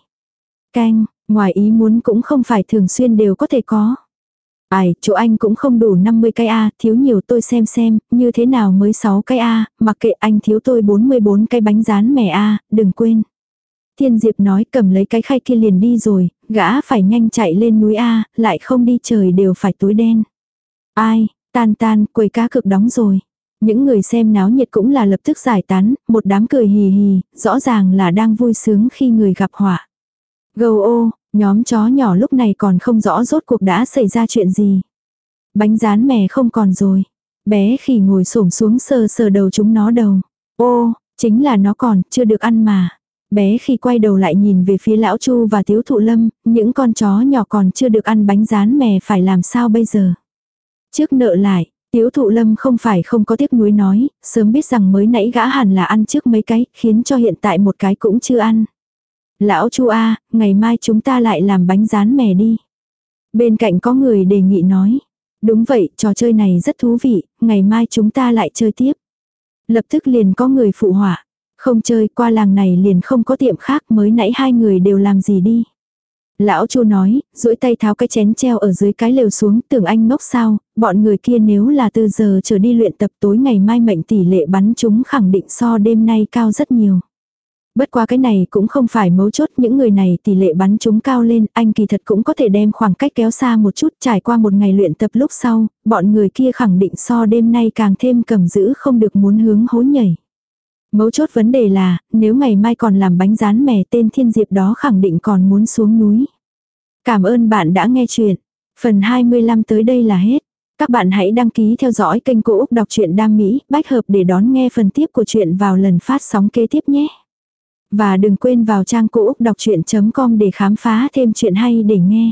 Canh, ngoài ý muốn cũng không phải thường xuyên đều có thể có. Ai, chỗ anh cũng không đủ 50 cái A, thiếu nhiều tôi xem xem, như thế nào mới 6 cái A, mặc kệ anh thiếu tôi 44 cái bánh rán mè A, đừng quên. Thiên Diệp nói cầm lấy cái khay kia liền đi rồi, gã phải nhanh chạy lên núi A, lại không đi trời đều phải tối đen. Ai, tan tan, quầy cá cực đóng rồi. Những người xem náo nhiệt cũng là lập tức giải tán, một đám cười hì hì, rõ ràng là đang vui sướng khi người gặp họa. Gâu ô, nhóm chó nhỏ lúc này còn không rõ rốt cuộc đã xảy ra chuyện gì. Bánh rán mè không còn rồi. Bé khỉ ngồi xổm xuống sờ sờ đầu chúng nó đầu. Ô, chính là nó còn, chưa được ăn mà bé khi quay đầu lại nhìn về phía lão Chu và thiếu thụ lâm, những con chó nhỏ còn chưa được ăn bánh rán mè phải làm sao bây giờ. Trước nợ lại, Tiếu thụ lâm không phải không có tiếc nuối nói, sớm biết rằng mới nãy gã hẳn là ăn trước mấy cái, khiến cho hiện tại một cái cũng chưa ăn. Lão Chu A, ngày mai chúng ta lại làm bánh rán mè đi. Bên cạnh có người đề nghị nói. Đúng vậy, trò chơi này rất thú vị, ngày mai chúng ta lại chơi tiếp. Lập tức liền có người phụ họa. Không chơi qua làng này liền không có tiệm khác mới nãy hai người đều làm gì đi. Lão chu nói, duỗi tay tháo cái chén treo ở dưới cái lều xuống tưởng anh ngốc sao, bọn người kia nếu là từ giờ trở đi luyện tập tối ngày mai mệnh tỷ lệ bắn chúng khẳng định so đêm nay cao rất nhiều. Bất qua cái này cũng không phải mấu chốt những người này tỷ lệ bắn chúng cao lên, anh kỳ thật cũng có thể đem khoảng cách kéo xa một chút trải qua một ngày luyện tập lúc sau, bọn người kia khẳng định so đêm nay càng thêm cầm giữ không được muốn hướng hố nhảy. Mấu chốt vấn đề là, nếu ngày mai còn làm bánh rán mè tên thiên diệp đó khẳng định còn muốn xuống núi. Cảm ơn bạn đã nghe chuyện. Phần 25 tới đây là hết. Các bạn hãy đăng ký theo dõi kênh Cô Úc Đọc truyện Đam Mỹ, bách hợp để đón nghe phần tiếp của chuyện vào lần phát sóng kế tiếp nhé. Và đừng quên vào trang Cô Úc Đọc Chuyện.com để khám phá thêm chuyện hay để nghe.